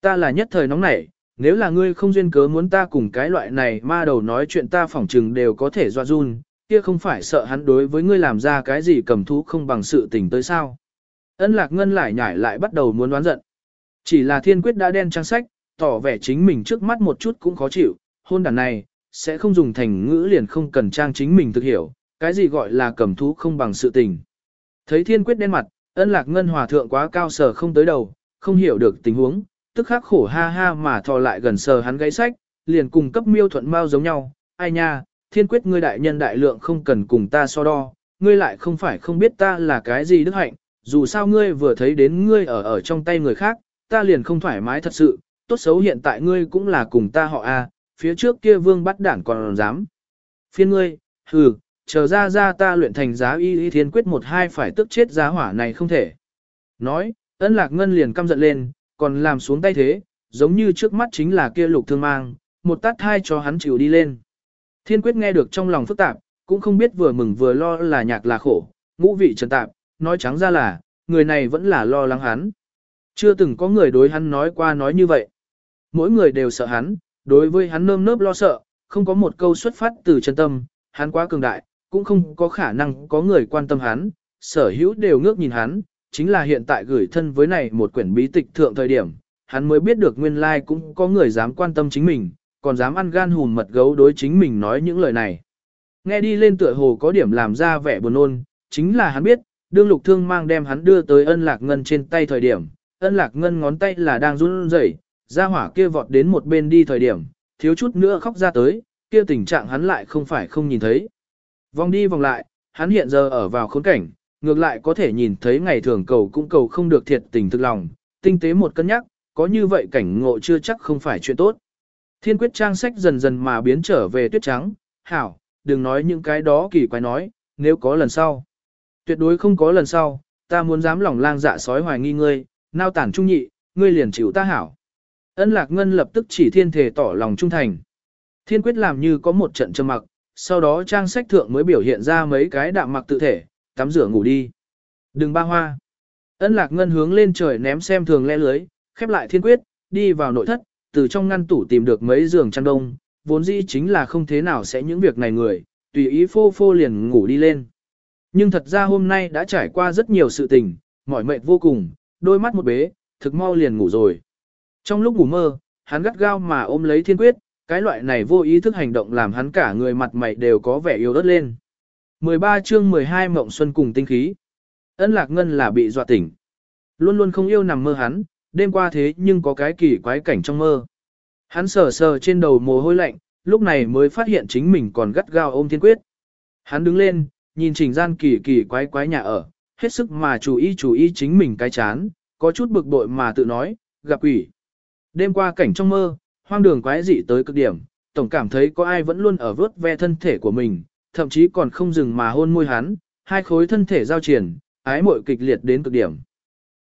ta là nhất thời nóng nảy, nếu là ngươi không duyên cớ muốn ta cùng cái loại này ma đầu nói chuyện ta phỏng chừng đều có thể doa run, kia không phải sợ hắn đối với ngươi làm ra cái gì cầm thú không bằng sự tình tới sao. Ân lạc ngân lại nhảy lại bắt đầu muốn đoán giận. Chỉ là thiên quyết đã đen trang sách, tỏ vẻ chính mình trước mắt một chút cũng khó chịu, hôn đàn này, sẽ không dùng thành ngữ liền không cần trang chính mình thực hiểu, cái gì gọi là cầm thú không bằng sự tình. Thấy thiên quyết đen mặt, ân lạc ngân hòa thượng quá cao sở không tới đầu, không hiểu được tình huống, tức khắc khổ ha ha mà thò lại gần sờ hắn gáy sách, liền cùng cấp miêu thuận mau giống nhau, ai nha, thiên quyết ngươi đại nhân đại lượng không cần cùng ta so đo, ngươi lại không phải không biết ta là cái gì đức hạnh, dù sao ngươi vừa thấy đến ngươi ở ở trong tay người khác, ta liền không thoải mái thật sự, tốt xấu hiện tại ngươi cũng là cùng ta họ a, phía trước kia vương bắt đảng còn dám. Phiên ngươi, hừ, chờ ra ra ta luyện thành giá y y thiên quyết một hai phải tức chết giá hỏa này không thể. Nói, ân lạc ngân liền căm giận lên, còn làm xuống tay thế, giống như trước mắt chính là kia lục thương mang, một tát hai cho hắn chịu đi lên. Thiên quyết nghe được trong lòng phức tạp, cũng không biết vừa mừng vừa lo là nhạc là khổ, ngũ vị trần tạp, nói trắng ra là, người này vẫn là lo lắng hắn. Chưa từng có người đối hắn nói qua nói như vậy. Mỗi người đều sợ hắn, đối với hắn nơm nớp lo sợ, không có một câu xuất phát từ chân tâm, hắn quá cường đại, cũng không có khả năng có người quan tâm hắn, sở hữu đều ngước nhìn hắn, chính là hiện tại gửi thân với này một quyển bí tịch thượng thời điểm, hắn mới biết được nguyên lai cũng có người dám quan tâm chính mình, còn dám ăn gan hùn mật gấu đối chính mình nói những lời này. Nghe đi lên tựa hồ có điểm làm ra vẻ buồn ôn, chính là hắn biết, đương lục thương mang đem hắn đưa tới ân lạc ngân trên tay thời điểm, ân lạc ngân ngón tay là đang run rẩy, ra hỏa kia vọt đến một bên đi thời điểm, thiếu chút nữa khóc ra tới, kia tình trạng hắn lại không phải không nhìn thấy. Vòng đi vòng lại, hắn hiện giờ ở vào khốn cảnh, ngược lại có thể nhìn thấy ngày thường cầu cũng cầu không được thiệt tình thực lòng, tinh tế một cân nhắc, có như vậy cảnh ngộ chưa chắc không phải chuyện tốt. Thiên quyết trang sách dần dần mà biến trở về tuyết trắng, hảo, đừng nói những cái đó kỳ quái nói, nếu có lần sau. Tuyệt đối không có lần sau, ta muốn dám lòng lang dạ sói hoài nghi ngươi, nao tản trung nhị, ngươi liền chịu ta hảo. Ân lạc ngân lập tức chỉ thiên thể tỏ lòng trung thành. Thiên quyết làm như có một trận trầm mặc, sau đó trang sách thượng mới biểu hiện ra mấy cái đạm mặc tự thể, tắm rửa ngủ đi. Đừng ba hoa. Ân lạc ngân hướng lên trời ném xem thường le lưới, khép lại thiên quyết, đi vào nội thất, từ trong ngăn tủ tìm được mấy giường chăn đông, vốn dĩ chính là không thế nào sẽ những việc này người, tùy ý phô phô liền ngủ đi lên. Nhưng thật ra hôm nay đã trải qua rất nhiều sự tình, mỏi mệt vô cùng, đôi mắt một bế, thực mau liền ngủ rồi. Trong lúc ngủ mơ, hắn gắt gao mà ôm lấy thiên quyết, cái loại này vô ý thức hành động làm hắn cả người mặt mày đều có vẻ yếu ớt lên. 13 chương 12 mộng xuân cùng tinh khí. Ân lạc ngân là bị dọa tỉnh. Luôn luôn không yêu nằm mơ hắn, đêm qua thế nhưng có cái kỳ quái cảnh trong mơ. Hắn sờ sờ trên đầu mồ hôi lạnh, lúc này mới phát hiện chính mình còn gắt gao ôm thiên quyết. Hắn đứng lên, nhìn trình gian kỳ kỳ quái quái nhà ở, hết sức mà chú ý chú ý chính mình cái chán, có chút bực bội mà tự nói, gặp quỷ. Đêm qua cảnh trong mơ, hoang đường quái dị tới cực điểm, tổng cảm thấy có ai vẫn luôn ở vớt ve thân thể của mình, thậm chí còn không dừng mà hôn môi hắn, hai khối thân thể giao triển, ái muội kịch liệt đến cực điểm.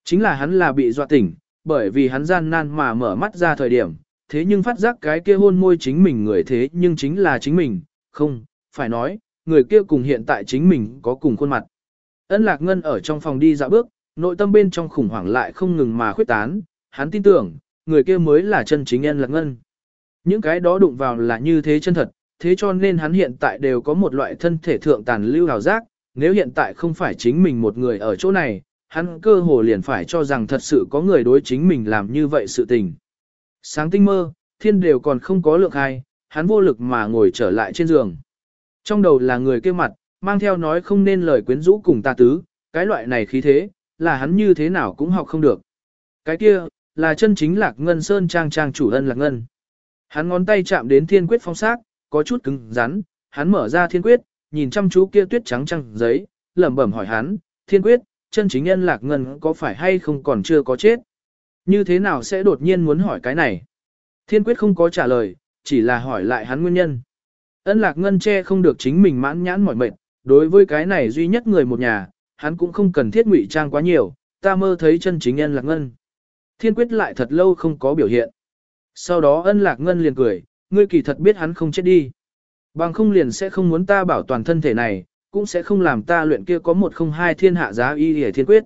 Chính là hắn là bị dọa tỉnh, bởi vì hắn gian nan mà mở mắt ra thời điểm, thế nhưng phát giác cái kia hôn môi chính mình người thế nhưng chính là chính mình, không, phải nói, người kia cùng hiện tại chính mình có cùng khuôn mặt. Ân Lạc Ngân ở trong phòng đi dạo bước, nội tâm bên trong khủng hoảng lại không ngừng mà khuyết tán, hắn tin tưởng, người kia mới là chân chính nhân Lạc Ngân. Những cái đó đụng vào là như thế chân thật, thế cho nên hắn hiện tại đều có một loại thân thể thượng tàn lưu hào giác, nếu hiện tại không phải chính mình một người ở chỗ này, hắn cơ hồ liền phải cho rằng thật sự có người đối chính mình làm như vậy sự tình. Sáng tinh mơ, thiên đều còn không có lượng hay, hắn vô lực mà ngồi trở lại trên giường. Trong đầu là người kia mặt, mang theo nói không nên lời quyến rũ cùng ta tứ, cái loại này khí thế, là hắn như thế nào cũng học không được. Cái kia, là chân chính lạc ngân sơn trang trang chủ ân lạc ngân. Hắn ngón tay chạm đến thiên quyết phong sát, có chút cứng rắn, hắn mở ra thiên quyết, nhìn chăm chú kia tuyết trắng trăng giấy, lẩm bẩm hỏi hắn, thiên quyết, chân chính ân lạc ngân có phải hay không còn chưa có chết? Như thế nào sẽ đột nhiên muốn hỏi cái này? Thiên quyết không có trả lời, chỉ là hỏi lại hắn nguyên nhân. Ân lạc ngân che không được chính mình mãn nhãn mỏi mệt, đối với cái này duy nhất người một nhà, hắn cũng không cần thiết ngụy trang quá nhiều, ta mơ thấy chân chính ân lạc ngân. Thiên quyết lại thật lâu không có biểu hiện. Sau đó ân lạc ngân liền cười, ngươi kỳ thật biết hắn không chết đi. Bằng không liền sẽ không muốn ta bảo toàn thân thể này, cũng sẽ không làm ta luyện kia có một không hai thiên hạ giá y hề thiên quyết.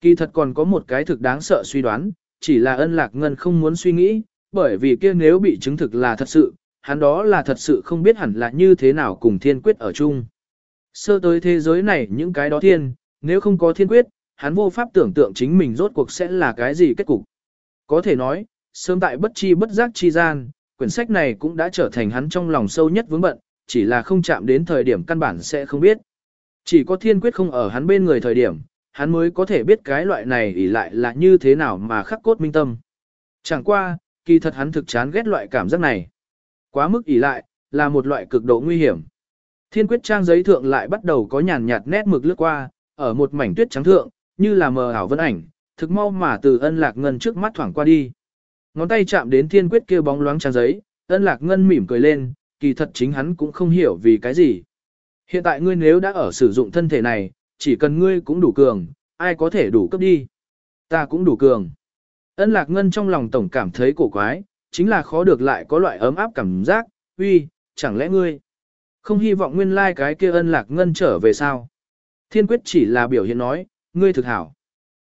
Kỳ thật còn có một cái thực đáng sợ suy đoán, chỉ là ân lạc ngân không muốn suy nghĩ, bởi vì kia nếu bị chứng thực là thật sự, hắn đó là thật sự không biết hẳn là như thế nào cùng thiên quyết ở chung. Sơ tới thế giới này những cái đó thiên, nếu không có thiên quyết, hắn vô pháp tưởng tượng chính mình rốt cuộc sẽ là cái gì kết cục. Có thể nói, sớm tại bất chi bất giác chi gian, quyển sách này cũng đã trở thành hắn trong lòng sâu nhất vướng bận, chỉ là không chạm đến thời điểm căn bản sẽ không biết. Chỉ có thiên quyết không ở hắn bên người thời điểm, hắn mới có thể biết cái loại này ỉ lại là như thế nào mà khắc cốt minh tâm. Chẳng qua, kỳ thật hắn thực chán ghét loại cảm giác này. Quá mức ỉ lại, là một loại cực độ nguy hiểm. Thiên quyết trang giấy thượng lại bắt đầu có nhàn nhạt nét mực lướt qua, ở một mảnh tuyết trắng thượng, như là mờ ảo vân ảnh, thực mau mà từ ân lạc ngân trước mắt thoảng qua đi. Ngón tay chạm đến thiên quyết kia bóng loáng trang giấy, ân lạc ngân mỉm cười lên, kỳ thật chính hắn cũng không hiểu vì cái gì. Hiện tại ngươi nếu đã ở sử dụng thân thể này, chỉ cần ngươi cũng đủ cường, ai có thể đủ cấp đi. Ta cũng đủ cường. Ân lạc ngân trong lòng tổng cảm thấy cổ quái, chính là khó được lại có loại ấm áp cảm giác, uy, chẳng lẽ ngươi không hy vọng nguyên lai like cái kia ân lạc ngân trở về sao. Thiên quyết chỉ là biểu hiện nói, ngươi thực hảo.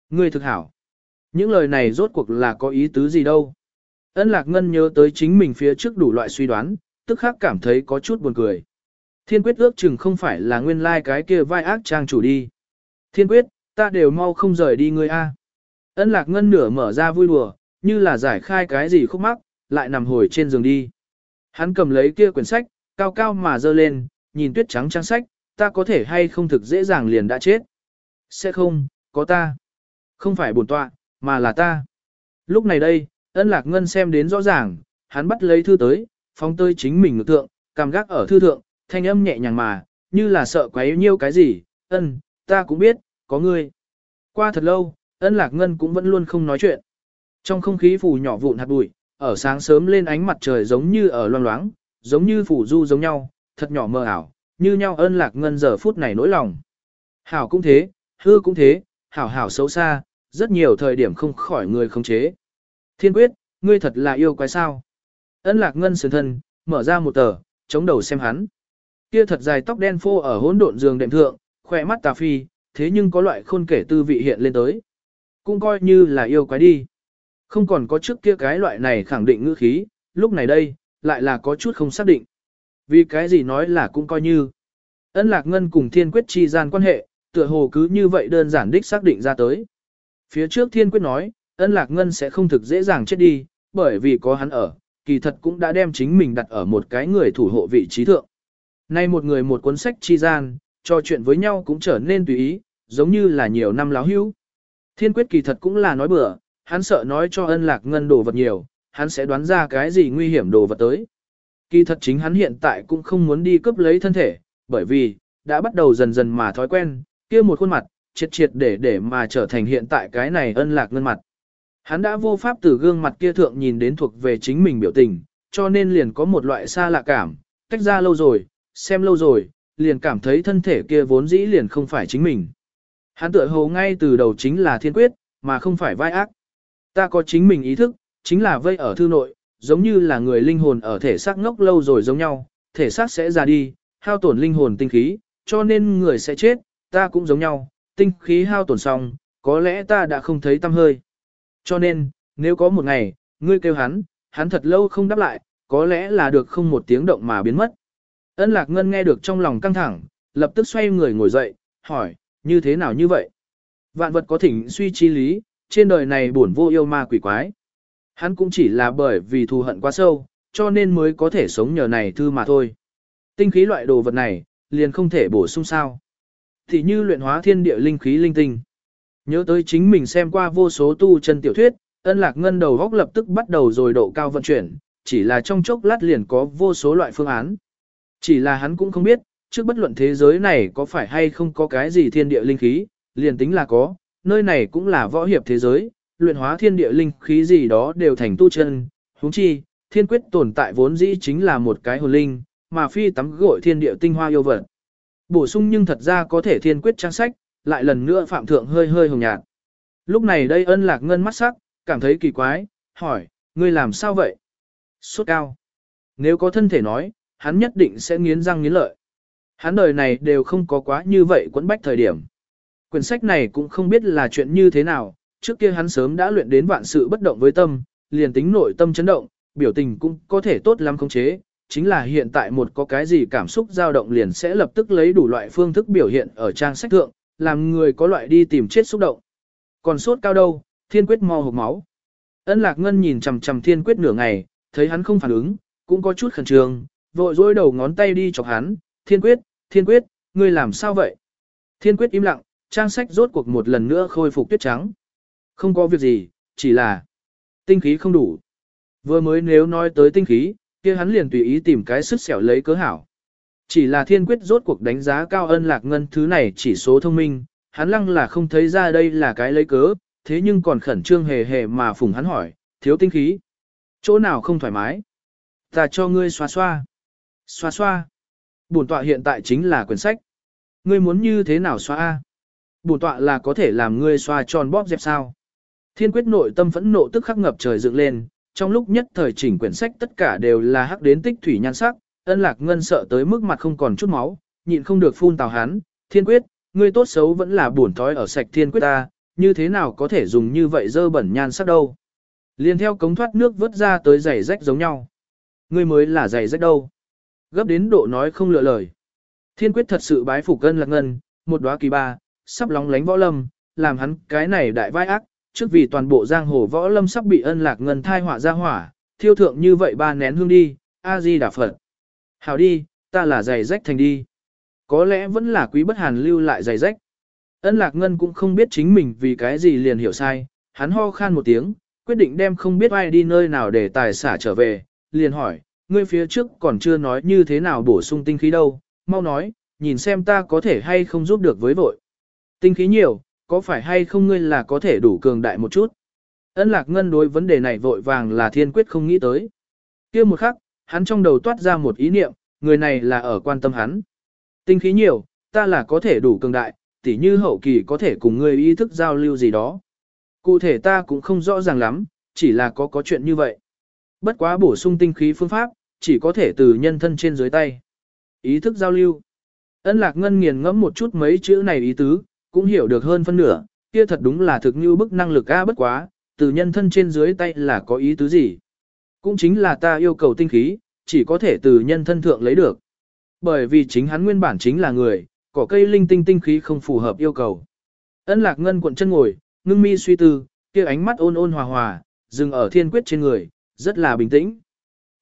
Ngươi thực hảo. Những lời này rốt cuộc là có ý tứ gì đâu. Ân lạc ngân nhớ tới chính mình phía trước đủ loại suy đoán, tức khắc cảm thấy có chút buồn cười. Thiên quyết ước chừng không phải là nguyên lai like cái kia vai ác trang chủ đi. Thiên quyết, ta đều mau không rời đi ngươi a. Ân lạc ngân nửa mở ra vui đùa, như là giải khai cái gì khúc mắc, lại nằm hồi trên giường đi. Hắn cầm lấy kia quyển sách, cao cao mà dơ lên, nhìn tuyết trắng trang sách, ta có thể hay không thực dễ dàng liền đã chết. Sẽ không, có ta. Không phải bổn tọa, mà là ta. Lúc này đây, ân lạc ngân xem đến rõ ràng, hắn bắt lấy thư tới, phóng tơi chính mình ngược thượng, cảm gác ở thư thượng, thanh âm nhẹ nhàng mà, như là sợ quấy nhiêu cái gì, ân, ta cũng biết, có ngươi. Qua thật lâu, ân lạc ngân cũng vẫn luôn không nói chuyện. Trong không khí phủ nhỏ vụn hạt bụi, ở sáng sớm lên ánh mặt trời giống như ở loang loáng, giống như phủ du giống nhau, thật nhỏ mơ ảo, như nhau ân lạc ngân giờ phút này nỗi lòng. Hảo cũng thế, hư cũng thế, hảo hảo xấu xa, rất nhiều thời điểm không khỏi người khống chế. Thiên quyết, ngươi thật là yêu quái sao. Ân lạc ngân sườn thân, mở ra một tờ, chống đầu xem hắn. Kia thật dài tóc đen phô ở hỗn độn giường đệm thượng, khỏe mắt tà phi, thế nhưng có loại khôn kể tư vị hiện lên tới. Cũng coi như là yêu quái đi. Không còn có trước kia cái loại này khẳng định ngữ khí, lúc này đây, lại là có chút không xác định. Vì cái gì nói là cũng coi như. Ân lạc ngân cùng thiên quyết chi gian quan hệ, tựa hồ cứ như vậy đơn giản đích xác định ra tới. Phía trước thiên quyết nói, ân lạc ngân sẽ không thực dễ dàng chết đi, bởi vì có hắn ở, kỳ thật cũng đã đem chính mình đặt ở một cái người thủ hộ vị trí thượng. Nay một người một cuốn sách chi gian, trò chuyện với nhau cũng trở nên tùy ý, giống như là nhiều năm láo hữu. Thiên quyết kỳ thật cũng là nói bừa, hắn sợ nói cho ân lạc ngân đồ vật nhiều, hắn sẽ đoán ra cái gì nguy hiểm đồ vật tới. Kỳ thật chính hắn hiện tại cũng không muốn đi cướp lấy thân thể, bởi vì, đã bắt đầu dần dần mà thói quen, kia một khuôn mặt, triệt triệt để để mà trở thành hiện tại cái này ân lạc ngân mặt. Hắn đã vô pháp từ gương mặt kia thượng nhìn đến thuộc về chính mình biểu tình, cho nên liền có một loại xa lạ cảm, tách ra lâu rồi, xem lâu rồi, liền cảm thấy thân thể kia vốn dĩ liền không phải chính mình. Hắn tựa hồ ngay từ đầu chính là thiên quyết, mà không phải vai ác. Ta có chính mình ý thức, chính là vây ở thư nội, giống như là người linh hồn ở thể xác ngốc lâu rồi giống nhau, thể xác sẽ ra đi, hao tổn linh hồn tinh khí, cho nên người sẽ chết, ta cũng giống nhau, tinh khí hao tổn xong, có lẽ ta đã không thấy tâm hơi. Cho nên, nếu có một ngày, ngươi kêu hắn, hắn thật lâu không đáp lại, có lẽ là được không một tiếng động mà biến mất. Ân lạc ngân nghe được trong lòng căng thẳng, lập tức xoay người ngồi dậy, hỏi, như thế nào như vậy? Vạn vật có thỉnh suy chi lý, trên đời này buồn vô yêu ma quỷ quái. Hắn cũng chỉ là bởi vì thù hận quá sâu, cho nên mới có thể sống nhờ này thư mà thôi. Tinh khí loại đồ vật này, liền không thể bổ sung sao. Thì như luyện hóa thiên địa linh khí linh tinh. Nhớ tới chính mình xem qua vô số tu chân tiểu thuyết, ân lạc ngân đầu góc lập tức bắt đầu rồi độ cao vận chuyển, chỉ là trong chốc lát liền có vô số loại phương án. Chỉ là hắn cũng không biết, trước bất luận thế giới này có phải hay không có cái gì thiên địa linh khí, liền tính là có, nơi này cũng là võ hiệp thế giới, luyện hóa thiên địa linh khí gì đó đều thành tu chân, huống chi, thiên quyết tồn tại vốn dĩ chính là một cái hồn linh, mà phi tắm gội thiên địa tinh hoa yêu vật. Bổ sung nhưng thật ra có thể thiên quyết trang sách, lại lần nữa phạm thượng hơi hơi hồng nhạt. Lúc này đây ân lạc ngân mắt sắc, cảm thấy kỳ quái, hỏi, ngươi làm sao vậy? Sốt cao. Nếu có thân thể nói, hắn nhất định sẽ nghiến răng nghiến lợi. Hắn đời này đều không có quá như vậy quẫn bách thời điểm. Quyển sách này cũng không biết là chuyện như thế nào, trước kia hắn sớm đã luyện đến vạn sự bất động với tâm, liền tính nội tâm chấn động, biểu tình cũng có thể tốt lắm khống chế, chính là hiện tại một có cái gì cảm xúc dao động liền sẽ lập tức lấy đủ loại phương thức biểu hiện ở trang sách thượng, làm người có loại đi tìm chết xúc động. Còn sốt cao đâu, thiên quyết mò hộp máu. Ân lạc ngân nhìn chằm chằm thiên quyết nửa ngày, thấy hắn không phản ứng, cũng có chút khẩn trương, vội dối đầu ngón tay đi chọc hắn, thiên quyết, thiên quyết, ngươi làm sao vậy? Thiên quyết im lặng, trang sách rốt cuộc một lần nữa khôi phục tuyết trắng. Không có việc gì, chỉ là tinh khí không đủ. Vừa mới nếu nói tới tinh khí, kia hắn liền tùy ý tìm cái sức xẻo lấy cớ hảo. Chỉ là thiên quyết rốt cuộc đánh giá cao ân lạc ngân thứ này chỉ số thông minh, hắn lăng là không thấy ra đây là cái lấy cớ, thế nhưng còn khẩn trương hề hề mà phùng hắn hỏi, thiếu tinh khí. Chỗ nào không thoải mái? Ta cho ngươi xoa xoa. Xoa xoa. Bổn tọa hiện tại chính là quyển sách. Ngươi muốn như thế nào xoa A? Bổn tọa là có thể làm ngươi xoa tròn bóp dẹp sao? Thiên quyết nội tâm phẫn nộ tức khắc ngập trời dựng lên, trong lúc nhất thời chỉnh quyển sách tất cả đều là hắc đến tích thủy nhan sắc, ân lạc ngân sợ tới mức mặt không còn chút máu, nhịn không được phun tào hán thiên quyết, ngươi tốt xấu vẫn là buồn thói ở sạch thiên quyết ta, như thế nào có thể dùng như vậy dơ bẩn nhan sắc đâu. Liên theo cống thoát nước vớt ra tới giày rách giống nhau. Ngươi mới là giày rách đâu. Gấp đến độ nói không lựa lời. Thiên quyết thật sự bái phục cân lạc ngân, một đóa kỳ ba, sắp lóng lánh võ lâm, làm hắn cái này đại vai ác, trước vì toàn bộ giang hồ võ lâm sắp bị ân lạc ngân thai họa ra hỏa, thiêu thượng như vậy ba nén hương đi, A-di đà Phật. Hảo đi, ta là giày rách thành đi. Có lẽ vẫn là quý bất hàn lưu lại giày rách. Ân lạc ngân cũng không biết chính mình vì cái gì liền hiểu sai, hắn ho khan một tiếng, quyết định đem không biết ai đi nơi nào để tài xả trở về, liền hỏi, ngươi phía trước còn chưa nói như thế nào bổ sung tinh khí đâu, mau nói, nhìn xem ta có thể hay không giúp được với vội. Tinh khí nhiều, có phải hay không ngươi là có thể đủ cường đại một chút? Ân lạc ngân đối vấn đề này vội vàng là thiên quyết không nghĩ tới. kia một khắc, hắn trong đầu toát ra một ý niệm, người này là ở quan tâm hắn. Tinh khí nhiều, ta là có thể đủ cường đại, tỉ như hậu kỳ có thể cùng ngươi ý thức giao lưu gì đó. Cụ thể ta cũng không rõ ràng lắm, chỉ là có có chuyện như vậy. Bất quá bổ sung tinh khí phương pháp, chỉ có thể từ nhân thân trên dưới tay. Ý thức giao lưu. Ân lạc ngân nghiền ngẫm một chút mấy chữ này ý tứ, cũng hiểu được hơn phân nửa, kia thật đúng là thực như bức năng lực a bất quá, từ nhân thân trên dưới tay là có ý tứ gì. Cũng chính là ta yêu cầu tinh khí, chỉ có thể từ nhân thân thượng lấy được. Bởi vì chính hắn nguyên bản chính là người, cỏ cây linh tinh tinh khí không phù hợp yêu cầu. Ân lạc ngân cuộn chân ngồi, ngưng mi suy tư, kia ánh mắt ôn ôn hòa hòa, dừng ở thiên quyết trên người, rất là bình tĩnh.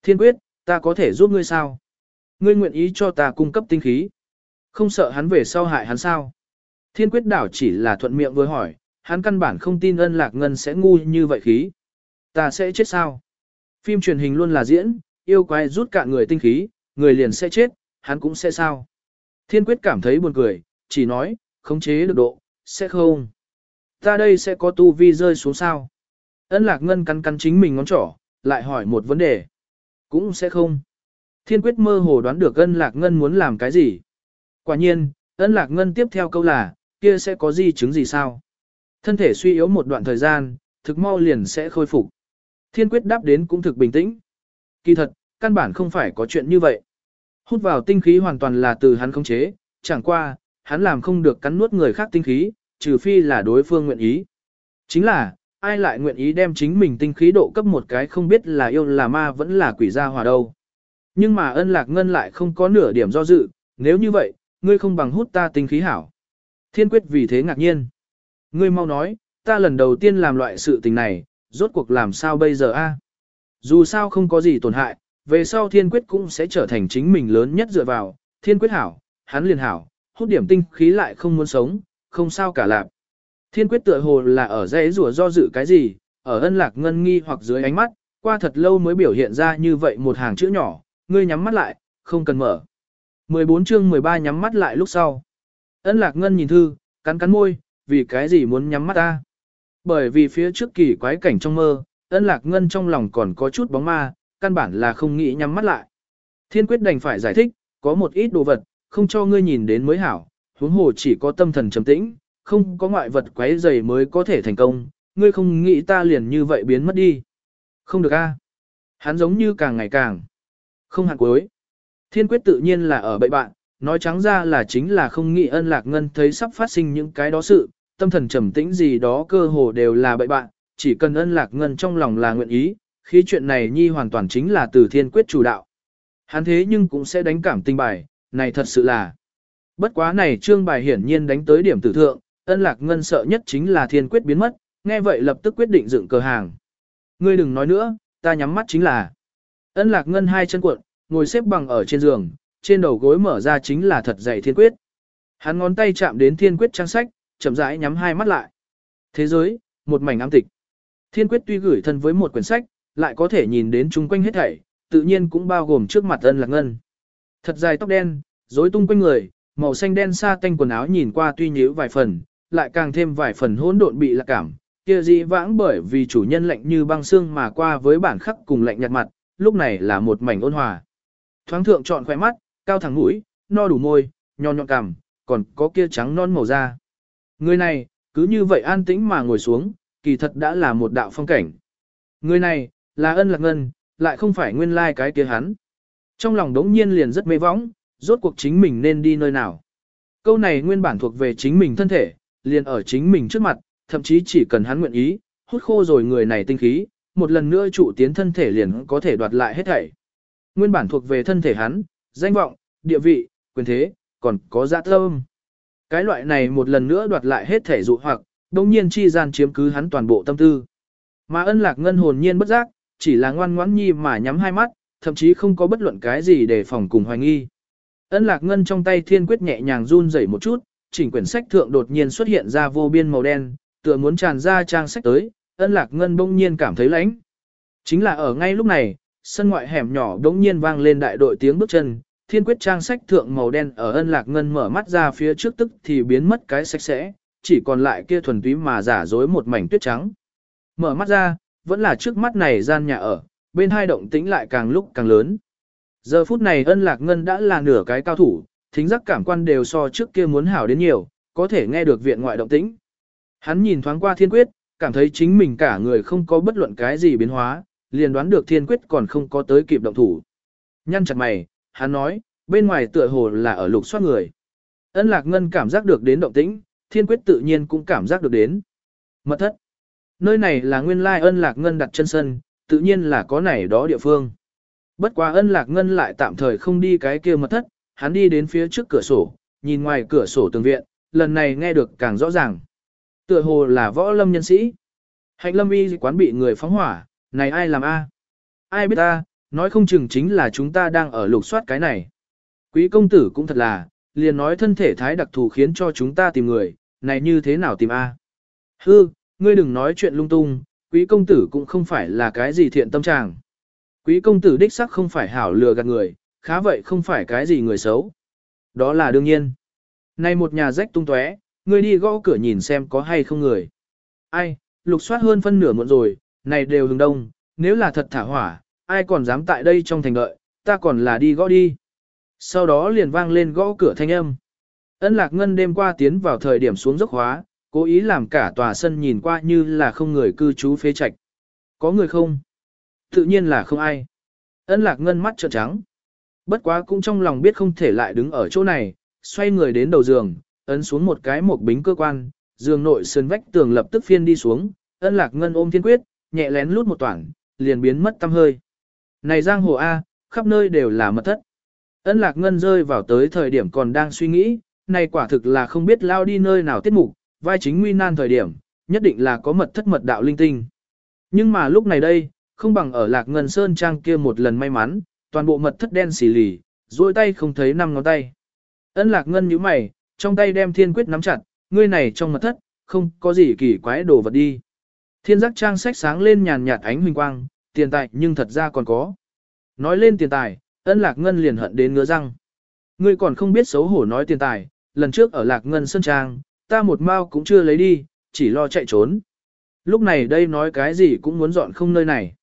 Thiên quyết, ta có thể giúp ngươi sao? Ngươi nguyện ý cho ta cung cấp tinh khí. Không sợ hắn về sau hại hắn sao? Thiên quyết đảo chỉ là thuận miệng với hỏi, hắn căn bản không tin ân lạc ngân sẽ ngu như vậy khí. Ta sẽ chết sao? Phim truyền hình luôn là diễn, yêu quái rút cạn người tinh khí, người liền sẽ chết, hắn cũng sẽ sao? Thiên quyết cảm thấy buồn cười, chỉ nói, khống chế được độ, sẽ không. Ta đây sẽ có tu vi rơi xuống sao? Ân lạc ngân cắn cắn chính mình ngón trỏ, lại hỏi một vấn đề. Cũng sẽ không. Thiên quyết mơ hồ đoán được ân lạc ngân muốn làm cái gì. Quả nhiên, ân lạc ngân tiếp theo câu là, kia sẽ có di chứng gì sao? Thân thể suy yếu một đoạn thời gian, thực mau liền sẽ khôi phục. Thiên quyết đáp đến cũng thực bình tĩnh. Kỳ thật, căn bản không phải có chuyện như vậy. Hút vào tinh khí hoàn toàn là từ hắn khống chế, chẳng qua, hắn làm không được cắn nuốt người khác tinh khí, trừ phi là đối phương nguyện ý. Chính là, ai lại nguyện ý đem chính mình tinh khí độ cấp một cái không biết là yêu là ma vẫn là quỷ gia hòa đâu. Nhưng mà ân lạc ngân lại không có nửa điểm do dự, nếu như vậy, ngươi không bằng hút ta tinh khí hảo. Thiên quyết vì thế ngạc nhiên. Ngươi mau nói, ta lần đầu tiên làm loại sự tình này, rốt cuộc làm sao bây giờ a? Dù sao không có gì tổn hại, về sau thiên quyết cũng sẽ trở thành chính mình lớn nhất dựa vào, thiên quyết hảo, hắn liền hảo, hút điểm tinh khí lại không muốn sống, không sao cả lạp. Thiên quyết tựa hồ là ở dãy rùa do dự cái gì, ở ân lạc ngân nghi hoặc dưới ánh mắt, qua thật lâu mới biểu hiện ra như vậy một hàng chữ nhỏ, ngươi nhắm mắt lại, không cần mở. 14 chương 13 nhắm mắt lại lúc sau. Ân lạc ngân nhìn thư, cắn cắn môi, vì cái gì muốn nhắm mắt ta? Bởi vì phía trước kỳ quái cảnh trong mơ, ân lạc ngân trong lòng còn có chút bóng ma, căn bản là không nghĩ nhắm mắt lại. Thiên quyết đành phải giải thích, có một ít đồ vật, không cho ngươi nhìn đến mới hảo, huống hồ chỉ có tâm thần trầm tĩnh, không có ngoại vật quấy rầy mới có thể thành công, ngươi không nghĩ ta liền như vậy biến mất đi. Không được a. Hắn giống như càng ngày càng không hạn cuối. Thiên quyết tự nhiên là ở bậy bạn, nói trắng ra là chính là không nghĩ ân lạc ngân thấy sắp phát sinh những cái đó sự, tâm thần trầm tĩnh gì đó cơ hồ đều là bậy bạn, chỉ cần ân lạc ngân trong lòng là nguyện ý, khí chuyện này nhi hoàn toàn chính là từ thiên quyết chủ đạo. Hắn thế nhưng cũng sẽ đánh cảm tình bài, này thật sự là. Bất quá này trương bài hiển nhiên đánh tới điểm tử thượng, ân lạc ngân sợ nhất chính là thiên quyết biến mất, nghe vậy lập tức quyết định dựng cờ hàng. Ngươi đừng nói nữa, ta nhắm mắt chính là. Ân lạc ngân hai chân cuộn, ngồi xếp bằng ở trên giường, trên đầu gối mở ra chính là thật dày thiên quyết. Hắn ngón tay chạm đến thiên quyết trang sách, chậm rãi nhắm hai mắt lại. Thế giới, một mảnh ám tịch. Thiên quyết tuy gửi thân với một quyển sách, lại có thể nhìn đến chung quanh hết thảy, tự nhiên cũng bao gồm trước mặt ân lạc ngân. Thật dài tóc đen, rối tung quanh người, màu xanh đen sa tanh quần áo nhìn qua tuy nhíu vài phần, lại càng thêm vài phần hỗn độn bị lạc cảm. Kia dị vãng bởi vì chủ nhân lạnh như băng xương mà qua với bản khắc cùng lạnh nhạt mặt, lúc này là một mảnh ôn hòa. Thoáng thượng trọn khỏe mắt, cao thẳng mũi, no đủ môi, nhon nhọn cằm, còn có kia trắng non màu da. Người này, cứ như vậy an tĩnh mà ngồi xuống, kỳ thật đã là một đạo phong cảnh. Người này, là ân lạc ngân, lại không phải nguyên lai like cái kia hắn. Trong lòng đống nhiên liền rất mê võng, rốt cuộc chính mình nên đi nơi nào. Câu này nguyên bản thuộc về chính mình thân thể, liền ở chính mình trước mặt, thậm chí chỉ cần hắn nguyện ý, hút khô rồi người này tinh khí, một lần nữa trụ tiến thân thể liền có thể đoạt lại hết thảy. Nguyên bản thuộc về thân thể hắn, danh vọng, địa vị, quyền thế, còn có dạ tâm. Cái loại này một lần nữa đoạt lại hết thể dụ hoặc, đồng nhiên chi gian chiếm cứ hắn toàn bộ tâm tư. Mà ân lạc ngân hồn nhiên bất giác, chỉ là ngoan ngoãn nhi mà nhắm hai mắt, thậm chí không có bất luận cái gì để phòng cùng hoài nghi. Ân lạc ngân trong tay thiên quyết nhẹ nhàng run rẩy một chút, chỉnh quyển sách thượng đột nhiên xuất hiện ra vô biên màu đen, tựa muốn tràn ra trang sách tới, ân lạc ngân bỗng nhiên cảm thấy lạnh. Chính là ở ngay lúc này, sân ngoại hẻm nhỏ đống nhiên vang lên đại đội tiếng bước chân, thiên quyết trang sách thượng màu đen ở ân lạc ngân mở mắt ra phía trước tức thì biến mất cái sạch sẽ, chỉ còn lại kia thuần túy mà giả dối một mảnh tuyết trắng. Mở mắt ra, vẫn là trước mắt này gian nhà ở, bên hai động tĩnh lại càng lúc càng lớn. Giờ phút này ân lạc ngân đã là nửa cái cao thủ, thính giác cảm quan đều so trước kia muốn hảo đến nhiều, có thể nghe được viện ngoại động tĩnh. Hắn nhìn thoáng qua thiên quyết, cảm thấy chính mình cả người không có bất luận cái gì biến hóa, liền đoán được thiên quyết còn không có tới kịp động thủ. Nhăn chặt mày, hắn nói, bên ngoài tựa hồ là ở lục soát người. Ân lạc ngân cảm giác được đến động tĩnh, thiên quyết tự nhiên cũng cảm giác được đến. Mật thất. Nơi này là nguyên lai ân lạc ngân đặt chân sân, tự nhiên là có này đó địa phương. Bất quá ân lạc ngân lại tạm thời không đi cái kia mật thất, hắn đi đến phía trước cửa sổ, nhìn ngoài cửa sổ tường viện, lần này nghe được càng rõ ràng. Tựa hồ là võ lâm nhân sĩ. Hạnh lâm y quán bị người phóng hỏa, này ai làm a? Ai biết ta, nói không chừng chính là chúng ta đang ở lục soát cái này. Quý công tử cũng thật là, liền nói thân thể thái đặc thù khiến cho chúng ta tìm người, này như thế nào tìm a? Hư, ngươi đừng nói chuyện lung tung, quý công tử cũng không phải là cái gì thiện tâm trạng. Quý công tử đích sắc không phải hảo lừa gạt người, khá vậy không phải cái gì người xấu. Đó là đương nhiên. Này một nhà rách tung tóe, ngươi đi gõ cửa nhìn xem có hay không người. Ai, lục soát hơn phân nửa muộn rồi, này đều hừng đông, nếu là thật thả hỏa, ai còn dám tại đây trong thành đợi, ta còn là đi gõ đi. Sau đó liền vang lên gõ cửa thanh âm. Ân lạc ngân đêm qua tiến vào thời điểm xuống dốc hóa, cố ý làm cả tòa sân nhìn qua như là không người cư trú phế trạch. Có người không? Tự nhiên là không ai. Ân lạc ngân mắt trợn trắng. Bất quá cũng trong lòng biết không thể lại đứng ở chỗ này, xoay người đến đầu giường, ấn xuống một cái một bính cơ quan, giường nội sơn vách tường lập tức phiên đi xuống, ân lạc ngân ôm thiên quyết, nhẹ lén lút một toảng, liền biến mất tâm hơi. Này giang hồ A, khắp nơi đều là mật thất. Ân lạc ngân rơi vào tới thời điểm còn đang suy nghĩ, này quả thực là không biết lao đi nơi nào tiết mục, vai chính nguy nan thời điểm, nhất định là có mật thất mật đạo linh tinh. Nhưng mà lúc này đây, không bằng ở lạc ngân sơn trang kia một lần may mắn, toàn bộ mật thất đen xì lì, duỗi tay không thấy năm ngón tay. Ân lạc ngân nhíu mày, trong tay đem thiên quyết nắm chặt, ngươi này trong mật thất, không có gì kỳ quái đồ vật đi. Thiên giác trang sách sáng lên nhàn nhạt ánh huỳnh quang, tiền tài nhưng thật ra còn có. Nói lên tiền tài, ân lạc ngân liền hận đến ngứa răng. Ngươi còn không biết xấu hổ nói tiền tài, lần trước ở lạc ngân sơn trang, ta một mao cũng chưa lấy đi, chỉ lo chạy trốn. Lúc này đây nói cái gì cũng muốn dọn không nơi này.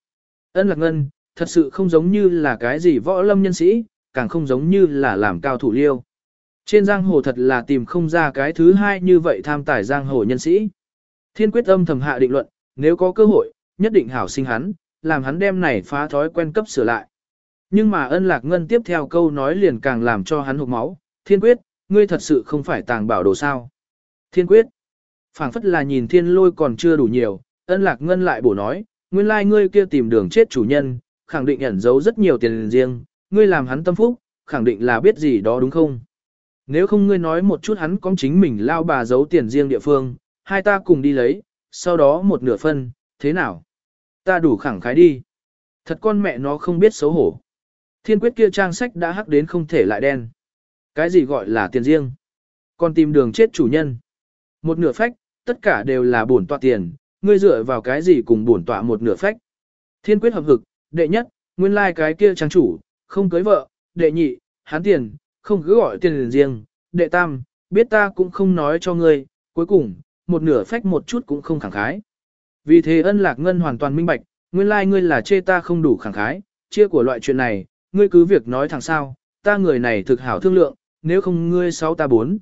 Ân lạc ngân, thật sự không giống như là cái gì võ lâm nhân sĩ, càng không giống như là làm cao thủ liêu. Trên giang hồ thật là tìm không ra cái thứ hai như vậy tham tài giang hồ nhân sĩ. Thiên quyết âm thầm hạ định luận, nếu có cơ hội, nhất định hảo sinh hắn, làm hắn đem này phá thói quen cấp sửa lại. Nhưng mà ân lạc ngân tiếp theo câu nói liền càng làm cho hắn hụt máu, thiên quyết, ngươi thật sự không phải tàng bảo đồ sao. Thiên quyết, phảng phất là nhìn thiên lôi còn chưa đủ nhiều, ân lạc ngân lại bổ nói, nguyên lai ngươi kia tìm đường chết chủ nhân, khẳng định ẩn giấu rất nhiều tiền riêng, ngươi làm hắn tâm phúc, khẳng định là biết gì đó đúng không? Nếu không ngươi nói một chút hắn có chính mình lao bà giấu tiền riêng địa phương, hai ta cùng đi lấy, sau đó một nửa phân, thế nào? Ta đủ khẳng khái đi. Thật con mẹ nó không biết xấu hổ. Thiên quyết kia trang sách đã hắc đến không thể lại đen. Cái gì gọi là tiền riêng? Còn tìm đường chết chủ nhân. Một nửa phách, tất cả đều là bổn tọa tiền, ngươi dựa vào cái gì cùng bổn tọa một nửa phách. Thiên quyết hợp hực, đệ nhất, nguyên lai like cái kia trang chủ, không cưới vợ, đệ nhị, hắn tiền, không cứ gọi tiền riêng, đệ tam, biết ta cũng không nói cho ngươi, cuối cùng, một nửa phách một chút cũng không khẳng khái. Vì thế ân lạc ngân hoàn toàn minh bạch, nguyên lai like ngươi là chê ta không đủ khẳng khái, chia của loại chuyện này, ngươi cứ việc nói thẳng sao, ta người này thực hảo thương lượng, nếu không ngươi sáu ta bốn.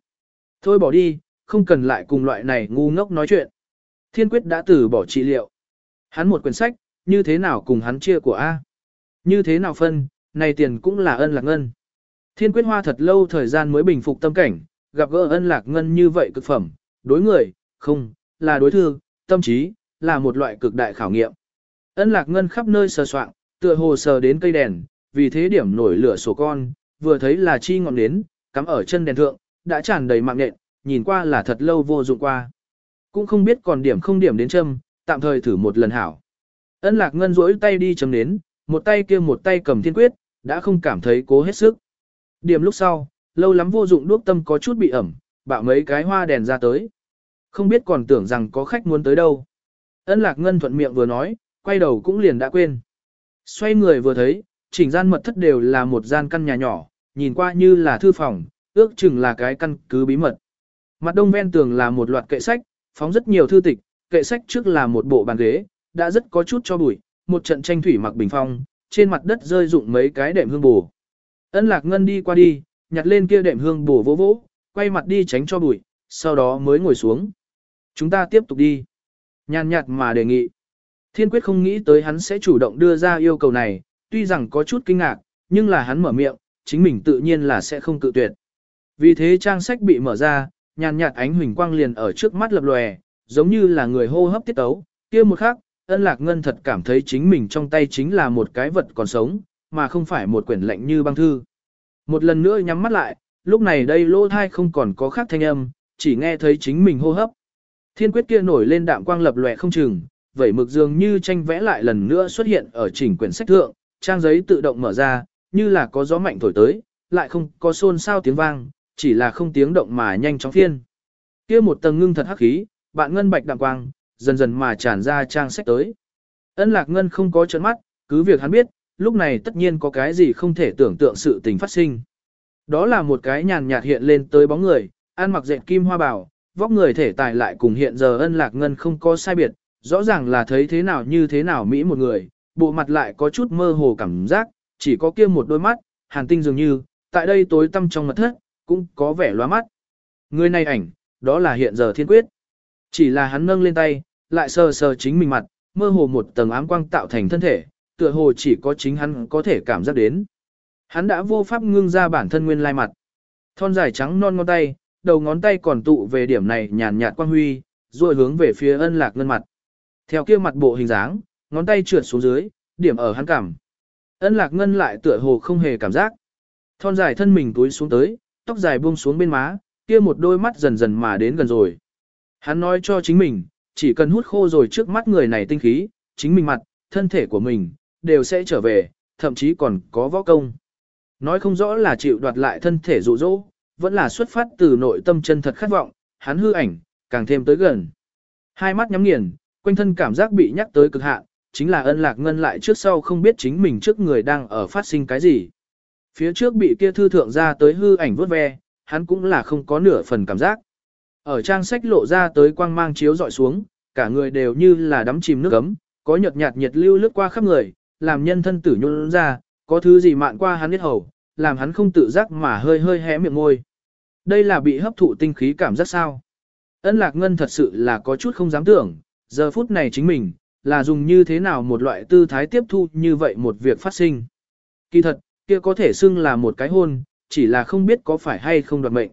Thôi bỏ đi, không cần lại cùng loại này ngu ngốc nói chuyện. Thiên quyết đã từ bỏ trị liệu. Hắn một quyển sách, như thế nào cùng hắn chia của A? Như thế nào phân, này tiền cũng là ân lạc ngân. Thiên quyết hoa thật lâu thời gian mới bình phục tâm cảnh, gặp gỡ ân lạc ngân như vậy cực phẩm, đối người, không, là đối thương tâm trí, là một loại cực đại khảo nghiệm. Ân lạc ngân khắp nơi sờ soạn, tựa hồ sờ đến cây đèn, vì thế điểm nổi lửa sổ con, vừa thấy là chi ngọn nến, cắm ở chân đèn thượng, đã tràn đầy mạng nện, nhìn qua là thật lâu vô dụng qua. Cũng không biết còn điểm không điểm đến châm, tạm thời thử một lần hảo. Ân lạc ngân rỗi tay đi chấm nến, một tay kia một tay cầm thiên quyết, đã không cảm thấy cố hết sức. Điểm lúc sau, lâu lắm vô dụng đuốc tâm có chút bị ẩm, bạo mấy cái hoa đèn ra tới. Không biết còn tưởng rằng có khách muốn tới đâu. Ân lạc ngân thuận miệng vừa nói, quay đầu cũng liền đã quên. Xoay người vừa thấy, chỉnh gian mật thất đều là một gian căn nhà nhỏ, nhìn qua như là thư phòng, ước chừng là cái căn cứ bí mật. Mặt đông ven tường là một loạt kệ sách, phóng rất nhiều thư tịch, kệ sách trước là một bộ bàn ghế, đã rất có chút cho bụi, một trận tranh thủy mặc bình phong, trên mặt đất rơi dụng mấy cái đệm hương bù. Ân lạc ngân đi qua đi, nhặt lên kia đệm hương bù vỗ vỗ, quay mặt đi tránh cho bụi, sau đó mới ngồi xuống. Chúng ta tiếp tục đi. Nhàn nhạt mà đề nghị. Thiên quyết không nghĩ tới hắn sẽ chủ động đưa ra yêu cầu này, tuy rằng có chút kinh ngạc, nhưng là hắn mở miệng, chính mình tự nhiên là sẽ không cự tuyệt. Vì thế trang sách bị mở ra, nhàn nhạt ánh huỳnh quang liền ở trước mắt lập lòe, giống như là người hô hấp tiết tấu, kia một khắc, ân lạc ngân thật cảm thấy chính mình trong tay chính là một cái vật còn sống, mà không phải một quyển lệnh như băng thư. Một lần nữa nhắm mắt lại, lúc này đây lỗ thai không còn có khác thanh âm, chỉ nghe thấy chính mình hô hấp. Thiên quyết kia nổi lên đạm quang lập lòe không chừng, vẩy mực dường như tranh vẽ lại lần nữa xuất hiện ở chỉnh quyển sách thượng, trang giấy tự động mở ra, như là có gió mạnh thổi tới, lại không có xôn xao tiếng vang, chỉ là không tiếng động mà nhanh chóng phiên. Kia một tầng ngưng thật hắc khí, bạn ngân bạch đạm quang, dần dần mà tràn ra trang sách tới. Ân lạc ngân không có trợn mắt, cứ việc hắn biết, lúc này tất nhiên có cái gì không thể tưởng tượng sự tình phát sinh. Đó là một cái nhàn nhạt hiện lên tới bóng người, ăn mặc dệt kim hoa bảo, vóc người thể tài lại cùng hiện giờ ân lạc ngân không có sai biệt, rõ ràng là thấy thế nào như thế nào Mỹ một người, bộ mặt lại có chút mơ hồ cảm giác, chỉ có kia một đôi mắt, hàn tinh dường như, tại đây tối tăm trong mật thất, cũng có vẻ loa mắt. Người này ảnh, đó là hiện giờ thiên quyết. Chỉ là hắn nâng lên tay, lại sờ sờ chính mình mặt, mơ hồ một tầng ám quang tạo thành thân thể, tựa hồ chỉ có chính hắn có thể cảm giác đến. Hắn đã vô pháp ngưng ra bản thân nguyên lai mặt. Thon dài trắng non ngón tay, đầu ngón tay còn tụ về điểm này nhàn nhạt quang huy, rồi hướng về phía ân lạc ngân mặt. Theo kia mặt bộ hình dáng, ngón tay trượt xuống dưới, điểm ở hắn cảm. Ân lạc ngân lại tựa hồ không hề cảm giác. Thon dài thân mình túi xuống tới, tóc dài buông xuống bên má, kia một đôi mắt dần dần mà đến gần rồi. Hắn nói cho chính mình, chỉ cần hút khô rồi trước mắt người này tinh khí, chính mình mặt, thân thể của mình, đều sẽ trở về, thậm chí còn có võ công. Nói không rõ là chịu đoạt lại thân thể dụ dỗ, vẫn là xuất phát từ nội tâm chân thật khát vọng, hắn hư ảnh, càng thêm tới gần. Hai mắt nhắm nghiền, quanh thân cảm giác bị nhắc tới cực hạn, chính là ân lạc ngân lại trước sau không biết chính mình trước người đang ở phát sinh cái gì. Phía trước bị kia thư thượng ra tới hư ảnh vớt ve, hắn cũng là không có nửa phần cảm giác. Ở trang sách lộ ra tới quang mang chiếu dọi xuống, cả người đều như là đắm chìm nước ấm, có nhợt nhạt nhiệt lưu lướt qua khắp người, làm nhân thân tử nhún ra, có thứ gì mạn qua hắn biết hầu, làm hắn không tự giác mà hơi hơi hé miệng môi. Đây là bị hấp thụ tinh khí cảm giác sao? Ân Lạc Ngân thật sự là có chút không dám tưởng, giờ phút này chính mình, là dùng như thế nào một loại tư thái tiếp thu như vậy một việc phát sinh. Kỳ thật, kia có thể xưng là một cái hôn, chỉ là không biết có phải hay không đoạt mệnh.